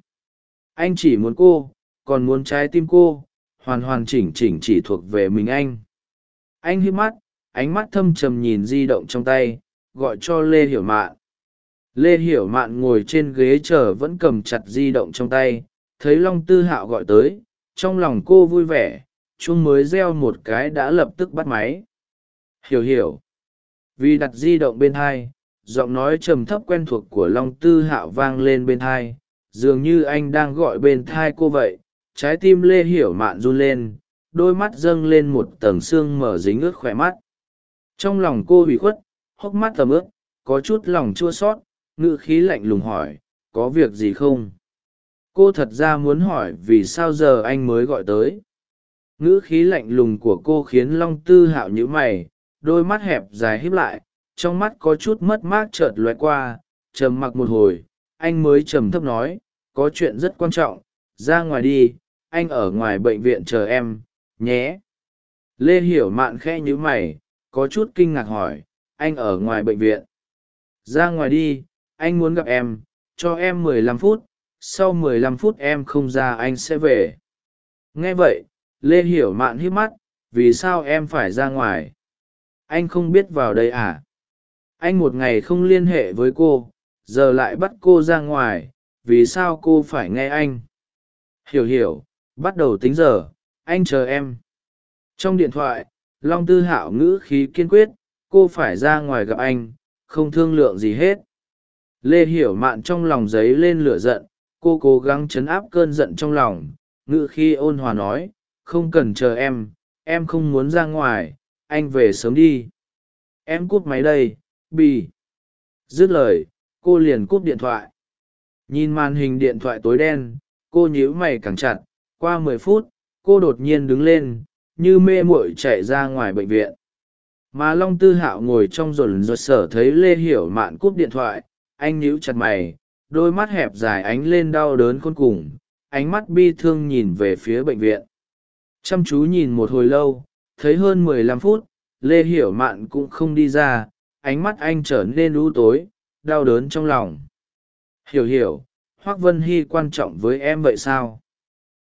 Anh chỉ muốn cô, còn muốn trái tim cô, hoàn hoàn chỉnh chỉnh chỉ thuộc về mình anh. Anh hít mắt, ánh mắt thâm trầm nhìn di động trong tay, gọi cho lê hiểu mạn lê hiểu mạn ngồi trên ghế chờ vẫn cầm chặt di động trong tay, thấy long tư hạo gọi tới, trong lòng cô vui vẻ, chuông mới reo một cái đã lập tức bắt máy. Hiểu hiểu. Vì đặt di động bên hai, giọng nói trầm thấp quen thuộc của long tư hạo vang lên bên thai dường như anh đang gọi bên thai cô vậy. Trái tim lê hiểu mạn run lên, đôi mắt dâng lên một tầng xương mở dính ướt khỏe mắt. Trong lòng cô hủy khuất, hốc mắt tầm ướt, có chút lòng chua sót ngự khí lạnh lùng hỏi, có việc gì không? Cô thật ra muốn hỏi vì sao giờ anh mới gọi tới. Ngữ khí lạnh lùng của cô khiến long tư hạo nhữ mày, đôi mắt hẹp dài híp lại, trong mắt có chút mất mát chợt lóe qua, trầm mặc một hồi, anh mới trầm thấp nói, có chuyện rất quan trọng, ra ngoài đi, anh ở ngoài bệnh viện chờ em, nhé. Lê hiểu mạn khe nhữ mày, có chút kinh ngạc hỏi, anh ở ngoài bệnh viện. Ra ngoài đi anh muốn gặp em, cho em mười lăm phút, sau mười lăm phút em không ra anh sẽ về. Nghe vậy, lê hiểu mạn hít mắt, vì sao em phải ra ngoài? Anh không biết vào đây à? Anh một ngày không liên hệ với cô, giờ lại bắt cô ra ngoài, vì sao cô phải nghe anh? Hiểu hiểu, bắt đầu tính giờ, anh chờ em. Trong điện thoại, long tư hạo ngữ khí kiên quyết, cô phải ra ngoài gặp anh, không thương lượng gì hết lê hiểu mạn trong lòng giấy lên lửa giận, cô cố gắng chấn áp cơn giận trong lòng. Ngự khi ôn hòa nói, không cần chờ em em không muốn ra ngoài, anh về sớm đi. Em cúp máy đây, bì. Dứt lời, cô liền cúp điện thoại. Nhìn màn hình điện thoại tối đen, cô nhíu mày càng chặt. Qua mười phút, cô đột nhiên đứng lên, như mê muội chạy ra ngoài bệnh viện. Mà long tư hạo ngồi trong rồn rột sở thấy lê hiểu mạn cúp điện thoại anh nhíu chặt mày, đôi mắt hẹp dài ánh lên đau đớn khôn cùng, ánh mắt bi thương nhìn về phía bệnh viện. Chăm chú nhìn một hồi lâu, thấy hơn mười lăm phút, lê hiểu mạn cũng không đi ra, ánh mắt anh trở nên lũ tối, đau đớn trong lòng. Hiểu hiểu, hoác vân hy quan trọng với em vậy sao?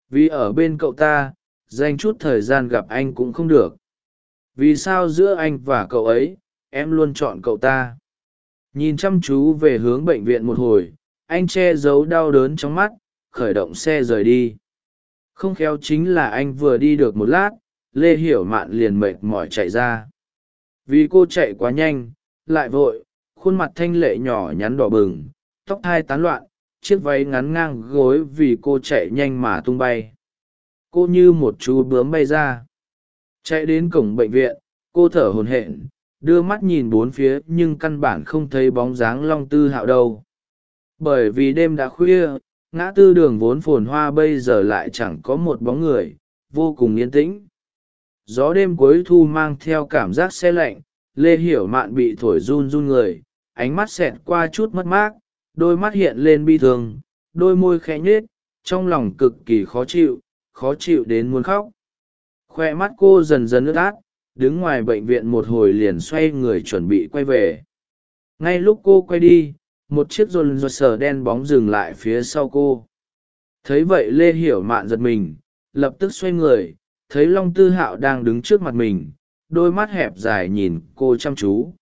Vì ở bên cậu ta, dành chút thời gian gặp anh cũng không được. Vì sao giữa anh và cậu ấy, em luôn chọn cậu ta? Nhìn chăm chú về hướng bệnh viện một hồi, anh che giấu đau đớn trong mắt, khởi động xe rời đi. Không khéo chính là anh vừa đi được một lát, lê hiểu mạn liền mệt mỏi chạy ra. Vì cô chạy quá nhanh, lại vội, khuôn mặt thanh lệ nhỏ nhắn đỏ bừng, tóc hai tán loạn, chiếc váy ngắn ngang gối vì cô chạy nhanh mà tung bay. Cô như một chú bướm bay ra. Chạy đến cổng bệnh viện, cô thở hồn hển đưa mắt nhìn bốn phía nhưng căn bản không thấy bóng dáng long tư hạo đâu. Bởi vì đêm đã khuya, ngã tư đường vốn phồn hoa bây giờ lại chẳng có một bóng người, vô cùng yên tĩnh. Gió đêm cuối thu mang theo cảm giác xe lạnh, lê hiểu mạn bị thổi run run người, ánh mắt xẹt qua chút mất mát, đôi mắt hiện lên bi thương, đôi môi khẽ nhết trong lòng cực kỳ khó chịu khó chịu đến muốn khóc. Khoe mắt cô dần dần ướt át đứng ngoài bệnh viện một hồi liền xoay người chuẩn bị quay về. Ngay lúc cô quay đi, một chiếc rôn rột sờ đen bóng dừng lại phía sau cô. Thấy vậy lê hiểu mạn giật mình, lập tức xoay người, thấy long tư hạo đang đứng trước mặt mình, đôi mắt hẹp dài nhìn cô chăm chú.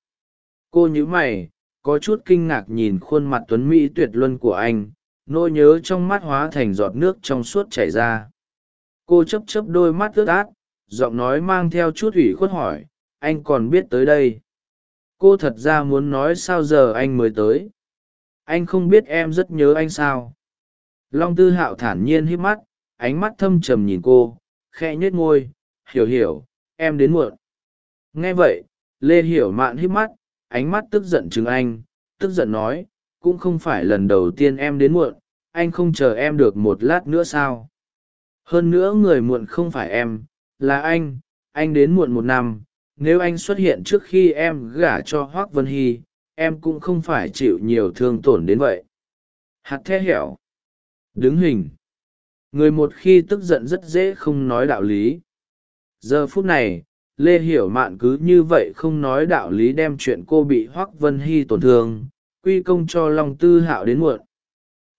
Cô nhíu mày, có chút kinh ngạc nhìn khuôn mặt tuấn mỹ tuyệt luân của anh, nỗi nhớ trong mắt hóa thành giọt nước trong suốt chảy ra. Cô chấp chấp đôi mắt ướt át giọng nói mang theo chút ủy khuất hỏi, anh còn biết tới đây? Cô thật ra muốn nói sao giờ anh mới tới? Anh không biết em rất nhớ anh sao? Long tư hạo thản nhiên hít mắt, ánh mắt thâm trầm nhìn cô khe nhếch ngôi hiểu hiểu, em đến muộn. Nghe vậy, lê hiểu mạn hít mắt, ánh mắt tức giận chừng anh, tức giận nói, cũng không phải lần đầu tiên em đến muộn, anh không chờ em được một lát nữa sao? Hơn nữa người muộn không phải em là anh anh đến muộn một năm, nếu anh xuất hiện trước khi em gả cho hoác vân hy, em cũng không phải chịu nhiều thương tổn đến vậy. Hạt the hẻo. Đứng hình. Người một khi tức giận rất dễ không nói đạo lý. Giờ phút này, lê hiểu mạn cứ như vậy không nói đạo lý đem chuyện cô bị hoác vân hy tổn thương, quy công cho long tư hạo đến muộn.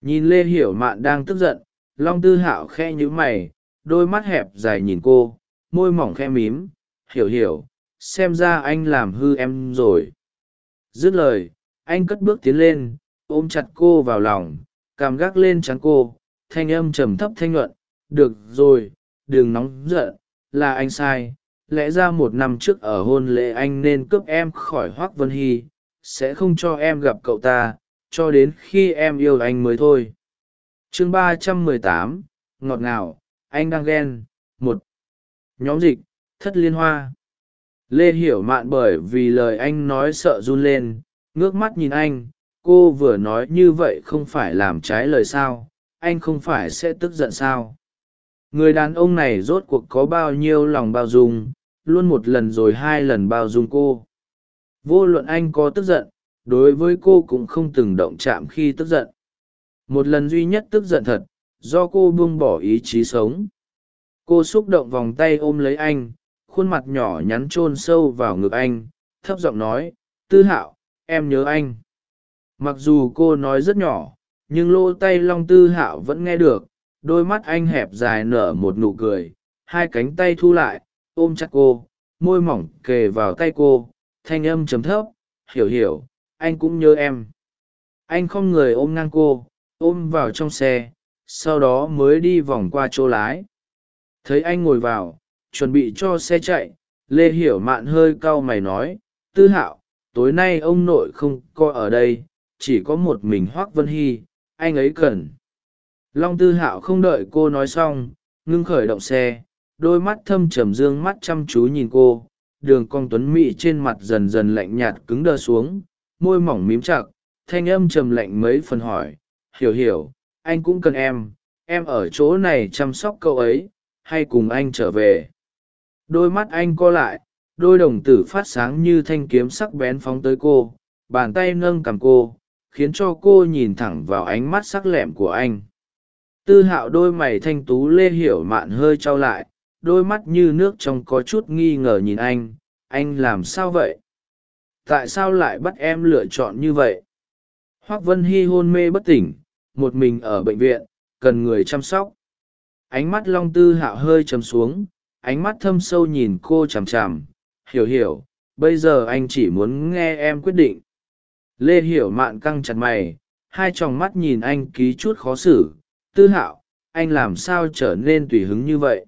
Nhìn lê hiểu mạn đang tức giận, long tư hạo khe nhữ mày, đôi mắt hẹp dài nhìn cô môi mỏng khe mím, hiểu hiểu, xem ra anh làm hư em rồi. Dứt lời, anh cất bước tiến lên, ôm chặt cô vào lòng, cảm gác lên trắng cô, thanh âm trầm thấp thanh nhuận, được rồi, đừng nóng giận, là anh sai. Lẽ ra một năm trước ở hôn lễ anh nên cướp em khỏi hoác vân hy, sẽ không cho em gặp cậu ta, cho đến khi em yêu anh mới thôi. Chương ba trăm mười tám, ngọt ngào, anh đang ghen. Một nhóm dịch, thất liên hoa. Lê hiểu mạn bởi vì lời anh nói sợ run lên, ngước mắt nhìn anh, cô vừa nói như vậy không phải làm trái lời sao, anh không phải sẽ tức giận sao. Người đàn ông này rốt cuộc có bao nhiêu lòng bao dung, luôn một lần rồi hai lần bao dung cô. Vô luận anh có tức giận, đối với cô cũng không từng động chạm khi tức giận. Một lần duy nhất tức giận thật, do cô buông bỏ ý chí sống cô xúc động vòng tay ôm lấy anh, khuôn mặt nhỏ nhắn chôn sâu vào ngực anh, thấp giọng nói, tư hạo, em nhớ anh. Mặc dù cô nói rất nhỏ, nhưng lỗ tay long tư hạo vẫn nghe được, đôi mắt anh hẹp dài nở một nụ cười, hai cánh tay thu lại, ôm chặt cô, môi mỏng kề vào tay cô, thanh âm chấm thấp, hiểu hiểu, anh cũng nhớ em. Anh không người ôm ngang cô, ôm vào trong xe, sau đó mới đi vòng qua chỗ lái thấy anh ngồi vào, chuẩn bị cho xe chạy, lê hiểu mạn hơi cau mày nói, tư hạo, tối nay ông nội không coi ở đây, chỉ có một mình hoác vân hy, anh ấy cần. Long tư hạo không đợi cô nói xong, ngưng khởi động xe, đôi mắt thâm trầm dương mắt chăm chú nhìn cô, đường cong tuấn mị trên mặt dần dần lạnh nhạt cứng đơ xuống, môi mỏng mím chặt, thanh âm trầm lạnh mấy phần hỏi, hiểu hiểu, anh cũng cần em em ở chỗ này chăm sóc cậu ấy hay cùng anh trở về. Đôi mắt anh co lại, đôi đồng tử phát sáng như thanh kiếm sắc bén phóng tới cô, bàn tay nâng cằm cô, khiến cho cô nhìn thẳng vào ánh mắt sắc lẹm của anh. Tư hạo đôi mày thanh tú lê hiểu mạn hơi trao lại, đôi mắt như nước trong có chút nghi ngờ nhìn anh anh làm sao vậy? Tại sao lại bắt em lựa chọn như vậy? Hoác vân hy hôn mê bất tỉnh, một mình ở bệnh viện, cần người chăm sóc ánh mắt long tư hạo hơi chấm xuống, ánh mắt thâm sâu nhìn cô chằm chằm. Hiểu hiểu, bây giờ anh chỉ muốn nghe em quyết định. Lê hiểu mạn căng chặt mày, hai t r ò n g mắt nhìn anh ký chút khó xử. Tư hạo, anh làm sao trở nên tùy hứng như vậy?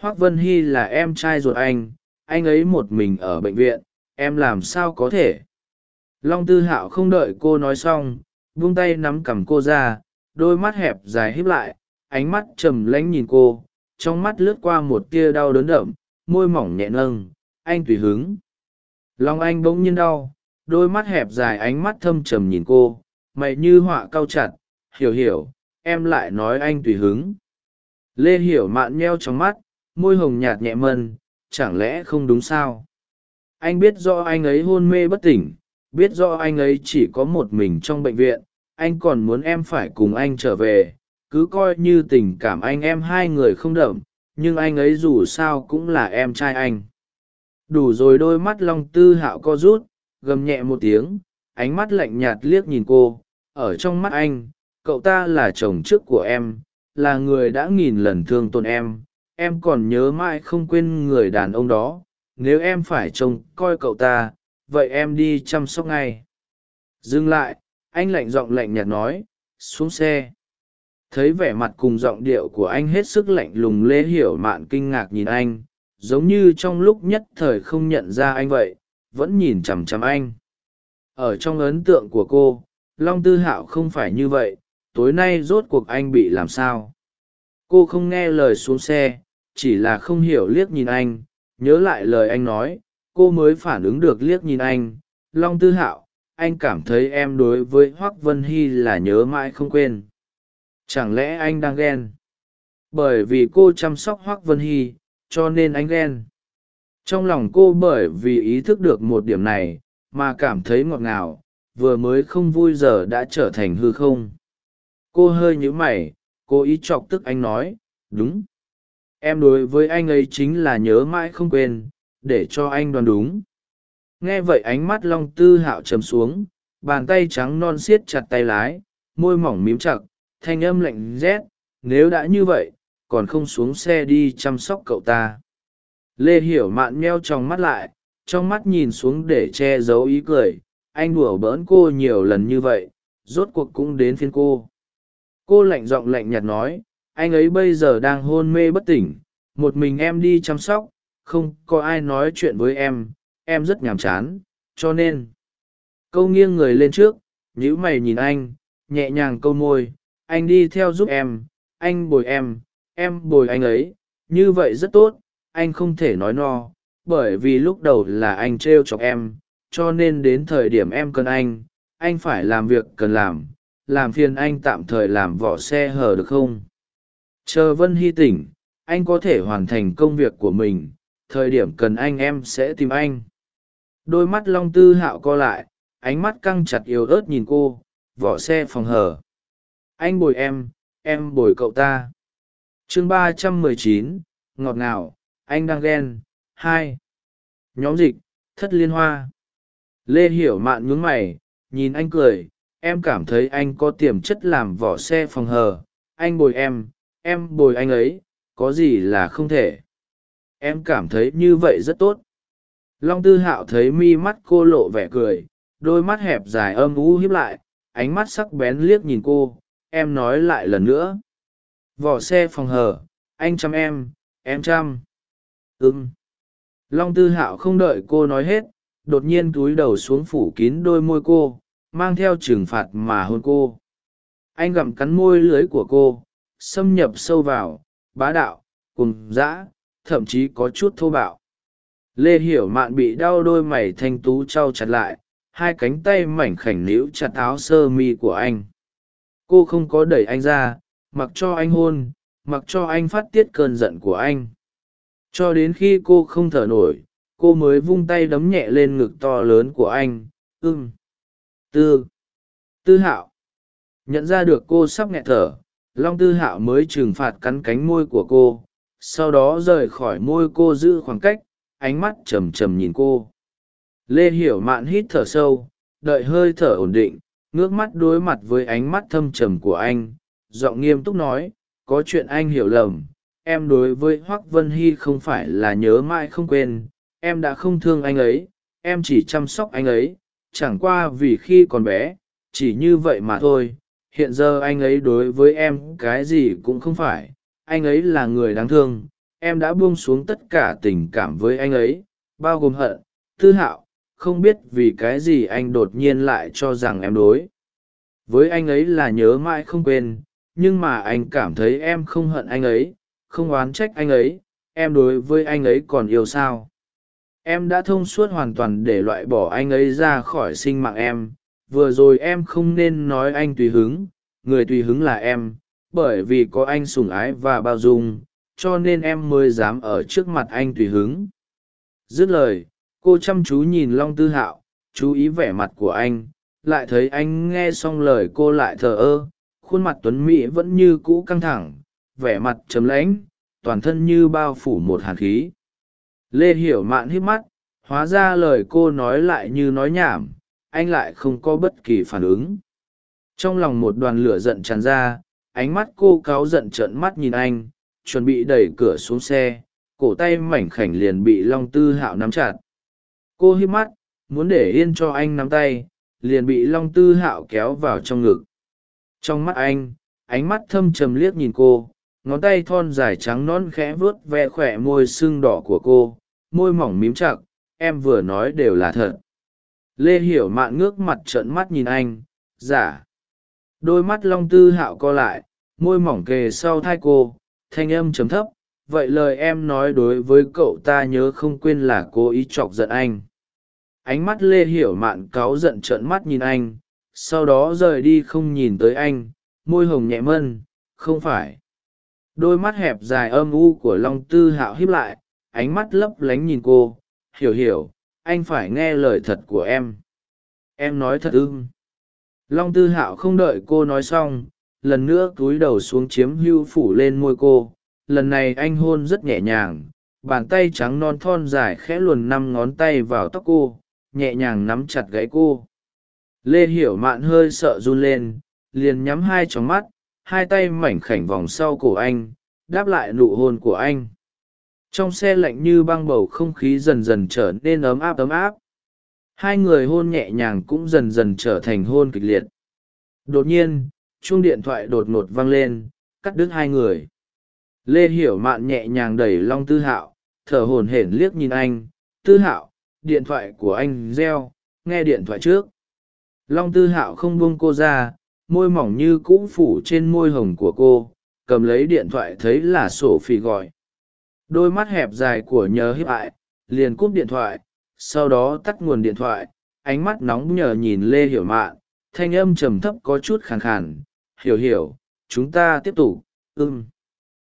Hoác vân hy là em trai ruột anh anh ấy một mình ở bệnh viện, em làm sao có thể? Long tư hạo không đợi cô nói xong vung tay nắm cằm cô ra, đôi mắt hẹp dài híp lại ánh mắt trầm lánh nhìn cô, trong mắt lướt qua một tia đau đớn đậm, môi mỏng nhẹ nâng, anh tùy hứng. Lòng anh bỗng nhiên đau, đôi mắt hẹp dài ánh mắt thâm trầm nhìn cô, mày như họa cau chặt, hiểu hiểu, em lại nói anh tùy hứng. Lê hiểu mạn nheo trong mắt, môi hồng nhạt nhẹ mân chẳng lẽ không đúng sao? Anh biết do anh ấy hôn mê bất tỉnh, biết do anh ấy chỉ có một mình trong bệnh viện, anh còn muốn em phải cùng anh trở về cứ coi như tình cảm anh em hai người không đậm, nhưng anh ấy dù sao cũng là em trai anh. Đủ rồi đôi mắt long tư hạo co rút, gầm nhẹ một tiếng, ánh mắt lạnh nhạt liếc nhìn cô, ở trong mắt anh, cậu ta là chồng trước của em, là người đã nghìn lần thương tổn em em còn nhớ mãi không quên người đàn ông đó, nếu em phải trông coi cậu ta, vậy em đi chăm sóc ngay. Dừng lại, anh lạnh giọng lạnh nhạt nói, xuống xe thấy vẻ mặt cùng giọng điệu của anh hết sức lạnh lùng lê hiểu mạn kinh ngạc nhìn anh, giống như trong lúc nhất thời không nhận ra anh vậy, vẫn nhìn chằm chằm anh. Ở trong ấn tượng của cô, long tư hạo không phải như vậy, tối nay rốt cuộc anh bị làm sao? Cô không nghe lời xuống xe, chỉ là không hiểu liếc nhìn anh, nhớ lại lời anh nói, cô mới phản ứng được liếc nhìn anh. Long tư hạo, anh cảm thấy em đối với hoác vân hy là nhớ mãi không quên chẳng lẽ anh đang ghen? Bởi vì cô chăm sóc hoác vân hy, cho nên anh ghen. Trong lòng cô bởi vì ý thức được một điểm này, mà cảm thấy ngọt ngào, vừa mới không vui giờ đã trở thành hư không. Cô hơi nhíu mày cô ý chọc tức anh nói, đúng. Em đối với anh ấy chính là nhớ mãi không quên, để cho anh đoán đúng. Nghe vậy ánh mắt long tư hạo chấm xuống, bàn tay trắng non siết chặt tay lái, môi mỏng mím chặt thanh âm lạnh rét, nếu đã như vậy, còn không xuống xe đi chăm sóc cậu ta. Lê hiểu mạn meo trong mắt lại, trong mắt nhìn xuống để che giấu ý cười, anh đùa bỡn cô nhiều lần như vậy, rốt cuộc cũng đến phiên cô. Cô lạnh giọng lạnh nhạt nói, anh ấy bây giờ đang hôn mê bất tỉnh, một mình em đi chăm sóc, không có ai nói chuyện với em em rất nhàm chán, cho nên. Câu nghiêng người lên trước nhữ mày nhìn anh, nhẹ nhàng câu môi anh đi theo giúp em, anh bồi em em bồi anh ấy, như vậy rất tốt, anh không thể nói no, bởi vì lúc đầu là anh t r e o chọc em, cho nên đến thời điểm em cần anh anh phải làm việc cần làm làm phiền anh tạm thời làm vỏ xe hở được không? Chờ vân hy tỉnh, anh có thể hoàn thành công việc của mình, thời điểm cần anh em sẽ tìm anh. Đôi mắt long tư hạo co lại, ánh mắt căng chặt yếu ớt nhìn cô, vỏ xe phòng hở anh bồi em em bồi cậu ta. Chương ba trăm mười chín, ngọt ngào, anh đang ghen. Hai. Nhóm dịch, thất liên hoa. Lê hiểu mạn nhún mày, nhìn anh cười. Em cảm thấy anh có tiềm chất làm vỏ xe phòng hờ. Anh bồi em em bồi anh ấy, có gì là không thể. Em cảm thấy như vậy rất tốt. Long tư hạo thấy mi mắt cô lộ vẻ cười, đôi mắt hẹp dài âm u hiếp lại, ánh mắt sắc bén liếc nhìn cô em nói lại lần nữa. Vỏ xe phòng hờ, anh chăm em em chăm. Ưng long tư hạo không đợi cô nói hết đột nhiên túi đầu xuống phủ kín đôi môi cô mang theo trừng phạt mà hôn cô. Anh gặm cắn môi lưới của cô xâm nhập sâu vào bá đạo cùng dã thậm chí có chút thô bạo. Lê hiểu mạn bị đau đôi mày thanh tú trau chặt lại hai cánh tay mảnh khảnh níu chặt áo sơ mi của anh cô không có đẩy anh ra, mặc cho anh hôn, mặc cho anh phát tiết cơn giận của anh. Cho đến khi cô không thở nổi, cô mới vung tay đấm nhẹ lên ngực to lớn của anh. Ưng tư. Tư hạo. Nhận ra được cô sắp nghẹt thở, long tư hạo mới trừng phạt cắn cánh môi của cô, sau đó rời khỏi môi cô giữ khoảng cách, ánh mắt trầm trầm nhìn cô. Lê hiểu mạn hít thở sâu, đợi hơi thở ổn định ngước mắt đối mặt với ánh mắt thâm trầm của anh, giọng nghiêm túc nói, có chuyện anh hiểu lầm, em đối với hoác vân hy không phải là nhớ mãi không quên, em đã không thương anh ấy, em chỉ chăm sóc anh ấy, chẳng qua vì khi còn bé, chỉ như vậy mà thôi, hiện giờ anh ấy đối với em cái gì cũng không phải, anh ấy là người đáng thương, em đã buông xuống tất cả tình cảm với anh ấy, bao gồm hận, tư hạo không biết vì cái gì anh đột nhiên lại cho rằng em đối. Với anh ấy là nhớ mãi không quên, nhưng mà anh cảm thấy em không hận anh ấy, không oán trách anh ấy, em đối với anh ấy còn yêu sao. Em đã thông suốt hoàn toàn để loại bỏ anh ấy ra khỏi sinh mạng em, vừa rồi em không nên nói anh tùy hứng, người tùy hứng là em, bởi vì có anh sủng ái và bao dung, cho nên em mới dám ở trước mặt anh tùy hứng. Dứt lời cô chăm chú nhìn long tư hạo, chú ý vẻ mặt của anh, lại thấy anh nghe xong lời cô lại thờ ơ, khuôn mặt tuấn mỹ vẫn như cũ căng thẳng, vẻ mặt chấm lãnh, toàn thân như bao phủ một hàn khí. Lê hiểu mạn hít mắt, hóa ra lời cô nói lại như nói nhảm, anh lại không có bất kỳ phản ứng. Trong lòng một đoàn lửa giận tràn ra, ánh mắt cô cáu giận trợn mắt nhìn anh, chuẩn bị đẩy cửa xuống xe, cổ tay mảnh khảnh liền bị long tư hạo nắm chặt cô hít mắt, muốn để yên cho anh nắm tay, liền bị long tư hạo kéo vào trong ngực. Trong mắt anh, ánh mắt thâm trầm liếc nhìn cô, ngón tay thon dài trắng non khẽ vuốt ve khỏe môi sưng đỏ của cô, môi mỏng mím chặt, em vừa nói đều là thật. Lê hiểu mạn ngước mặt trợn mắt nhìn anh giả đôi mắt long tư hạo co lại, môi mỏng kề sau thai cô, thanh âm chấm thấp vậy lời em nói đối với cậu ta nhớ không quên là cố ý chọc giận anh. Ánh mắt lê hiểu mạn cáu giận trợn mắt nhìn anh, sau đó rời đi không nhìn tới anh, môi hồng nhẹ mân, không phải. Đôi mắt hẹp dài âm u của long tư hạo híp lại, ánh mắt lấp lánh nhìn cô, hiểu hiểu, anh phải nghe lời thật của em. Em nói thật ưng long tư hạo không đợi cô nói xong, lần nữa cúi đầu xuống chiếm hưu phủ lên môi cô lần này anh hôn rất nhẹ nhàng, bàn tay trắng non thon dài khẽ luồn năm ngón tay vào tóc cô, nhẹ nhàng nắm chặt gãy cô. Lê hiểu mạn hơi sợ run lên, liền nhắm hai tròng mắt, hai tay mảnh khảnh vòng sau cổ anh, đáp lại nụ hôn của anh. Trong xe lạnh như băng bầu không khí dần dần trở nên ấm áp ấm áp. Hai người hôn nhẹ nhàng cũng dần dần trở thành hôn kịch liệt. Đột nhiên, chuông điện thoại đột ngột vang lên, cắt đứt hai người lê hiểu mạn nhẹ nhàng đẩy long tư hạo, thở hổn hển liếc nhìn anh, tư hạo, điện thoại của anh reo, nghe điện thoại trước. Long tư hạo không buông cô ra, môi mỏng như cũ phủ trên môi hồng của cô, cầm lấy điện thoại thấy là sổ phi gọi. Đôi mắt hẹp dài của nhờ hiếp ại liền cúp điện thoại, sau đó tắt nguồn điện thoại, ánh mắt nóng nhờ nhìn lê hiểu mạn, thanh âm trầm thấp có chút khàn khàn. Hiểu hiểu, chúng ta tiếp tục. Ưng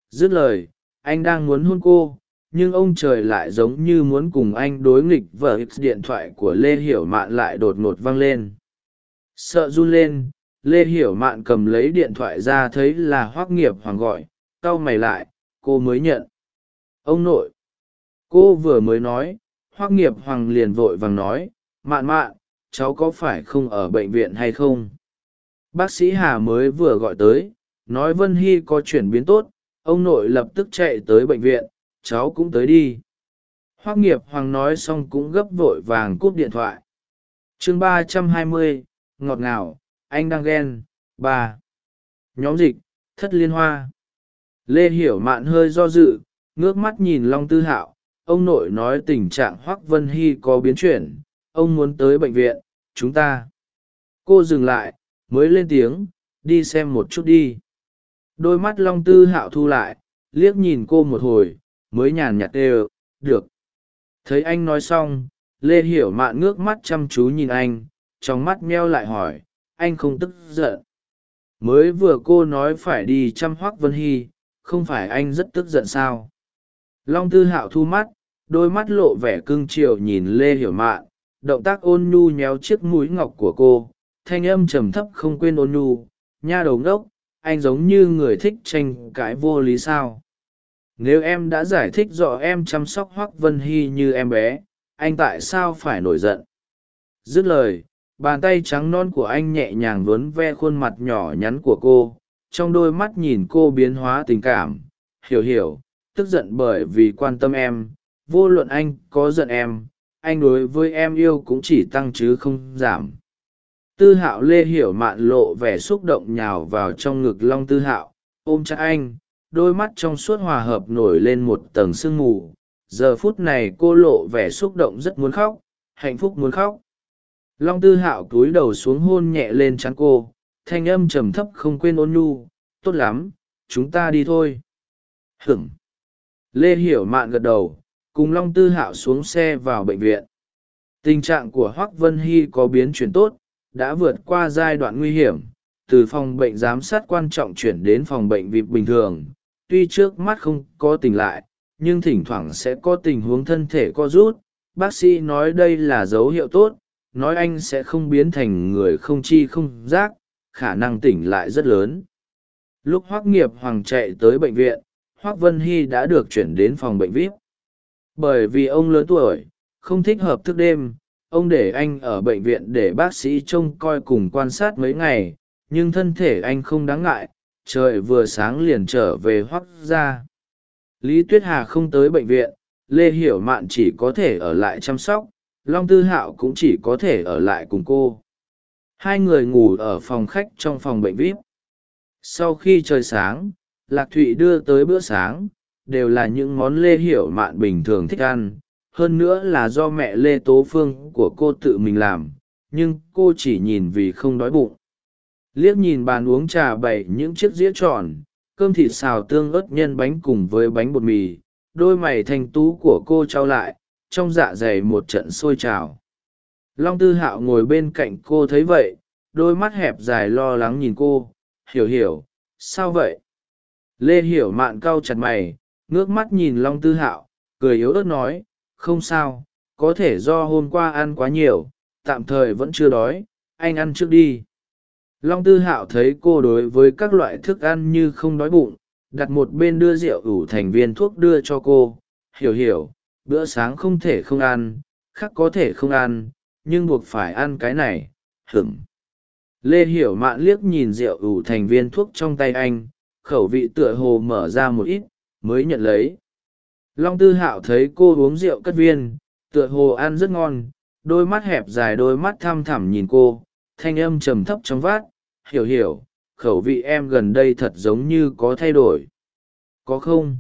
dứt lời, anh đang muốn hôn cô, nhưng ông trời lại giống như muốn cùng anh đối nghịch vờ điện thoại của lê hiểu mạn lại đột ngột vang lên. Sợ run lên, lê hiểu mạn cầm lấy điện thoại ra thấy là hoác nghiệp hoàng gọi, cau mày lại, cô mới nhận. Ông nội. Cô vừa mới nói hoác nghiệp hoàng liền vội vàng nói, mạn mạn, cháu có phải không ở bệnh viện hay không? Bác sĩ hà mới vừa gọi tới, nói vân hy có chuyển biến tốt ông nội lập tức chạy tới bệnh viện, cháu cũng tới đi. Hoác nghiệp hoàng nói xong cũng gấp vội vàng cúp điện thoại. Chương ba trăm hai mươi, ngọt ngào, anh đang ghen, ba. Nhóm dịch, thất liên hoa. Lê hiểu mạn hơi do dự, ngước mắt nhìn long tư hạo. Ông nội nói tình trạng hoác vân hy có biến chuyển, ông muốn tới bệnh viện, chúng ta. Cô dừng lại, mới lên tiếng, đi xem một chút đi đôi mắt long tư hạo thu lại, liếc nhìn cô một hồi, mới nhàn nhạt đều, được. Thấy anh nói xong, lê hiểu mạn ngước mắt chăm chú nhìn anh, trong mắt meo lại hỏi, anh không tức giận? Mới vừa cô nói phải đi chăm hoác vân hy, không phải anh rất tức giận sao? Long tư hạo thu mắt, đôi mắt lộ vẻ cưng chiều nhìn lê hiểu mạn, động tác ôn nhu nhéo chiếc mũi ngọc của cô, thanh âm trầm thấp không quên ôn nhu, nha đầu ngốc anh giống như người thích tranh cãi vô lý sao? Nếu em đã giải thích rõ em chăm sóc hoác vân hy như em bé, anh tại sao phải nổi giận? Dứt lời, bàn tay trắng non của anh nhẹ nhàng vớn ve khuôn mặt nhỏ nhắn của cô, trong đôi mắt nhìn cô biến hóa tình cảm. Hiểu hiểu, tức giận bởi vì quan tâm em, vô luận anh có giận em, anh đối với em yêu cũng chỉ tăng chứ không giảm tư hạo lê hiểu mạn lộ vẻ xúc động nhào vào trong ngực long tư hạo, ôm cha anh, đôi mắt trong suốt hòa hợp nổi lên một tầng sương mù. Giờ phút này cô lộ vẻ xúc động rất muốn khóc, hạnh phúc muốn khóc. Long tư hạo cúi đầu xuống hôn nhẹ lên trán cô, thanh âm trầm thấp không quên ôn nhu, tốt lắm, chúng ta đi thôi. Hửng lê hiểu mạn gật đầu, cùng long tư hạo xuống xe vào bệnh viện. Tình trạng của hoác vân hy có biến chuyển tốt đã vượt qua giai đoạn nguy hiểm, từ phòng bệnh giám sát quan trọng chuyển đến phòng bệnh vịp bình thường. Tuy trước mắt không có tỉnh lại, nhưng thỉnh thoảng sẽ có tình huống thân thể co rút. Bác sĩ nói đây là dấu hiệu tốt, nói anh sẽ không biến thành người không chi không giác, khả năng tỉnh lại rất lớn. Lúc hoác nghiệp hoàng chạy tới bệnh viện, hoác vân hy đã được chuyển đến phòng bệnh vip. Bởi vì ông lớn tuổi, không thích hợp thức đêm ông để anh ở bệnh viện để bác sĩ trông coi cùng quan sát mấy ngày, nhưng thân thể anh không đáng ngại, trời vừa sáng liền trở về hoắc ra lý tuyết hà không tới bệnh viện, lê hiểu mạn chỉ có thể ở lại chăm sóc, long tư hạo cũng chỉ có thể ở lại cùng cô. Hai người ngủ ở phòng khách trong phòng bệnh vip. Sau khi trời sáng, lạc thụy đưa tới bữa sáng, đều là những món lê hiểu mạn bình thường thích ăn hơn nữa là do mẹ lê tố phương của cô tự mình làm, nhưng cô chỉ nhìn vì không đói bụng. Liếc nhìn bàn uống trà bày những chiếc dĩa tròn, cơm thịt xào tương ớt nhân bánh cùng với bánh bột mì, đôi mày thanh tú của cô trao lại, trong dạ dày một trận sôi trào. Long tư hạo ngồi bên cạnh cô thấy vậy, đôi mắt hẹp dài lo lắng nhìn cô, hiểu hiểu, sao vậy? Lê hiểu mạn cau chặt mày, ngước mắt nhìn long tư hạo, cười yếu ớt nói không sao, có thể do hôm qua ăn quá nhiều, tạm thời vẫn chưa đói, anh ăn trước đi. Long tư hạo thấy cô đối với các loại thức ăn như không đói bụng, đặt một bên đưa rượu ủ thành viên thuốc đưa cho cô. Hiểu hiểu, bữa sáng không thể không ăn, khác có thể không ăn, nhưng buộc phải ăn cái này hửng lê hiểu mạn liếc nhìn rượu ủ thành viên thuốc trong tay anh, khẩu vị tựa hồ mở ra một ít, mới nhận lấy long tư hạo thấy cô uống rượu cất viên, tựa hồ ăn rất ngon, đôi mắt hẹp dài đôi mắt thăm thẳm nhìn cô, thanh âm trầm thấp trong vát, hiểu hiểu, khẩu vị em gần đây thật giống như có thay đổi. Có không?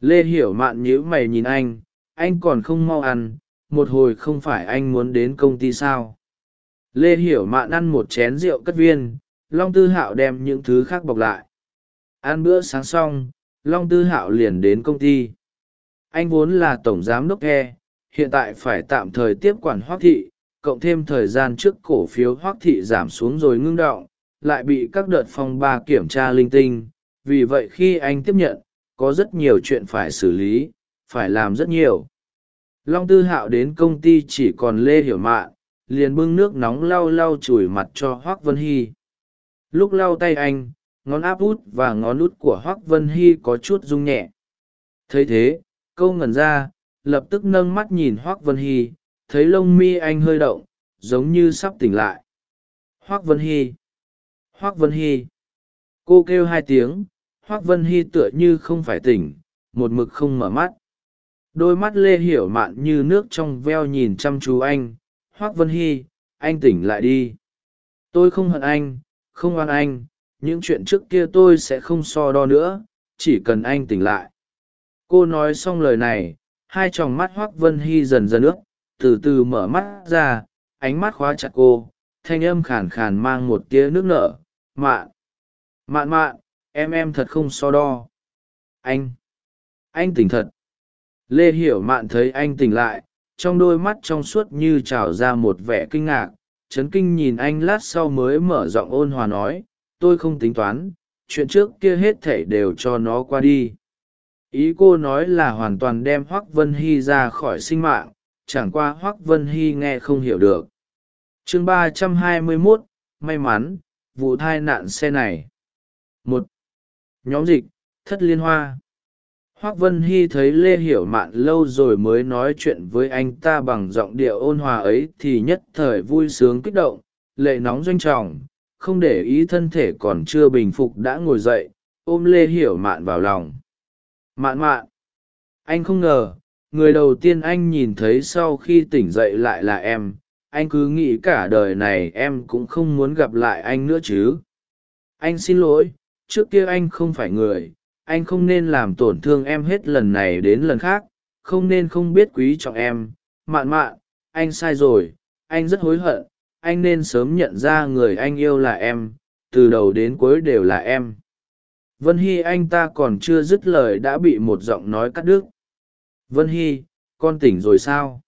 Lê hiểu mạn nhíu mày nhìn anh anh còn không mau ăn, một hồi không phải anh muốn đến công ty sao? Lê hiểu mạn ăn một chén rượu cất viên, long tư hạo đem những thứ khác bọc lại. Ăn bữa sáng xong, long tư hạo liền đến công ty anh vốn là tổng giám đốc e hiện tại phải tạm thời tiếp quản hoác thị, cộng thêm thời gian trước cổ phiếu hoác thị giảm xuống rồi ngưng đọng lại bị các đợt phong ba kiểm tra linh tinh. Vì vậy khi anh tiếp nhận, có rất nhiều chuyện phải xử lý, phải làm rất nhiều. Long tư hạo đến công ty chỉ còn lê hiểu mạn, liền bưng nước nóng lau lau chùi mặt cho hoác vân hy. Lúc lau tay anh, ngón áp út và ngón út của hoác vân hy có chút rung nhẹ. Thấy thế câu ngẩn ra, lập tức nâng mắt nhìn hoác vân hy, thấy lông mi anh hơi động, giống như sắp tỉnh lại. Hoác vân hy, hoác vân hy. Cô kêu hai tiếng, hoác vân hy tựa như không phải tỉnh, một mực không mở mắt. Đôi mắt lê hiểu mạn như nước trong veo nhìn chăm chú anh. Hoác vân hy, anh tỉnh lại đi. Tôi không hận anh, không oan anh, những chuyện trước kia tôi sẽ không so đo nữa, chỉ cần anh tỉnh lại cô nói xong lời này, hai t r ò n g mắt hoác vân hy dần dần ướt, từ từ mở mắt ra, ánh mắt khóa chặt cô, thanh âm khàn khàn mang một tia nước nở, mạn mạn mạn, em em thật không so đo. Anh anh tỉnh thật. Lê hiểu mạn thấy anh tỉnh lại, trong đôi mắt trong suốt như trào ra một vẻ kinh ngạc trấn kinh nhìn anh lát sau mới mở giọng ôn hòa nói, tôi không tính toán, chuyện trước kia hết thảy đều cho nó qua đi ý cô nói là hoàn toàn đem hoác vân hy ra khỏi sinh mạng, chẳng qua hoác vân hy nghe không hiểu được. Chương ba trăm hai mươi mốt, may mắn, vụ thai nạn xe này. Một, nhóm dịch, thất liên hoa. Hoác vân hy thấy lê hiểu mạn lâu rồi mới nói chuyện với anh ta bằng giọng điệu ôn hòa ấy thì nhất thời vui sướng kích động, lệ nóng doanh trọng, không để ý thân thể còn chưa bình phục đã ngồi dậy, ôm lê hiểu mạn vào lòng mạn mạn. Anh không ngờ, người đầu tiên anh nhìn thấy sau khi tỉnh dậy lại là em. Anh cứ nghĩ cả đời này em cũng không muốn gặp lại anh nữa chứ. Anh xin lỗi, trước kia anh không phải người. Anh không nên làm tổn thương em hết lần này đến lần khác. Không nên không biết quý trọng em. Mạn mạn, anh sai rồi. Anh rất hối hận. Anh nên sớm nhận ra người anh yêu là em. Từ đầu đến cuối đều là em vân hy anh ta còn chưa dứt lời đã bị một giọng nói cắt đứt. Vân hy, con tỉnh rồi sao?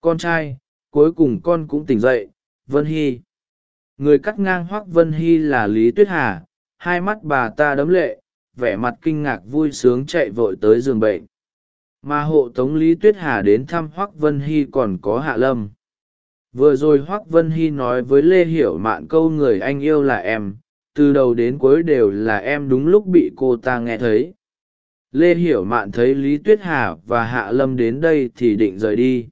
Con trai, cuối cùng con cũng tỉnh dậy, vân hy. Người cắt ngang hoác vân hy là lý tuyết hà, hai mắt bà ta đấm lệ, vẻ mặt kinh ngạc vui sướng chạy vội tới giường bệnh. Mà hộ tống lý tuyết hà đến thăm hoác vân hy còn có hạ lâm. Vừa rồi hoác vân hy nói với lê hiểu mạn câu người anh yêu là em từ đầu đến cuối đều là em đúng lúc bị cô ta nghe thấy. Lê hiểu mạn thấy lý tuyết hà và hạ lâm đến đây thì định rời đi.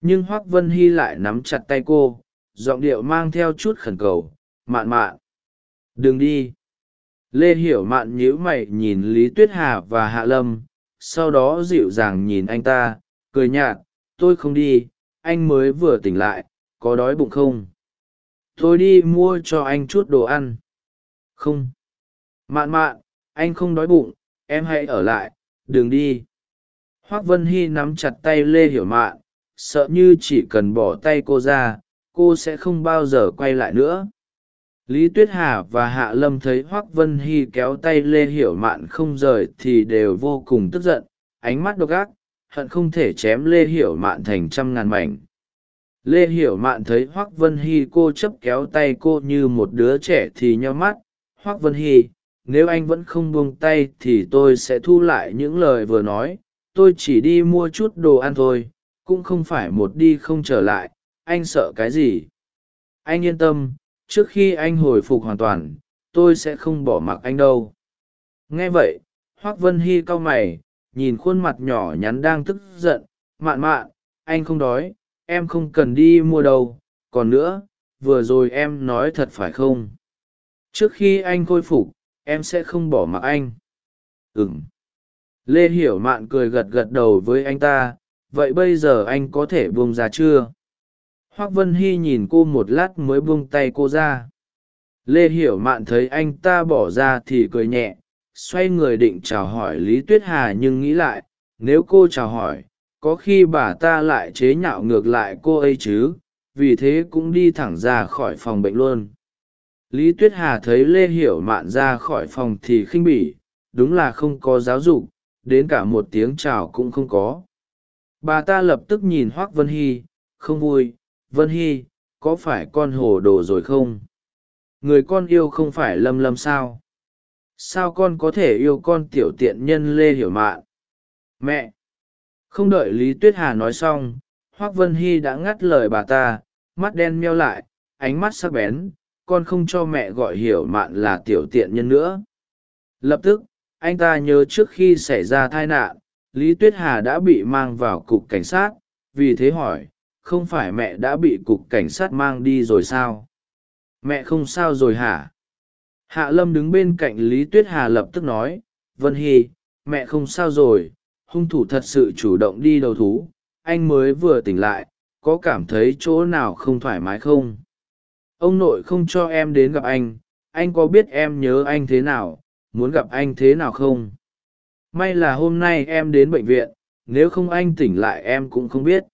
Nhưng hoác vân hy lại nắm chặt tay cô, giọng điệu mang theo chút khẩn cầu, mạn mạn, đừng đi. Lê hiểu mạn nhíu mày nhìn lý tuyết hà và hạ lâm, sau đó dịu dàng nhìn anh ta, cười nhạt, tôi không đi, anh mới vừa tỉnh lại, có đói bụng không? Tôi đi mua cho anh chút đồ ăn không? Mạn mạn, anh không đói bụng, em hãy ở lại, đừng đi. Hoác vân hy nắm chặt tay lê hiểu mạn, sợ như chỉ cần bỏ tay cô ra, cô sẽ không bao giờ quay lại nữa. Lý tuyết hà và hạ lâm thấy hoác vân hy kéo tay lê hiểu mạn không rời thì đều vô cùng tức giận, ánh mắt độc ác, hận không thể chém lê hiểu mạn thành trăm ngàn mảnh. Lê hiểu mạn thấy hoác vân hy cô chấp kéo tay cô như một đứa trẻ thì nheo mắt hoác vân hy, nếu anh vẫn không buông tay thì tôi sẽ thu lại những lời vừa nói. Tôi chỉ đi mua chút đồ ăn thôi, cũng không phải một đi không trở lại. Anh sợ cái gì? Anh yên tâm, trước khi anh hồi phục hoàn toàn, tôi sẽ không bỏ mặc anh đâu. Nghe vậy, hoác vân hy cau mày, nhìn khuôn mặt nhỏ nhắn đang tức giận. Mạn mạn, anh không đói, em không cần đi mua đâu. Còn nữa, vừa rồi em nói thật phải không? Trước khi anh khôi phục, em sẽ không bỏ mặc anh. Ừng lê hiểu mạn cười gật gật đầu với anh ta, vậy bây giờ anh có thể buông ra chưa? Hoác vân hy nhìn cô một lát mới buông tay cô ra. Lê hiểu mạn thấy anh ta bỏ ra thì cười nhẹ, xoay người định chào hỏi lý tuyết hà nhưng nghĩ lại, nếu cô chào hỏi, có khi bà ta lại chế nhạo ngược lại cô ấy chứ, vì thế cũng đi thẳng ra khỏi phòng bệnh luôn lý tuyết hà thấy lê hiểu mạn ra khỏi phòng thì khinh bỉ, đúng là không có giáo dục, đến cả một tiếng chào cũng không có. Bà ta lập tức nhìn hoác vân hy, không vui, vân hy, có phải con hồ đồ rồi không? Người con yêu không phải lâm lâm sao? Sao con có thể yêu con tiểu tiện nhân lê hiểu mạn? Mẹ. Không đợi lý tuyết hà nói xong, hoác vân hy đã ngắt lời bà ta, mắt đen meo lại, ánh mắt sắc bén con không cho mẹ gọi hiểu mạn là tiểu tiện nhân nữa. Lập tức, anh ta nhớ trước khi xảy ra tai nạn, lý tuyết hà đã bị mang vào cục cảnh sát, vì thế hỏi, không phải mẹ đã bị cục cảnh sát mang đi rồi sao? Mẹ không sao rồi hả? Hạ lâm đứng bên cạnh lý tuyết hà lập tức nói, vân hy, mẹ không sao rồi, hung thủ thật sự chủ động đi đầu thú, anh mới vừa tỉnh lại, có cảm thấy chỗ nào không thoải mái không? Ông nội không cho em đến gặp anh. Anh có biết em nhớ anh thế nào? Muốn gặp anh thế nào không? May là hôm nay em đến bệnh viện. Nếu không anh tỉnh lại em cũng không biết.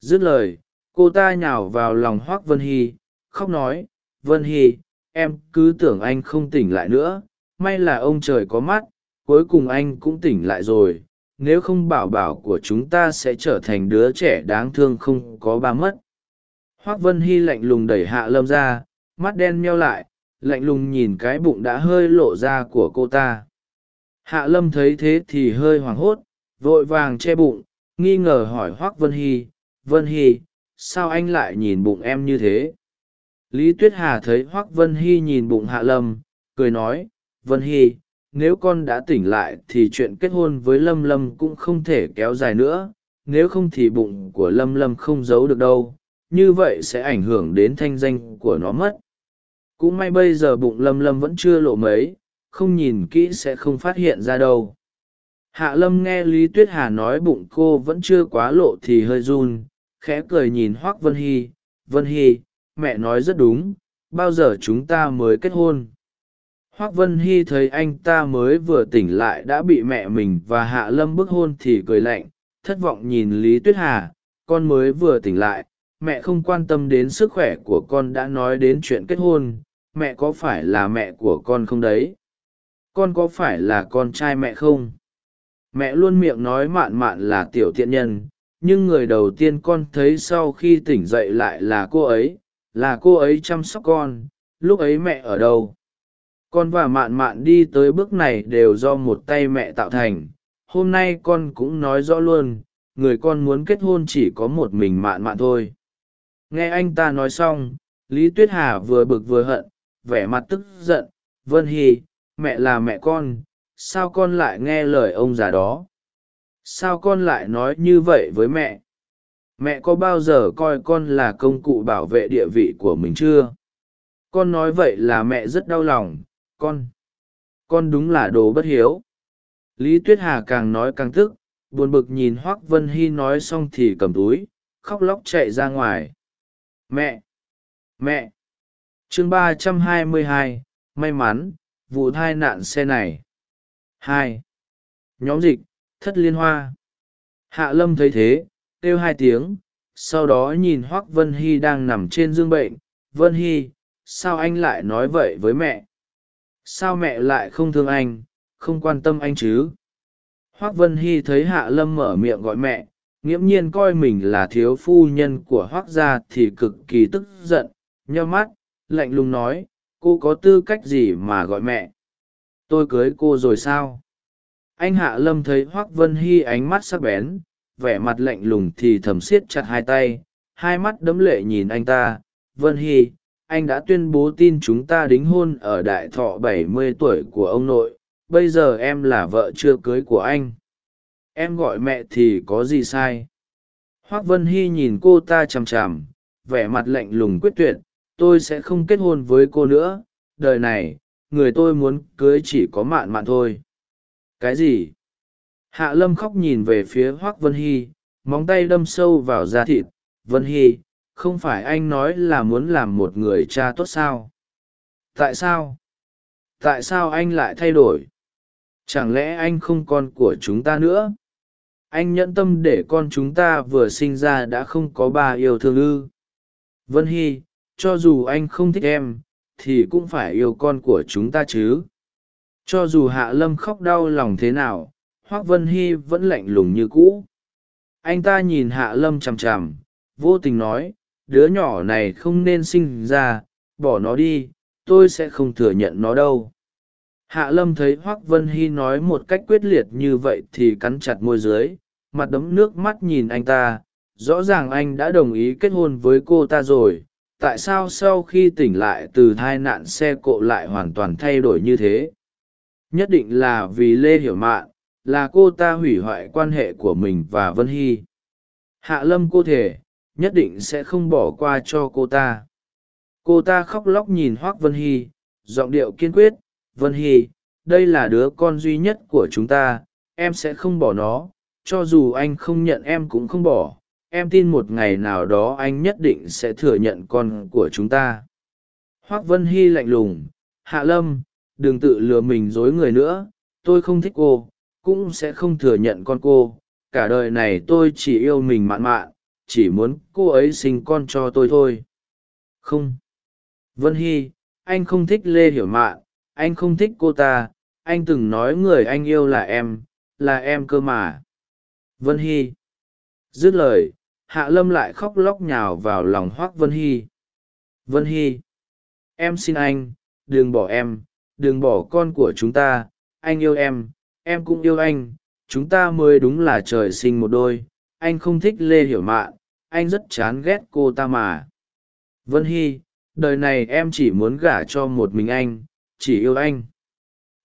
Dứt lời, cô ta nhào vào lòng hoác vân hy, khóc nói, vân hy, em cứ tưởng anh không tỉnh lại nữa. May là ông trời có mắt, cuối cùng anh cũng tỉnh lại rồi. Nếu không bảo bảo của chúng ta sẽ trở thành đứa trẻ đáng thương không có ba mất hoác vân hy lạnh lùng đẩy hạ lâm ra, mắt đen meo lại, lạnh lùng nhìn cái bụng đã hơi lộ ra của cô ta. Hạ lâm thấy thế thì hơi hoảng hốt, vội vàng che bụng, nghi ngờ hỏi hoác vân hy vân hy, sao anh lại nhìn bụng em như thế? Lý tuyết hà thấy hoác vân hy nhìn bụng hạ lâm, cười nói, vân hy, nếu con đã tỉnh lại thì chuyện kết hôn với lâm lâm cũng không thể kéo dài nữa, nếu không thì bụng của lâm lâm không giấu được đâu như vậy sẽ ảnh hưởng đến thanh danh của nó mất. Cũng may bây giờ bụng lâm lâm vẫn chưa lộ mấy, không nhìn kỹ sẽ không phát hiện ra đâu. Hạ lâm nghe lý tuyết hà nói bụng cô vẫn chưa quá lộ thì hơi run, khẽ cười nhìn hoác vân hy. Vân hy, mẹ nói rất đúng, bao giờ chúng ta mới kết hôn? Hoác vân hy thấy anh ta mới vừa tỉnh lại đã bị mẹ mình và hạ lâm bức hôn thì cười lạnh, thất vọng nhìn lý tuyết hà, con mới vừa tỉnh lại mẹ không quan tâm đến sức khỏe của con đã nói đến chuyện kết hôn, mẹ có phải là mẹ của con không đấy? Con có phải là con trai mẹ không? Mẹ luôn miệng nói mạn mạn là tiểu thiện nhân, nhưng người đầu tiên con thấy sau khi tỉnh dậy lại là cô ấy, là cô ấy chăm sóc con, lúc ấy mẹ ở đâu? Con và mạn mạn đi tới bước này đều do một tay mẹ tạo thành, hôm nay con cũng nói rõ luôn, người con muốn kết hôn chỉ có một mình mạn mạn thôi nghe anh ta nói xong, lý tuyết hà vừa bực vừa hận, vẻ mặt tức giận. Vân hy, mẹ là mẹ con, sao con lại nghe lời ông già đó? Sao con lại nói như vậy với mẹ? Mẹ có bao giờ coi con là công cụ bảo vệ địa vị của mình chưa? Con nói vậy là mẹ rất đau lòng, con. Con đúng là đồ bất hiếu. Lý tuyết hà càng nói càng tức, buồn bực nhìn hoác vân hy nói xong thì cầm túi, khóc lóc chạy ra ngoài mẹ. Mẹ. Chương ba trăm hai mươi hai, may mắn, vụ tai nạn xe này. Hai. Nhóm dịch, thất liên hoa. Hạ lâm thấy thế, kêu hai tiếng, sau đó nhìn hoác vân hy đang nằm trên giường bệnh. Vân hy, sao anh lại nói vậy với mẹ? Sao mẹ lại không thương anh, không quan tâm anh chứ? Hoác vân hy thấy hạ lâm mở miệng gọi mẹ nghiễm nhiên coi mình là thiếu phu nhân của hoác gia thì cực kỳ tức giận, nheo mắt, lạnh lùng nói, cô có tư cách gì mà gọi mẹ? Tôi cưới cô rồi sao? Anh hạ lâm thấy hoác vân hy ánh mắt sắc bén, vẻ mặt lạnh lùng thì thầm siết chặt hai tay, hai mắt đấm lệ nhìn anh ta, vân hy, anh đã tuyên bố tin chúng ta đính hôn ở đại thọ bảy mươi tuổi của ông nội, bây giờ em là vợ chưa cưới của anh em gọi mẹ thì có gì sai? Hoác vân hy nhìn cô ta chằm chằm, vẻ mặt lạnh lùng quyết tuyệt, tôi sẽ không kết hôn với cô nữa, đời này, người tôi muốn cưới chỉ có mạn mạn thôi. Cái gì? Hạ lâm khóc nhìn về phía hoác vân hy, móng tay đâm sâu vào da thịt. Vân hy, không phải anh nói là muốn làm một người cha tốt sao? Tại sao? Tại sao anh lại thay đổi? Chẳng lẽ anh không con của chúng ta nữa? Anh nhẫn tâm để con chúng ta vừa sinh ra đã không có bà yêu thương ư. Vân hy, cho dù anh không thích em, thì cũng phải yêu con của chúng ta chứ. Cho dù hạ lâm khóc đau lòng thế nào, hoác vân hy vẫn lạnh lùng như cũ. Anh ta nhìn hạ lâm chằm chằm, vô tình nói, đứa nhỏ này không nên sinh ra, bỏ nó đi, tôi sẽ không thừa nhận nó đâu hạ lâm thấy hoác vân hy nói một cách quyết liệt như vậy thì cắn chặt môi dưới, mặt đấm nước mắt nhìn anh ta. Rõ ràng anh đã đồng ý kết hôn với cô ta rồi. Tại sao sau khi tỉnh lại từ tai nạn xe cộ lại hoàn toàn thay đổi như thế? Nhất định là vì lê hiểu mạn, là cô ta hủy hoại quan hệ của mình và vân hy. Hạ lâm cô thể nhất định sẽ không bỏ qua cho cô ta. Cô ta khóc lóc nhìn hoác vân hy, giọng điệu kiên quyết vân hy, đây là đứa con duy nhất của chúng ta, em sẽ không bỏ nó, cho dù anh không nhận em cũng không bỏ, em tin một ngày nào đó anh nhất định sẽ thừa nhận con của chúng ta. Hoác vân hy lạnh lùng, hạ lâm, đừng tự lừa mình dối người nữa, tôi không thích cô, cũng sẽ không thừa nhận con cô, cả đời này tôi chỉ yêu mình mạn mạn, chỉ muốn cô ấy sinh con cho tôi thôi. Không. Vân hy, anh không thích lê hiểu mạn anh không thích cô ta, anh từng nói người anh yêu là em là em cơ mà. Vân hy. Dứt lời, hạ lâm lại khóc lóc nhào vào lòng hoác vân hy. Vân hy. Em xin anh, đừng bỏ em, đừng bỏ con của chúng ta, anh yêu em em cũng yêu anh, chúng ta mới đúng là trời sinh một đôi, anh không thích lê hiểu mạn anh rất chán ghét cô ta mà. Vân hy. Đời này em chỉ muốn gả cho một mình anh chỉ yêu anh.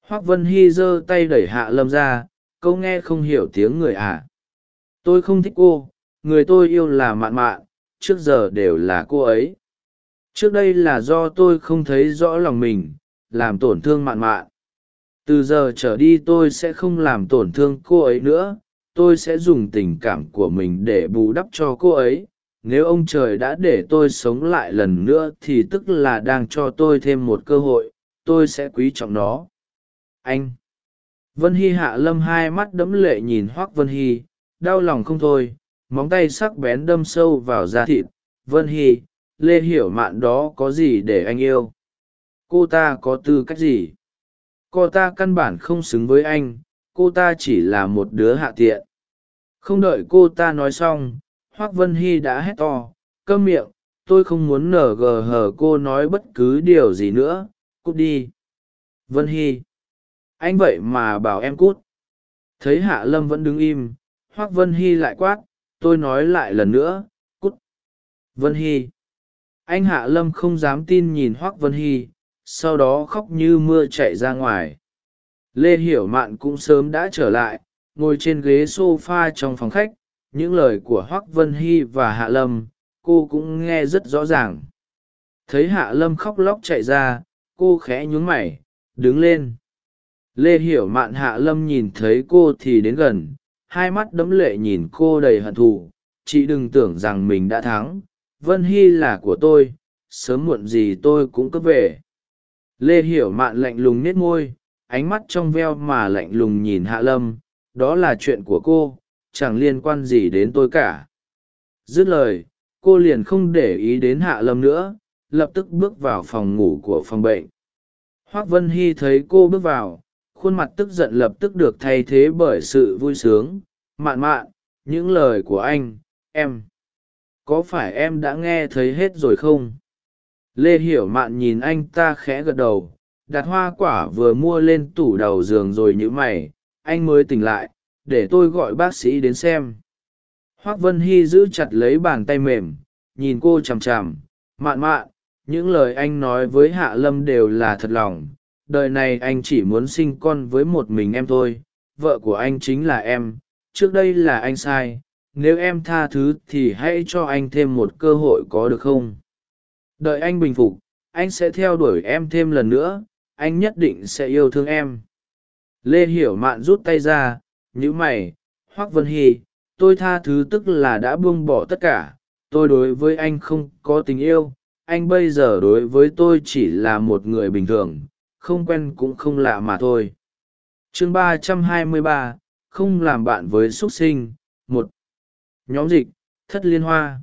Hoác vân hy giơ tay đẩy hạ lâm ra, câu nghe không hiểu tiếng người ạ à. tôi không thích cô, người tôi yêu là mạn mạn, trước giờ đều là cô ấy. Trước đây là do tôi không thấy rõ lòng mình, làm tổn thương mạn mạn. Từ giờ trở đi tôi sẽ không làm tổn thương cô ấy nữa, tôi sẽ dùng tình cảm của mình để bù đắp cho cô ấy. Nếu ông trời đã để tôi sống lại lần nữa thì tức là đang cho tôi thêm một cơ hội tôi sẽ quý trọng nó. Anh. Vân hy hạ lâm hai mắt đẫm lệ nhìn hoác vân hy, đau lòng không thôi, móng tay sắc bén đâm sâu vào da thịt. Vân hy, lê hiểu mạn đó có gì để anh yêu? Cô ta có tư cách gì? Cô ta căn bản không xứng với anh, cô ta chỉ là một đứa hạ tiện. Không đợi cô ta nói xong, hoác vân hy đã hét to, câm miệng, tôi không muốn nở gờ hờ cô nói bất cứ điều gì nữa cút đi. Vân hy. Anh vậy mà bảo em cút. Thấy hạ lâm vẫn đứng im, hoác vân hy lại quát, tôi nói lại lần nữa, cút. Vân hy. Anh hạ lâm không dám tin nhìn hoác vân hy, sau đó khóc như mưa chạy ra ngoài. Lê hiểu mạn cũng sớm đã trở lại, ngồi trên ghế s o f a trong phòng khách, những lời của hoác vân hy và hạ lâm, cô cũng nghe rất rõ ràng. Thấy hạ lâm khóc lóc chạy ra cô khẽ nhún mày, đứng lên. Lê hiểu mạn hạ lâm nhìn thấy cô thì đến gần, hai mắt đẫm lệ nhìn cô đầy hận thù. Chị đừng tưởng rằng mình đã thắng. Vân hy là của tôi, sớm muộn gì tôi cũng cướp về. Lê hiểu mạn lạnh lùng nết môi, ánh mắt trong veo mà lạnh lùng nhìn hạ lâm. Đó là chuyện của cô, chẳng liên quan gì đến tôi cả. Dứt lời, cô liền không để ý đến hạ lâm nữa lập tức bước vào phòng ngủ của phòng bệnh. Hoác vân hy thấy cô bước vào, khuôn mặt tức giận lập tức được thay thế bởi sự vui sướng. Mạn mạn, những lời của anh, em, có phải em đã nghe thấy hết rồi không? Lê hiểu mạn nhìn anh ta khẽ gật đầu, đặt hoa quả vừa mua lên tủ đầu giường rồi nhữ mày. Anh mới tỉnh lại, để tôi gọi bác sĩ đến xem. Hoác vân hy giữ chặt lấy bàn tay mềm, nhìn cô chằm chằm. Mạn mạn những lời anh nói với hạ lâm đều là thật lòng. Đời này anh chỉ muốn sinh con với một mình em thôi. Vợ của anh chính là em. Trước đây là anh sai. Nếu em tha thứ thì hãy cho anh thêm một cơ hội có được không? Đợi anh bình phục, anh sẽ theo đuổi em thêm lần nữa. Anh nhất định sẽ yêu thương em. Lê hiểu mạn rút tay ra nhữ mày. Hoác vân hy, tôi tha thứ tức là đã buông bỏ tất cả. Tôi đối với anh không có tình yêu anh bây giờ đối với tôi chỉ là một người bình thường, không quen cũng không lạ mà thôi. Chương ba trăm hai mươi ba, không làm bạn với x u ấ t sinh, một. Nhóm dịch, thất liên hoa.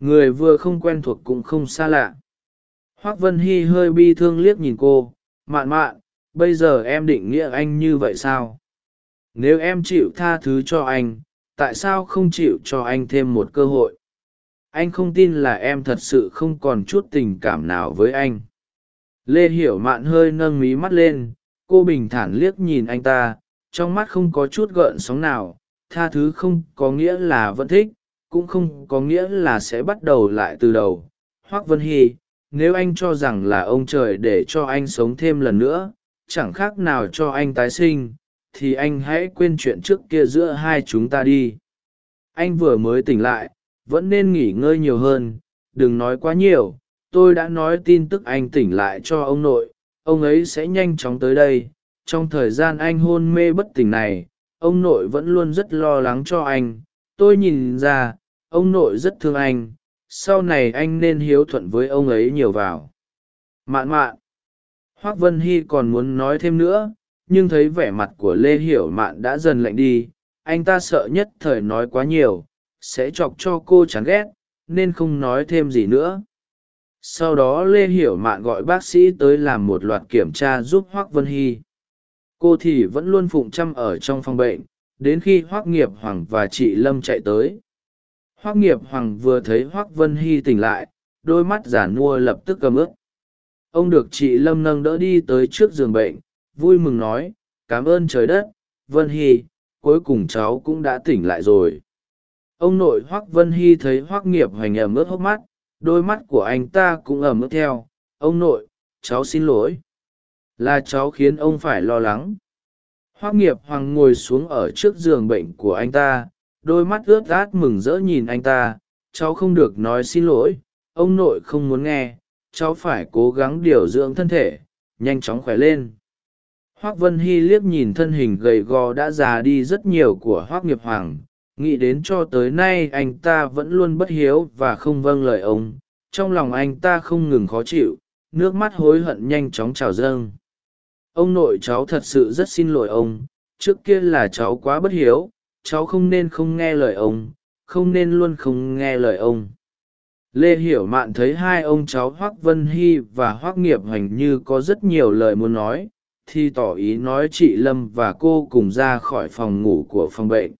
Người vừa không quen thuộc cũng không xa lạ. Hoác vân hy hơi bi thương liếc nhìn cô, mạn mạn, bây giờ em định nghĩa anh như vậy sao? Nếu em chịu tha thứ cho anh, tại sao không chịu cho anh thêm một cơ hội? Anh không tin là em thật sự không còn chút tình cảm nào với anh. Lê hiểu mạn hơi nâng mí mắt lên, cô bình thản liếc nhìn anh ta, trong mắt không có chút gợn sóng nào, tha thứ không có nghĩa là vẫn thích, cũng không có nghĩa là sẽ bắt đầu lại từ đầu. Hoác vân hy, nếu anh cho rằng là ông trời để cho anh sống thêm lần nữa, chẳng khác nào cho anh tái sinh, thì anh hãy quên chuyện trước kia giữa hai chúng ta đi. Anh vừa mới tỉnh lại vẫn nên nghỉ ngơi nhiều hơn, đừng nói quá nhiều, tôi đã nói tin tức anh tỉnh lại cho ông nội, ông ấy sẽ nhanh chóng tới đây. Trong thời gian anh hôn mê bất tỉnh này, ông nội vẫn luôn rất lo lắng cho anh. Tôi nhìn ra, ông nội rất thương anh, sau này anh nên hiếu thuận với ông ấy nhiều vào. Mạn mạn. Hoác vân hy còn muốn nói thêm nữa, nhưng thấy vẻ mặt của lê hiểu mạn đã dần lạnh đi. Anh ta sợ nhất thời nói quá nhiều sẽ chọc cho cô chán ghét, nên không nói thêm gì nữa. Sau đó lê hiểu mạn gọi bác sĩ tới làm một loạt kiểm tra giúp hoác vân hy. Cô thì vẫn luôn phụng chăm ở trong phòng bệnh, đến khi hoác nghiệp hoàng và chị lâm chạy tới. Hoác nghiệp hoàng vừa thấy hoác vân hy tỉnh lại, đôi mắt giả mua lập tức cầm ướp ông được chị lâm nâng đỡ đi tới trước giường bệnh, vui mừng nói, cảm ơn trời đất, vân hy, cuối cùng cháu cũng đã tỉnh lại rồi ông nội hoác vân hy thấy hoác nghiệp hoành ẩm ướt hốc mắt, đôi mắt của anh ta cũng ẩm ướt theo. Ông nội, cháu xin lỗi. Là cháu khiến ông phải lo lắng. Hoác nghiệp hoàng ngồi xuống ở trước giường bệnh của anh ta, đôi mắt ướt át mừng rỡ nhìn anh ta. Cháu không được nói xin lỗi. Ông nội không muốn nghe. Cháu phải cố gắng điều dưỡng thân thể, nhanh chóng khỏe lên. Hoác vân hy liếc nhìn thân hình gầy gò đã già đi rất nhiều của hoác nghiệp hoàng nghĩ đến cho tới nay anh ta vẫn luôn bất hiếu và không vâng lời ông. Trong lòng anh ta không ngừng khó chịu, nước mắt hối hận nhanh chóng trào dâng. Ông nội cháu thật sự rất xin lỗi ông. Trước kia là cháu quá bất hiếu, cháu không nên không nghe lời ông, không nên luôn không nghe lời ông. Lê hiểu mạn thấy hai ông cháu hoác vân hy và hoác nghiệp hoành như có rất nhiều lời muốn nói, thì tỏ ý nói chị lâm và cô cùng ra khỏi phòng ngủ của phòng bệnh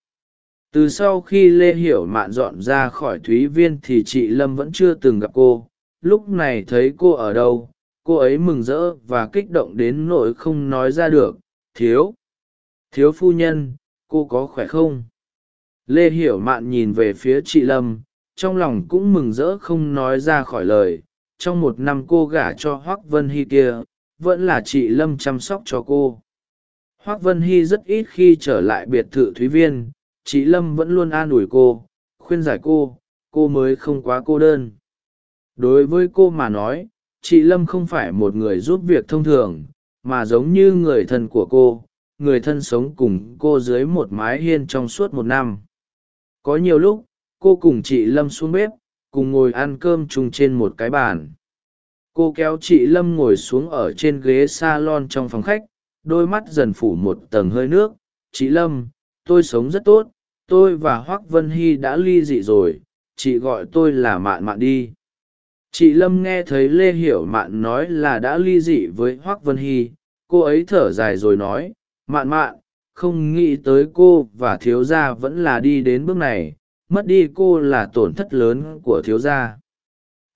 từ sau khi lê hiểu mạn dọn ra khỏi thúy viên thì chị lâm vẫn chưa từng gặp cô. Lúc này thấy cô ở đâu, cô ấy mừng rỡ và kích động đến nỗi không nói ra được. Thiếu thiếu phu nhân, cô có khỏe không? Lê hiểu mạn nhìn về phía chị lâm, trong lòng cũng mừng rỡ không nói ra khỏi lời. Trong một năm cô gả cho hoác vân hy kia, vẫn là chị lâm chăm sóc cho cô. Hoác vân hy rất ít khi trở lại biệt thự thúy viên chị lâm vẫn luôn an ủi cô, khuyên giải cô cô mới không quá cô đơn. Đối với cô mà nói, chị lâm không phải một người giúp việc thông thường, mà giống như người thân của cô, người thân sống cùng cô dưới một mái hiên trong suốt một năm. Có nhiều lúc, cô cùng chị lâm xuống bếp, cùng ngồi ăn cơm chung trên một cái bàn. Cô kéo chị lâm ngồi xuống ở trên ghế s a lon trong phòng khách, đôi mắt dần phủ một tầng hơi nước. Chị lâm, tôi sống rất tốt tôi và hoác vân hy đã ly dị rồi, chị gọi tôi là mạn mạn đi. Chị lâm nghe thấy lê hiểu mạn nói là đã ly dị với hoác vân hy, cô ấy thở dài rồi nói, mạn mạn, không nghĩ tới cô và thiếu gia vẫn là đi đến bước này, mất đi cô là tổn thất lớn của thiếu gia.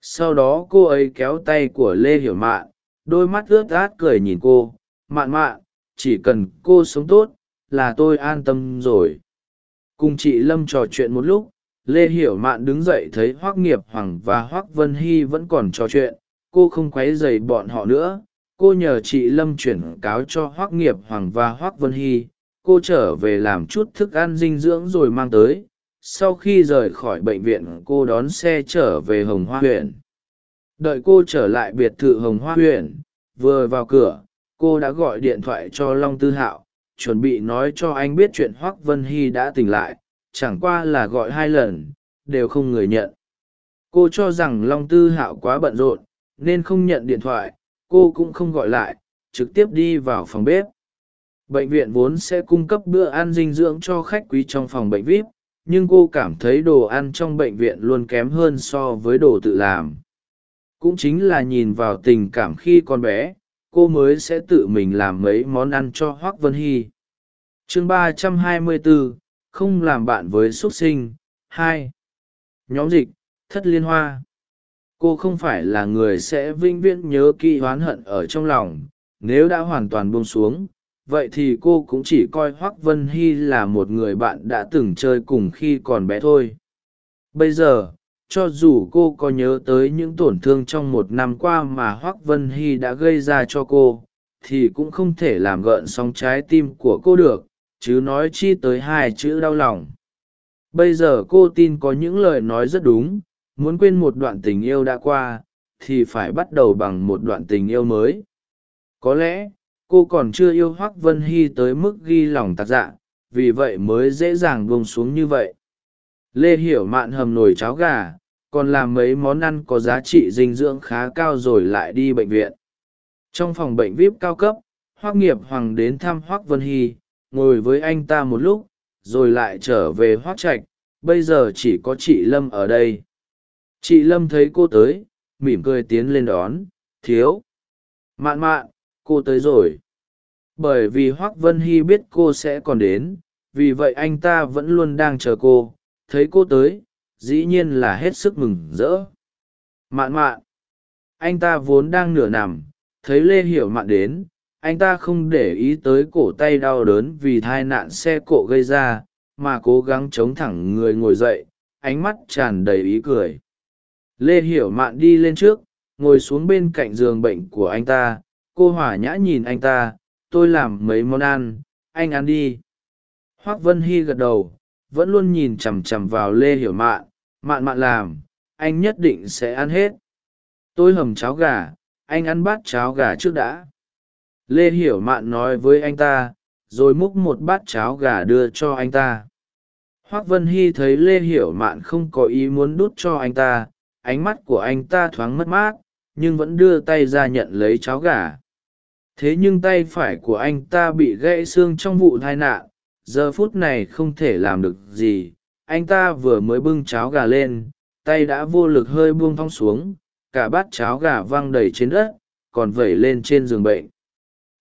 Sau đó cô ấy kéo tay của lê hiểu mạn, đôi mắt ướt át cười nhìn cô, mạn mạn, chỉ cần cô sống tốt là tôi an tâm rồi cùng chị lâm trò chuyện một lúc, lê hiểu mạn đứng dậy thấy hoác nghiệp hoàng và hoác vân hy vẫn còn trò chuyện, cô không q u ấ y dày bọn họ nữa. Cô nhờ chị lâm chuyển cáo cho hoác nghiệp hoàng và hoác vân hy, cô trở về làm chút thức ăn dinh dưỡng rồi mang tới. Sau khi rời khỏi bệnh viện, cô đón xe trở về hồng hoa huyện. Đợi cô trở lại biệt thự hồng hoa huyện, vừa vào cửa, cô đã gọi điện thoại cho long tư hạo chuẩn bị nói cho anh biết chuyện hoác vân hy đã tỉnh lại, chẳng qua là gọi hai lần, đều không người nhận. Cô cho rằng long tư hạo quá bận rộn, nên không nhận điện thoại, cô cũng không gọi lại, trực tiếp đi vào phòng bếp. Bệnh viện vốn sẽ cung cấp bữa ăn dinh dưỡng cho khách quý trong phòng bệnh vip, nhưng cô cảm thấy đồ ăn trong bệnh viện luôn kém hơn so với đồ tự làm. Cũng chính là nhìn vào tình cảm khi con bé cô mới sẽ tự mình làm mấy món ăn cho hoác vân hy. Chương ba trăm hai mươi bốn không làm bạn với x u ấ t sinh, hai. Nhóm dịch, thất liên hoa. Cô không phải là người sẽ vĩnh viễn nhớ kỹ oán hận ở trong lòng, nếu đã hoàn toàn buông xuống, vậy thì cô cũng chỉ coi hoác vân hy là một người bạn đã từng chơi cùng khi còn bé thôi. Bây giờ cho dù cô có nhớ tới những tổn thương trong một năm qua mà hoác vân hy đã gây ra cho cô, thì cũng không thể làm gợn sóng trái tim của cô được, chứ nói chi tới hai chữ đau lòng. Bây giờ cô tin có những lời nói rất đúng, muốn quên một đoạn tình yêu đã qua, thì phải bắt đầu bằng một đoạn tình yêu mới. Có lẽ, cô còn chưa yêu hoác vân hy tới mức ghi lòng tạc dạ vì vậy mới dễ dàng buông xuống như vậy lê hiểu mạn hầm nồi cháo gà, còn làm mấy món ăn có giá trị dinh dưỡng khá cao rồi lại đi bệnh viện. Trong phòng bệnh vip cao cấp, hoác nghiệp hoàng đến thăm hoác vân hy, ngồi với anh ta một lúc, rồi lại trở về hoác trạch, bây giờ chỉ có chị lâm ở đây. Chị lâm thấy cô tới, mỉm cười tiến lên đón, thiếu. Mạn mạn, cô tới rồi. Bởi vì hoác vân hy biết cô sẽ còn đến, vì vậy anh ta vẫn luôn đang chờ cô thấy cô tới, dĩ nhiên là hết sức mừng rỡ. Mạn mạn, anh ta vốn đang nửa nằm, thấy lê hiểu mạn đến, anh ta không để ý tới cổ tay đau đớn vì thai nạn xe cộ gây ra, mà cố gắng chống thẳng người ngồi dậy, ánh mắt tràn đầy ý cười. Lê hiểu mạn đi lên trước, ngồi xuống bên cạnh giường bệnh của anh ta, cô hỏa nhã nhìn anh ta, tôi làm mấy món ăn, anh ăn đi. Hoác vân hy gật đầu vẫn luôn nhìn chằm chằm vào lê hiểu mạn mạn mạn làm, anh nhất định sẽ ăn hết. Tôi hầm cháo gà, anh ăn bát cháo gà trước đã. Lê hiểu mạn nói với anh ta, rồi múc một bát cháo gà đưa cho anh ta. Hoác vân hy thấy lê hiểu mạn không có ý muốn đút cho anh ta, ánh mắt của anh ta thoáng mất mát, nhưng vẫn đưa tay ra nhận lấy cháo gà. Thế nhưng tay phải của anh ta bị gãy xương trong vụ tai nạn giờ phút này không thể làm được gì. Anh ta vừa mới bưng cháo gà lên, tay đã vô lực hơi buông thong xuống, cả bát cháo gà văng đầy trên đất, còn vẩy lên trên giường bệnh.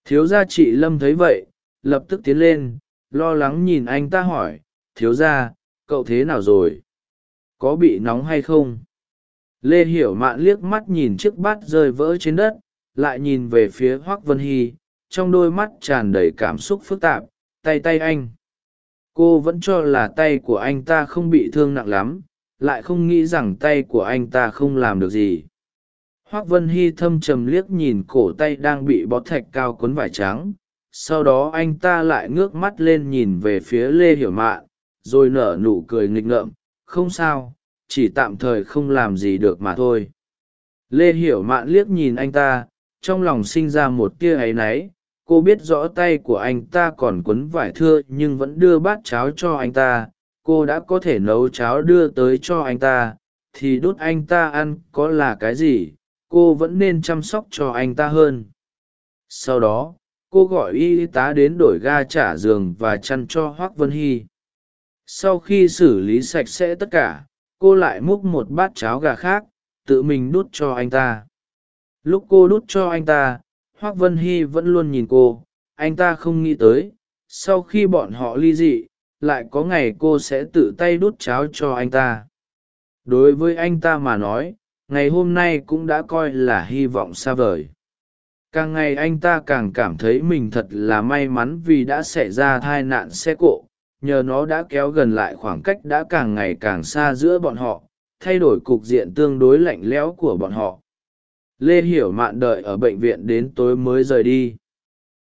Thiếu gia chị lâm thấy vậy, lập tức tiến lên, lo lắng nhìn anh ta hỏi, thiếu gia, cậu thế nào rồi? Có bị nóng hay không? Lê hiểu mạn liếc mắt nhìn chiếc bát rơi vỡ trên đất, lại nhìn về phía hoác vân hy, trong đôi mắt tràn đầy cảm xúc phức tạp, tay tay anh cô vẫn cho là tay của anh ta không bị thương nặng lắm, lại không nghĩ rằng tay của anh ta không làm được gì. Hoác vân hy thâm trầm liếc nhìn cổ tay đang bị bó thạch cao quấn vải trắng, sau đó anh ta lại ngước mắt lên nhìn về phía lê hiểu mạn, rồi nở nụ cười nghịch ngợm, không sao, chỉ tạm thời không làm gì được mà thôi. Lê hiểu mạn liếc nhìn anh ta, trong lòng sinh ra một tia áy náy cô biết rõ tay của anh ta còn quấn vải thưa nhưng vẫn đưa bát cháo cho anh ta. Cô đã có thể nấu cháo đưa tới cho anh ta. Thì đút anh ta ăn có là cái gì? Cô vẫn nên chăm sóc cho anh ta hơn. Sau đó, cô gọi y tá đến đổi ga trả giường và chăn cho hoác vân hy. Sau khi xử lý sạch sẽ tất cả, cô lại múc một bát cháo gà khác, tự mình đút cho anh ta. Lúc cô đút cho anh ta hoác vân hy vẫn luôn nhìn cô, anh ta không nghĩ tới, sau khi bọn họ ly dị, lại có ngày cô sẽ tự tay đút cháo cho anh ta. Đối với anh ta mà nói, ngày hôm nay cũng đã coi là hy vọng xa vời. Càng ngày anh ta càng cảm thấy mình thật là may mắn vì đã xảy ra tai nạn xe cộ, nhờ nó đã kéo gần lại khoảng cách đã càng ngày càng xa giữa bọn họ, thay đổi cục diện tương đối lạnh lẽo của bọn họ lê hiểu mạn đợi ở bệnh viện đến tối mới rời đi.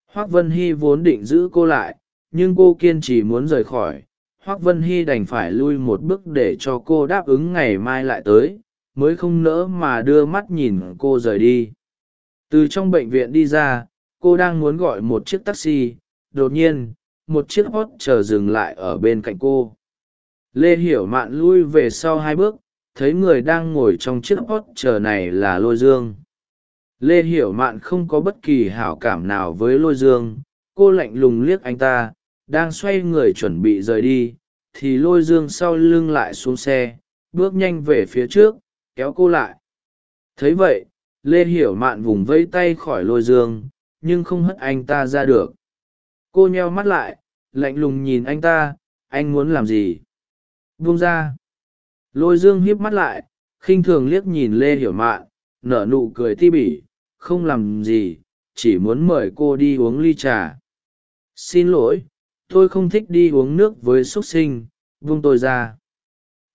Hoác vân hy vốn định giữ cô lại, nhưng cô kiên trì muốn rời khỏi. Hoác vân hy đành phải lui một bước để cho cô đáp ứng ngày mai lại tới, mới không nỡ mà đưa mắt nhìn cô rời đi. Từ trong bệnh viện đi ra, cô đang muốn gọi một chiếc taxi. Đột nhiên, một chiếc hót chờ dừng lại ở bên cạnh cô. Lê hiểu mạn lui về sau hai bước, thấy người đang ngồi trong chiếc hót chờ này là lôi dương lê hiểu mạn không có bất kỳ hảo cảm nào với lôi dương. Cô lạnh lùng liếc anh ta, đang xoay người chuẩn bị rời đi, thì lôi dương sau lưng lại xuống xe, bước nhanh về phía trước, kéo cô lại. Thấy vậy, lê hiểu mạn vùng vẫy tay khỏi lôi dương, nhưng không hất anh ta ra được. Cô nheo mắt lại, lạnh lùng nhìn anh ta, anh muốn làm gì? Vung ra. Lôi dương hiếp mắt lại, khinh thường liếc nhìn lê hiểu mạn, nở nụ cười ti bỉ không làm gì, chỉ muốn mời cô đi uống ly trà. Xin lỗi, tôi không thích đi uống nước với x u ấ t sinh vung tôi ra.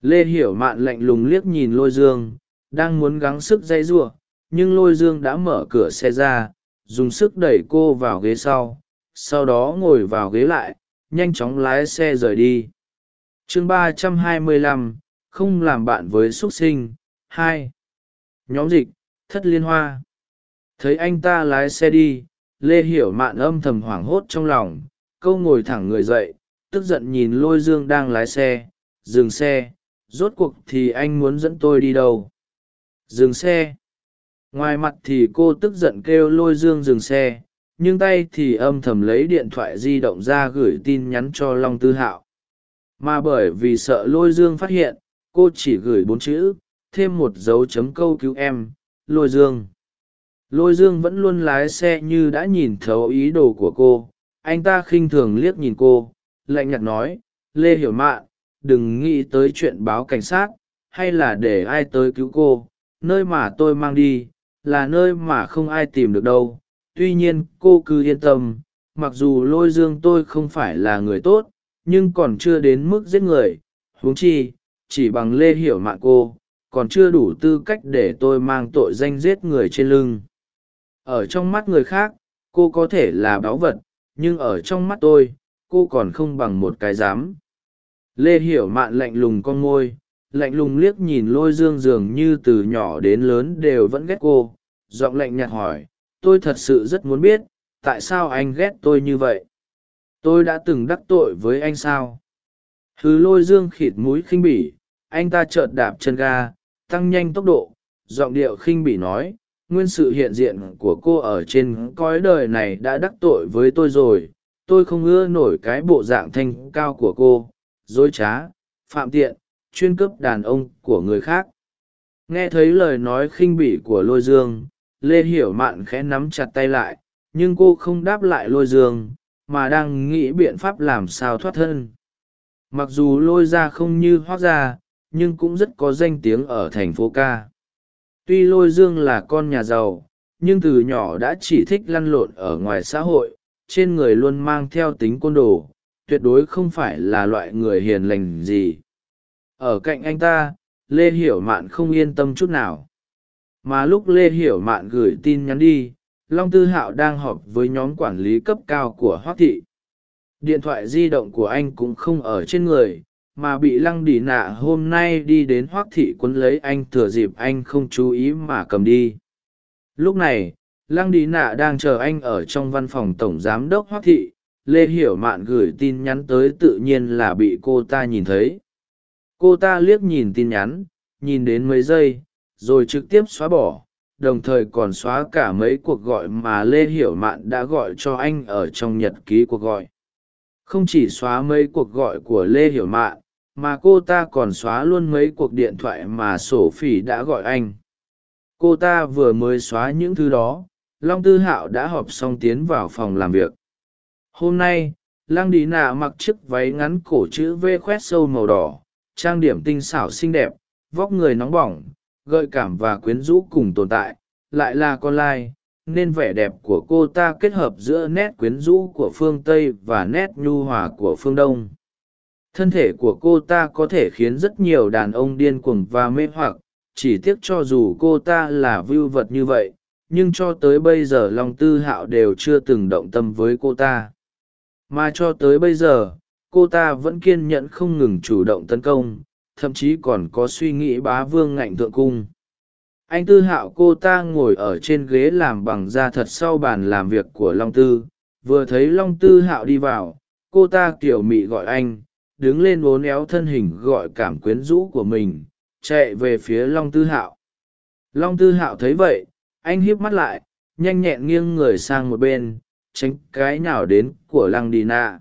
Lê hiểu mạn lạnh lùng liếc nhìn lôi dương, đang muốn gắng sức dãy giụa, nhưng lôi dương đã mở cửa xe ra, dùng sức đẩy cô vào ghế sau sau đó ngồi vào ghế lại, nhanh chóng lái xe rời đi. Chương ba trăm hai mươi lăm, không làm bạn với x u ấ t sinh, hai. Nhóm dịch, thất liên hoa thấy anh ta lái xe đi, lê hiểu mạn âm thầm hoảng hốt trong lòng, câu ngồi thẳng người dậy, tức giận nhìn lôi dương đang lái xe, dừng xe, rốt cuộc thì anh muốn dẫn tôi đi đâu? Dừng xe. Ngoài mặt thì cô tức giận kêu lôi dương dừng xe. Nhưng tay thì âm thầm lấy điện thoại di động ra gửi tin nhắn cho long tư hạo. Mà bởi vì sợ lôi dương phát hiện, cô chỉ gửi bốn chữ, thêm một dấu chấm câu cứu em, lôi dương lôi dương vẫn luôn lái xe như đã nhìn thấu ý đồ của cô. Anh ta khinh thường liếc nhìn cô, lạnh nhạt nói, lê hiểu mạn đừng nghĩ tới chuyện báo cảnh sát, hay là để ai tới cứu cô. Nơi mà tôi mang đi, là nơi mà không ai tìm được đâu. Tuy nhiên, cô cứ yên tâm. Mặc dù lôi dương tôi không phải là người tốt, nhưng còn chưa đến mức giết người. Huống chi, chỉ bằng lê hiểu Mạn cô, còn chưa đủ tư cách để tôi mang tội danh giết người trên lưng ở trong mắt người khác, cô có thể là báu vật, nhưng ở trong mắt tôi, cô còn không bằng một cái dám lê hiểu mạn lạnh lùng con môi lạnh lùng liếc nhìn lôi dương dường như từ nhỏ đến lớn đều vẫn ghét cô, giọng lạnh nhạt hỏi, tôi thật sự rất muốn biết, tại sao anh ghét tôi như vậy? Tôi đã từng đắc tội với anh sao? Thứ lôi dương khịt mũi khinh bỉ, anh ta chợt đạp chân ga, tăng nhanh tốc độ, giọng điệu khinh bỉ nói nguyên sự hiện diện của cô ở trên cõi đời này đã đắc tội với tôi rồi. Tôi không ưa nổi cái bộ dạng thanh cao của cô, dối trá, phạm tiện, chuyên cướp đàn ông của người khác. Nghe thấy lời nói khinh bỉ của lôi dương, lê hiểu mạn khẽ nắm chặt tay lại, nhưng cô không đáp lại lôi dương, mà đang nghĩ biện pháp làm sao thoát thân. Mặc dù lôi ra không như hoác ra nhưng cũng rất có danh tiếng ở thành phố ca tuy lôi dương là con nhà giàu, nhưng từ nhỏ đã chỉ thích lăn lộn ở ngoài xã hội, trên người luôn mang theo tính côn đồ, tuyệt đối không phải là loại người hiền lành gì. Ở cạnh anh ta, lê hiểu mạn không yên tâm chút nào. Mà lúc lê hiểu mạn gửi tin nhắn đi, long tư hạo đang họp với nhóm quản lý cấp cao của hoác thị. Điện thoại di động của anh cũng không ở trên người mà bị lăng đỉ nạ hôm nay đi đến hoác thị quấn lấy anh thừa dịp anh không chú ý mà cầm đi. Lúc này, lăng đi nạ đang chờ anh ở trong văn phòng tổng giám đốc hoác thị, lê hiểu mạn gửi tin nhắn tới tự nhiên là bị cô ta nhìn thấy. Cô ta liếc nhìn tin nhắn, nhìn đến mấy giây, rồi trực tiếp xóa bỏ, đồng thời còn xóa cả mấy cuộc gọi mà lê hiểu mạn đã gọi cho anh ở trong nhật ký cuộc gọi. Không chỉ xóa mấy cuộc gọi của lê hiểu mạn mà cô ta còn xóa luôn mấy cuộc điện thoại mà sổ phỉ đã gọi anh. Cô ta vừa mới xóa những thứ đó, long tư hạo đã họp xong tiến vào phòng làm việc. Hôm nay, lăng đi nạ mặc chiếc váy ngắn cổ chữ v khoét sâu màu đỏ, trang điểm tinh xảo xinh đẹp, vóc người nóng bỏng, gợi cảm và quyến rũ cùng tồn tại, lại là con lai, nên vẻ đẹp của cô ta kết hợp giữa nét quyến rũ của phương tây và nét nhu hòa của phương đông thân thể của cô ta có thể khiến rất nhiều đàn ông điên cuồng và mê hoặc, chỉ tiếc cho dù cô ta là vưu vật như vậy, nhưng cho tới bây giờ long tư hạo đều chưa từng động tâm với cô ta. Mà cho tới bây giờ, cô ta vẫn kiên nhẫn không ngừng chủ động tấn công, thậm chí còn có suy nghĩ bá vương ngạnh thượng cung. Anh tư hạo cô ta ngồi ở trên ghế làm bằng da thật sau bàn làm việc của long tư, vừa thấy long tư hạo đi vào, cô ta kiểu mị gọi anh đứng lên uốn éo thân hình gọi cảm quyến rũ của mình, chạy về phía long tư hạo. Long tư hạo thấy vậy, anh híp mắt lại, nhanh nhẹn nghiêng người sang một bên, tránh cái nào đến của lăng đi nạ.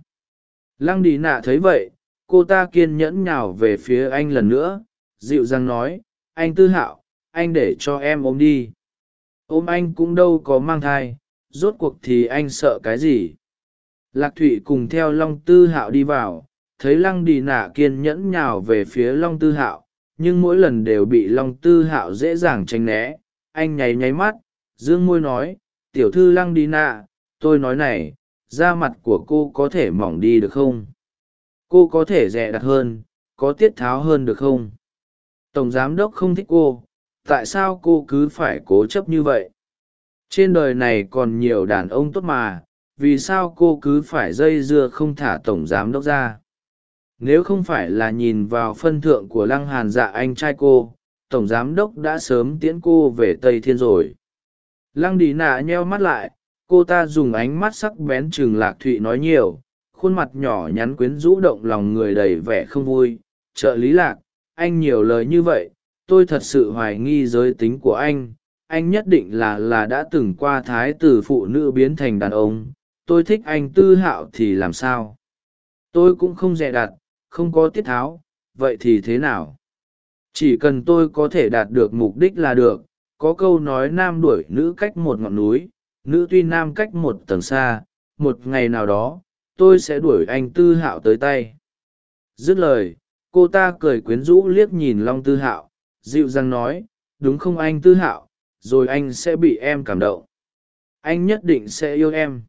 Lăng đi nạ thấy vậy, cô ta kiên nhẫn nhào về phía anh lần nữa, dịu dàng nói, anh tư hạo, anh để cho em ôm đi. Ôm anh cũng đâu có mang thai, rốt cuộc thì anh sợ cái gì? Lạc thụy cùng theo long tư hạo đi vào thấy lăng đi nạ kiên nhẫn nhào về phía long tư hạo, nhưng mỗi lần đều bị long tư hạo dễ dàng tránh né. Anh nháy nháy mắt, dương môi nói, tiểu thư lăng đi nạ, tôi nói này, da mặt của cô có thể mỏng đi được không? Cô có thể rẻ đặt hơn, có tiết tháo hơn được không? Tổng giám đốc không thích cô, tại sao cô cứ phải cố chấp như vậy? Trên đời này còn nhiều đàn ông tốt mà, vì sao cô cứ phải dây dưa không thả tổng giám đốc ra? Nếu không phải là nhìn vào phân thượng của lăng hàn dạ anh trai cô, tổng giám đốc đã sớm tiễn cô về tây thiên rồi. Lăng đi nạ nheo mắt lại, cô ta dùng ánh mắt sắc bén chừng lạc thụy nói nhiều, khuôn mặt nhỏ nhắn quyến rũ động lòng người đầy vẻ không vui. Trợ lý lạc, anh nhiều lời như vậy, tôi thật sự hoài nghi giới tính của anh. Anh nhất định là là đã từng qua thái từ phụ nữ biến thành đàn ông. Tôi thích anh tư hạo thì làm sao? Tôi cũng không dè đặt không có tiết tháo, vậy thì thế nào? Chỉ cần tôi có thể đạt được mục đích là được, có câu nói nam đuổi nữ cách một ngọn núi, nữ tuy nam cách một tầng xa, một ngày nào đó, tôi sẽ đuổi anh tư hạo tới tay. Dứt lời, cô ta cười quyến rũ liếc nhìn long tư hạo, dịu dàng nói, đúng không anh tư hạo? Rồi anh sẽ bị em cảm động. Anh nhất định sẽ yêu em.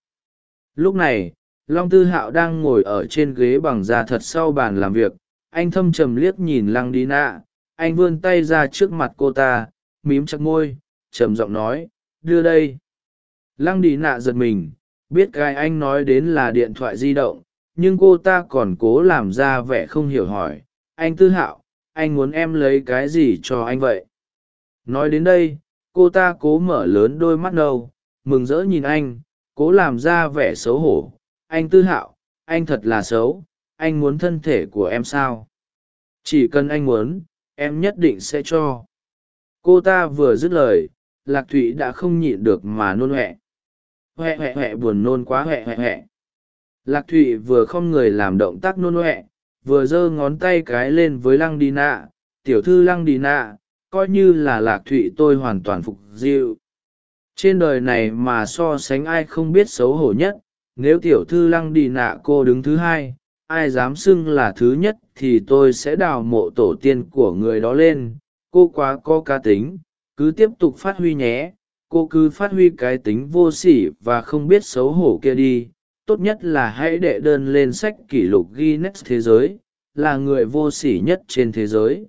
Lúc này long tư hạo đang ngồi ở trên ghế bằng da thật sau bàn làm việc. Anh thâm trầm liếc nhìn lăng đi nạ. Anh vươn tay ra trước mặt cô ta, mím chặt môi, trầm giọng nói, đưa đây. Lăng đi nạ giật mình, biết cái anh nói đến là điện thoại di động, nhưng cô ta còn cố làm ra vẻ không hiểu hỏi, anh tư hạo, anh muốn em lấy cái gì cho anh vậy? Nói đến đây, cô ta cố mở lớn đôi mắt nâu mừng rỡ nhìn anh, cố làm ra vẻ xấu hổ anh tư hạo, anh thật là xấu, anh muốn thân thể của em sao? Chỉ cần anh muốn, em nhất định sẽ cho. Cô ta vừa dứt lời, lạc thụy đã không nhịn được mà nôn huệ huệ huệ huệ buồn nôn quá huệ huệ huệ lạc thụy vừa không người làm động tác nôn huệ vừa giơ ngón tay cái lên với lăng đi nạ tiểu thư lăng đi nạ coi như là lạc thụy tôi hoàn toàn phục dịu. Trên đời này mà so sánh ai không biết xấu hổ nhất nếu tiểu thư lăng đi nạ cô đứng thứ hai, ai dám xưng là thứ nhất thì tôi sẽ đào mộ tổ tiên của người đó lên. Cô quá có cá tính, cứ tiếp tục phát huy nhé. Cô cứ phát huy cái tính vô sỉ và không biết xấu hổ kia đi. Tốt nhất là hãy đệ đơn lên sách kỷ lục guinness thế giới, là người vô sỉ nhất trên thế giới.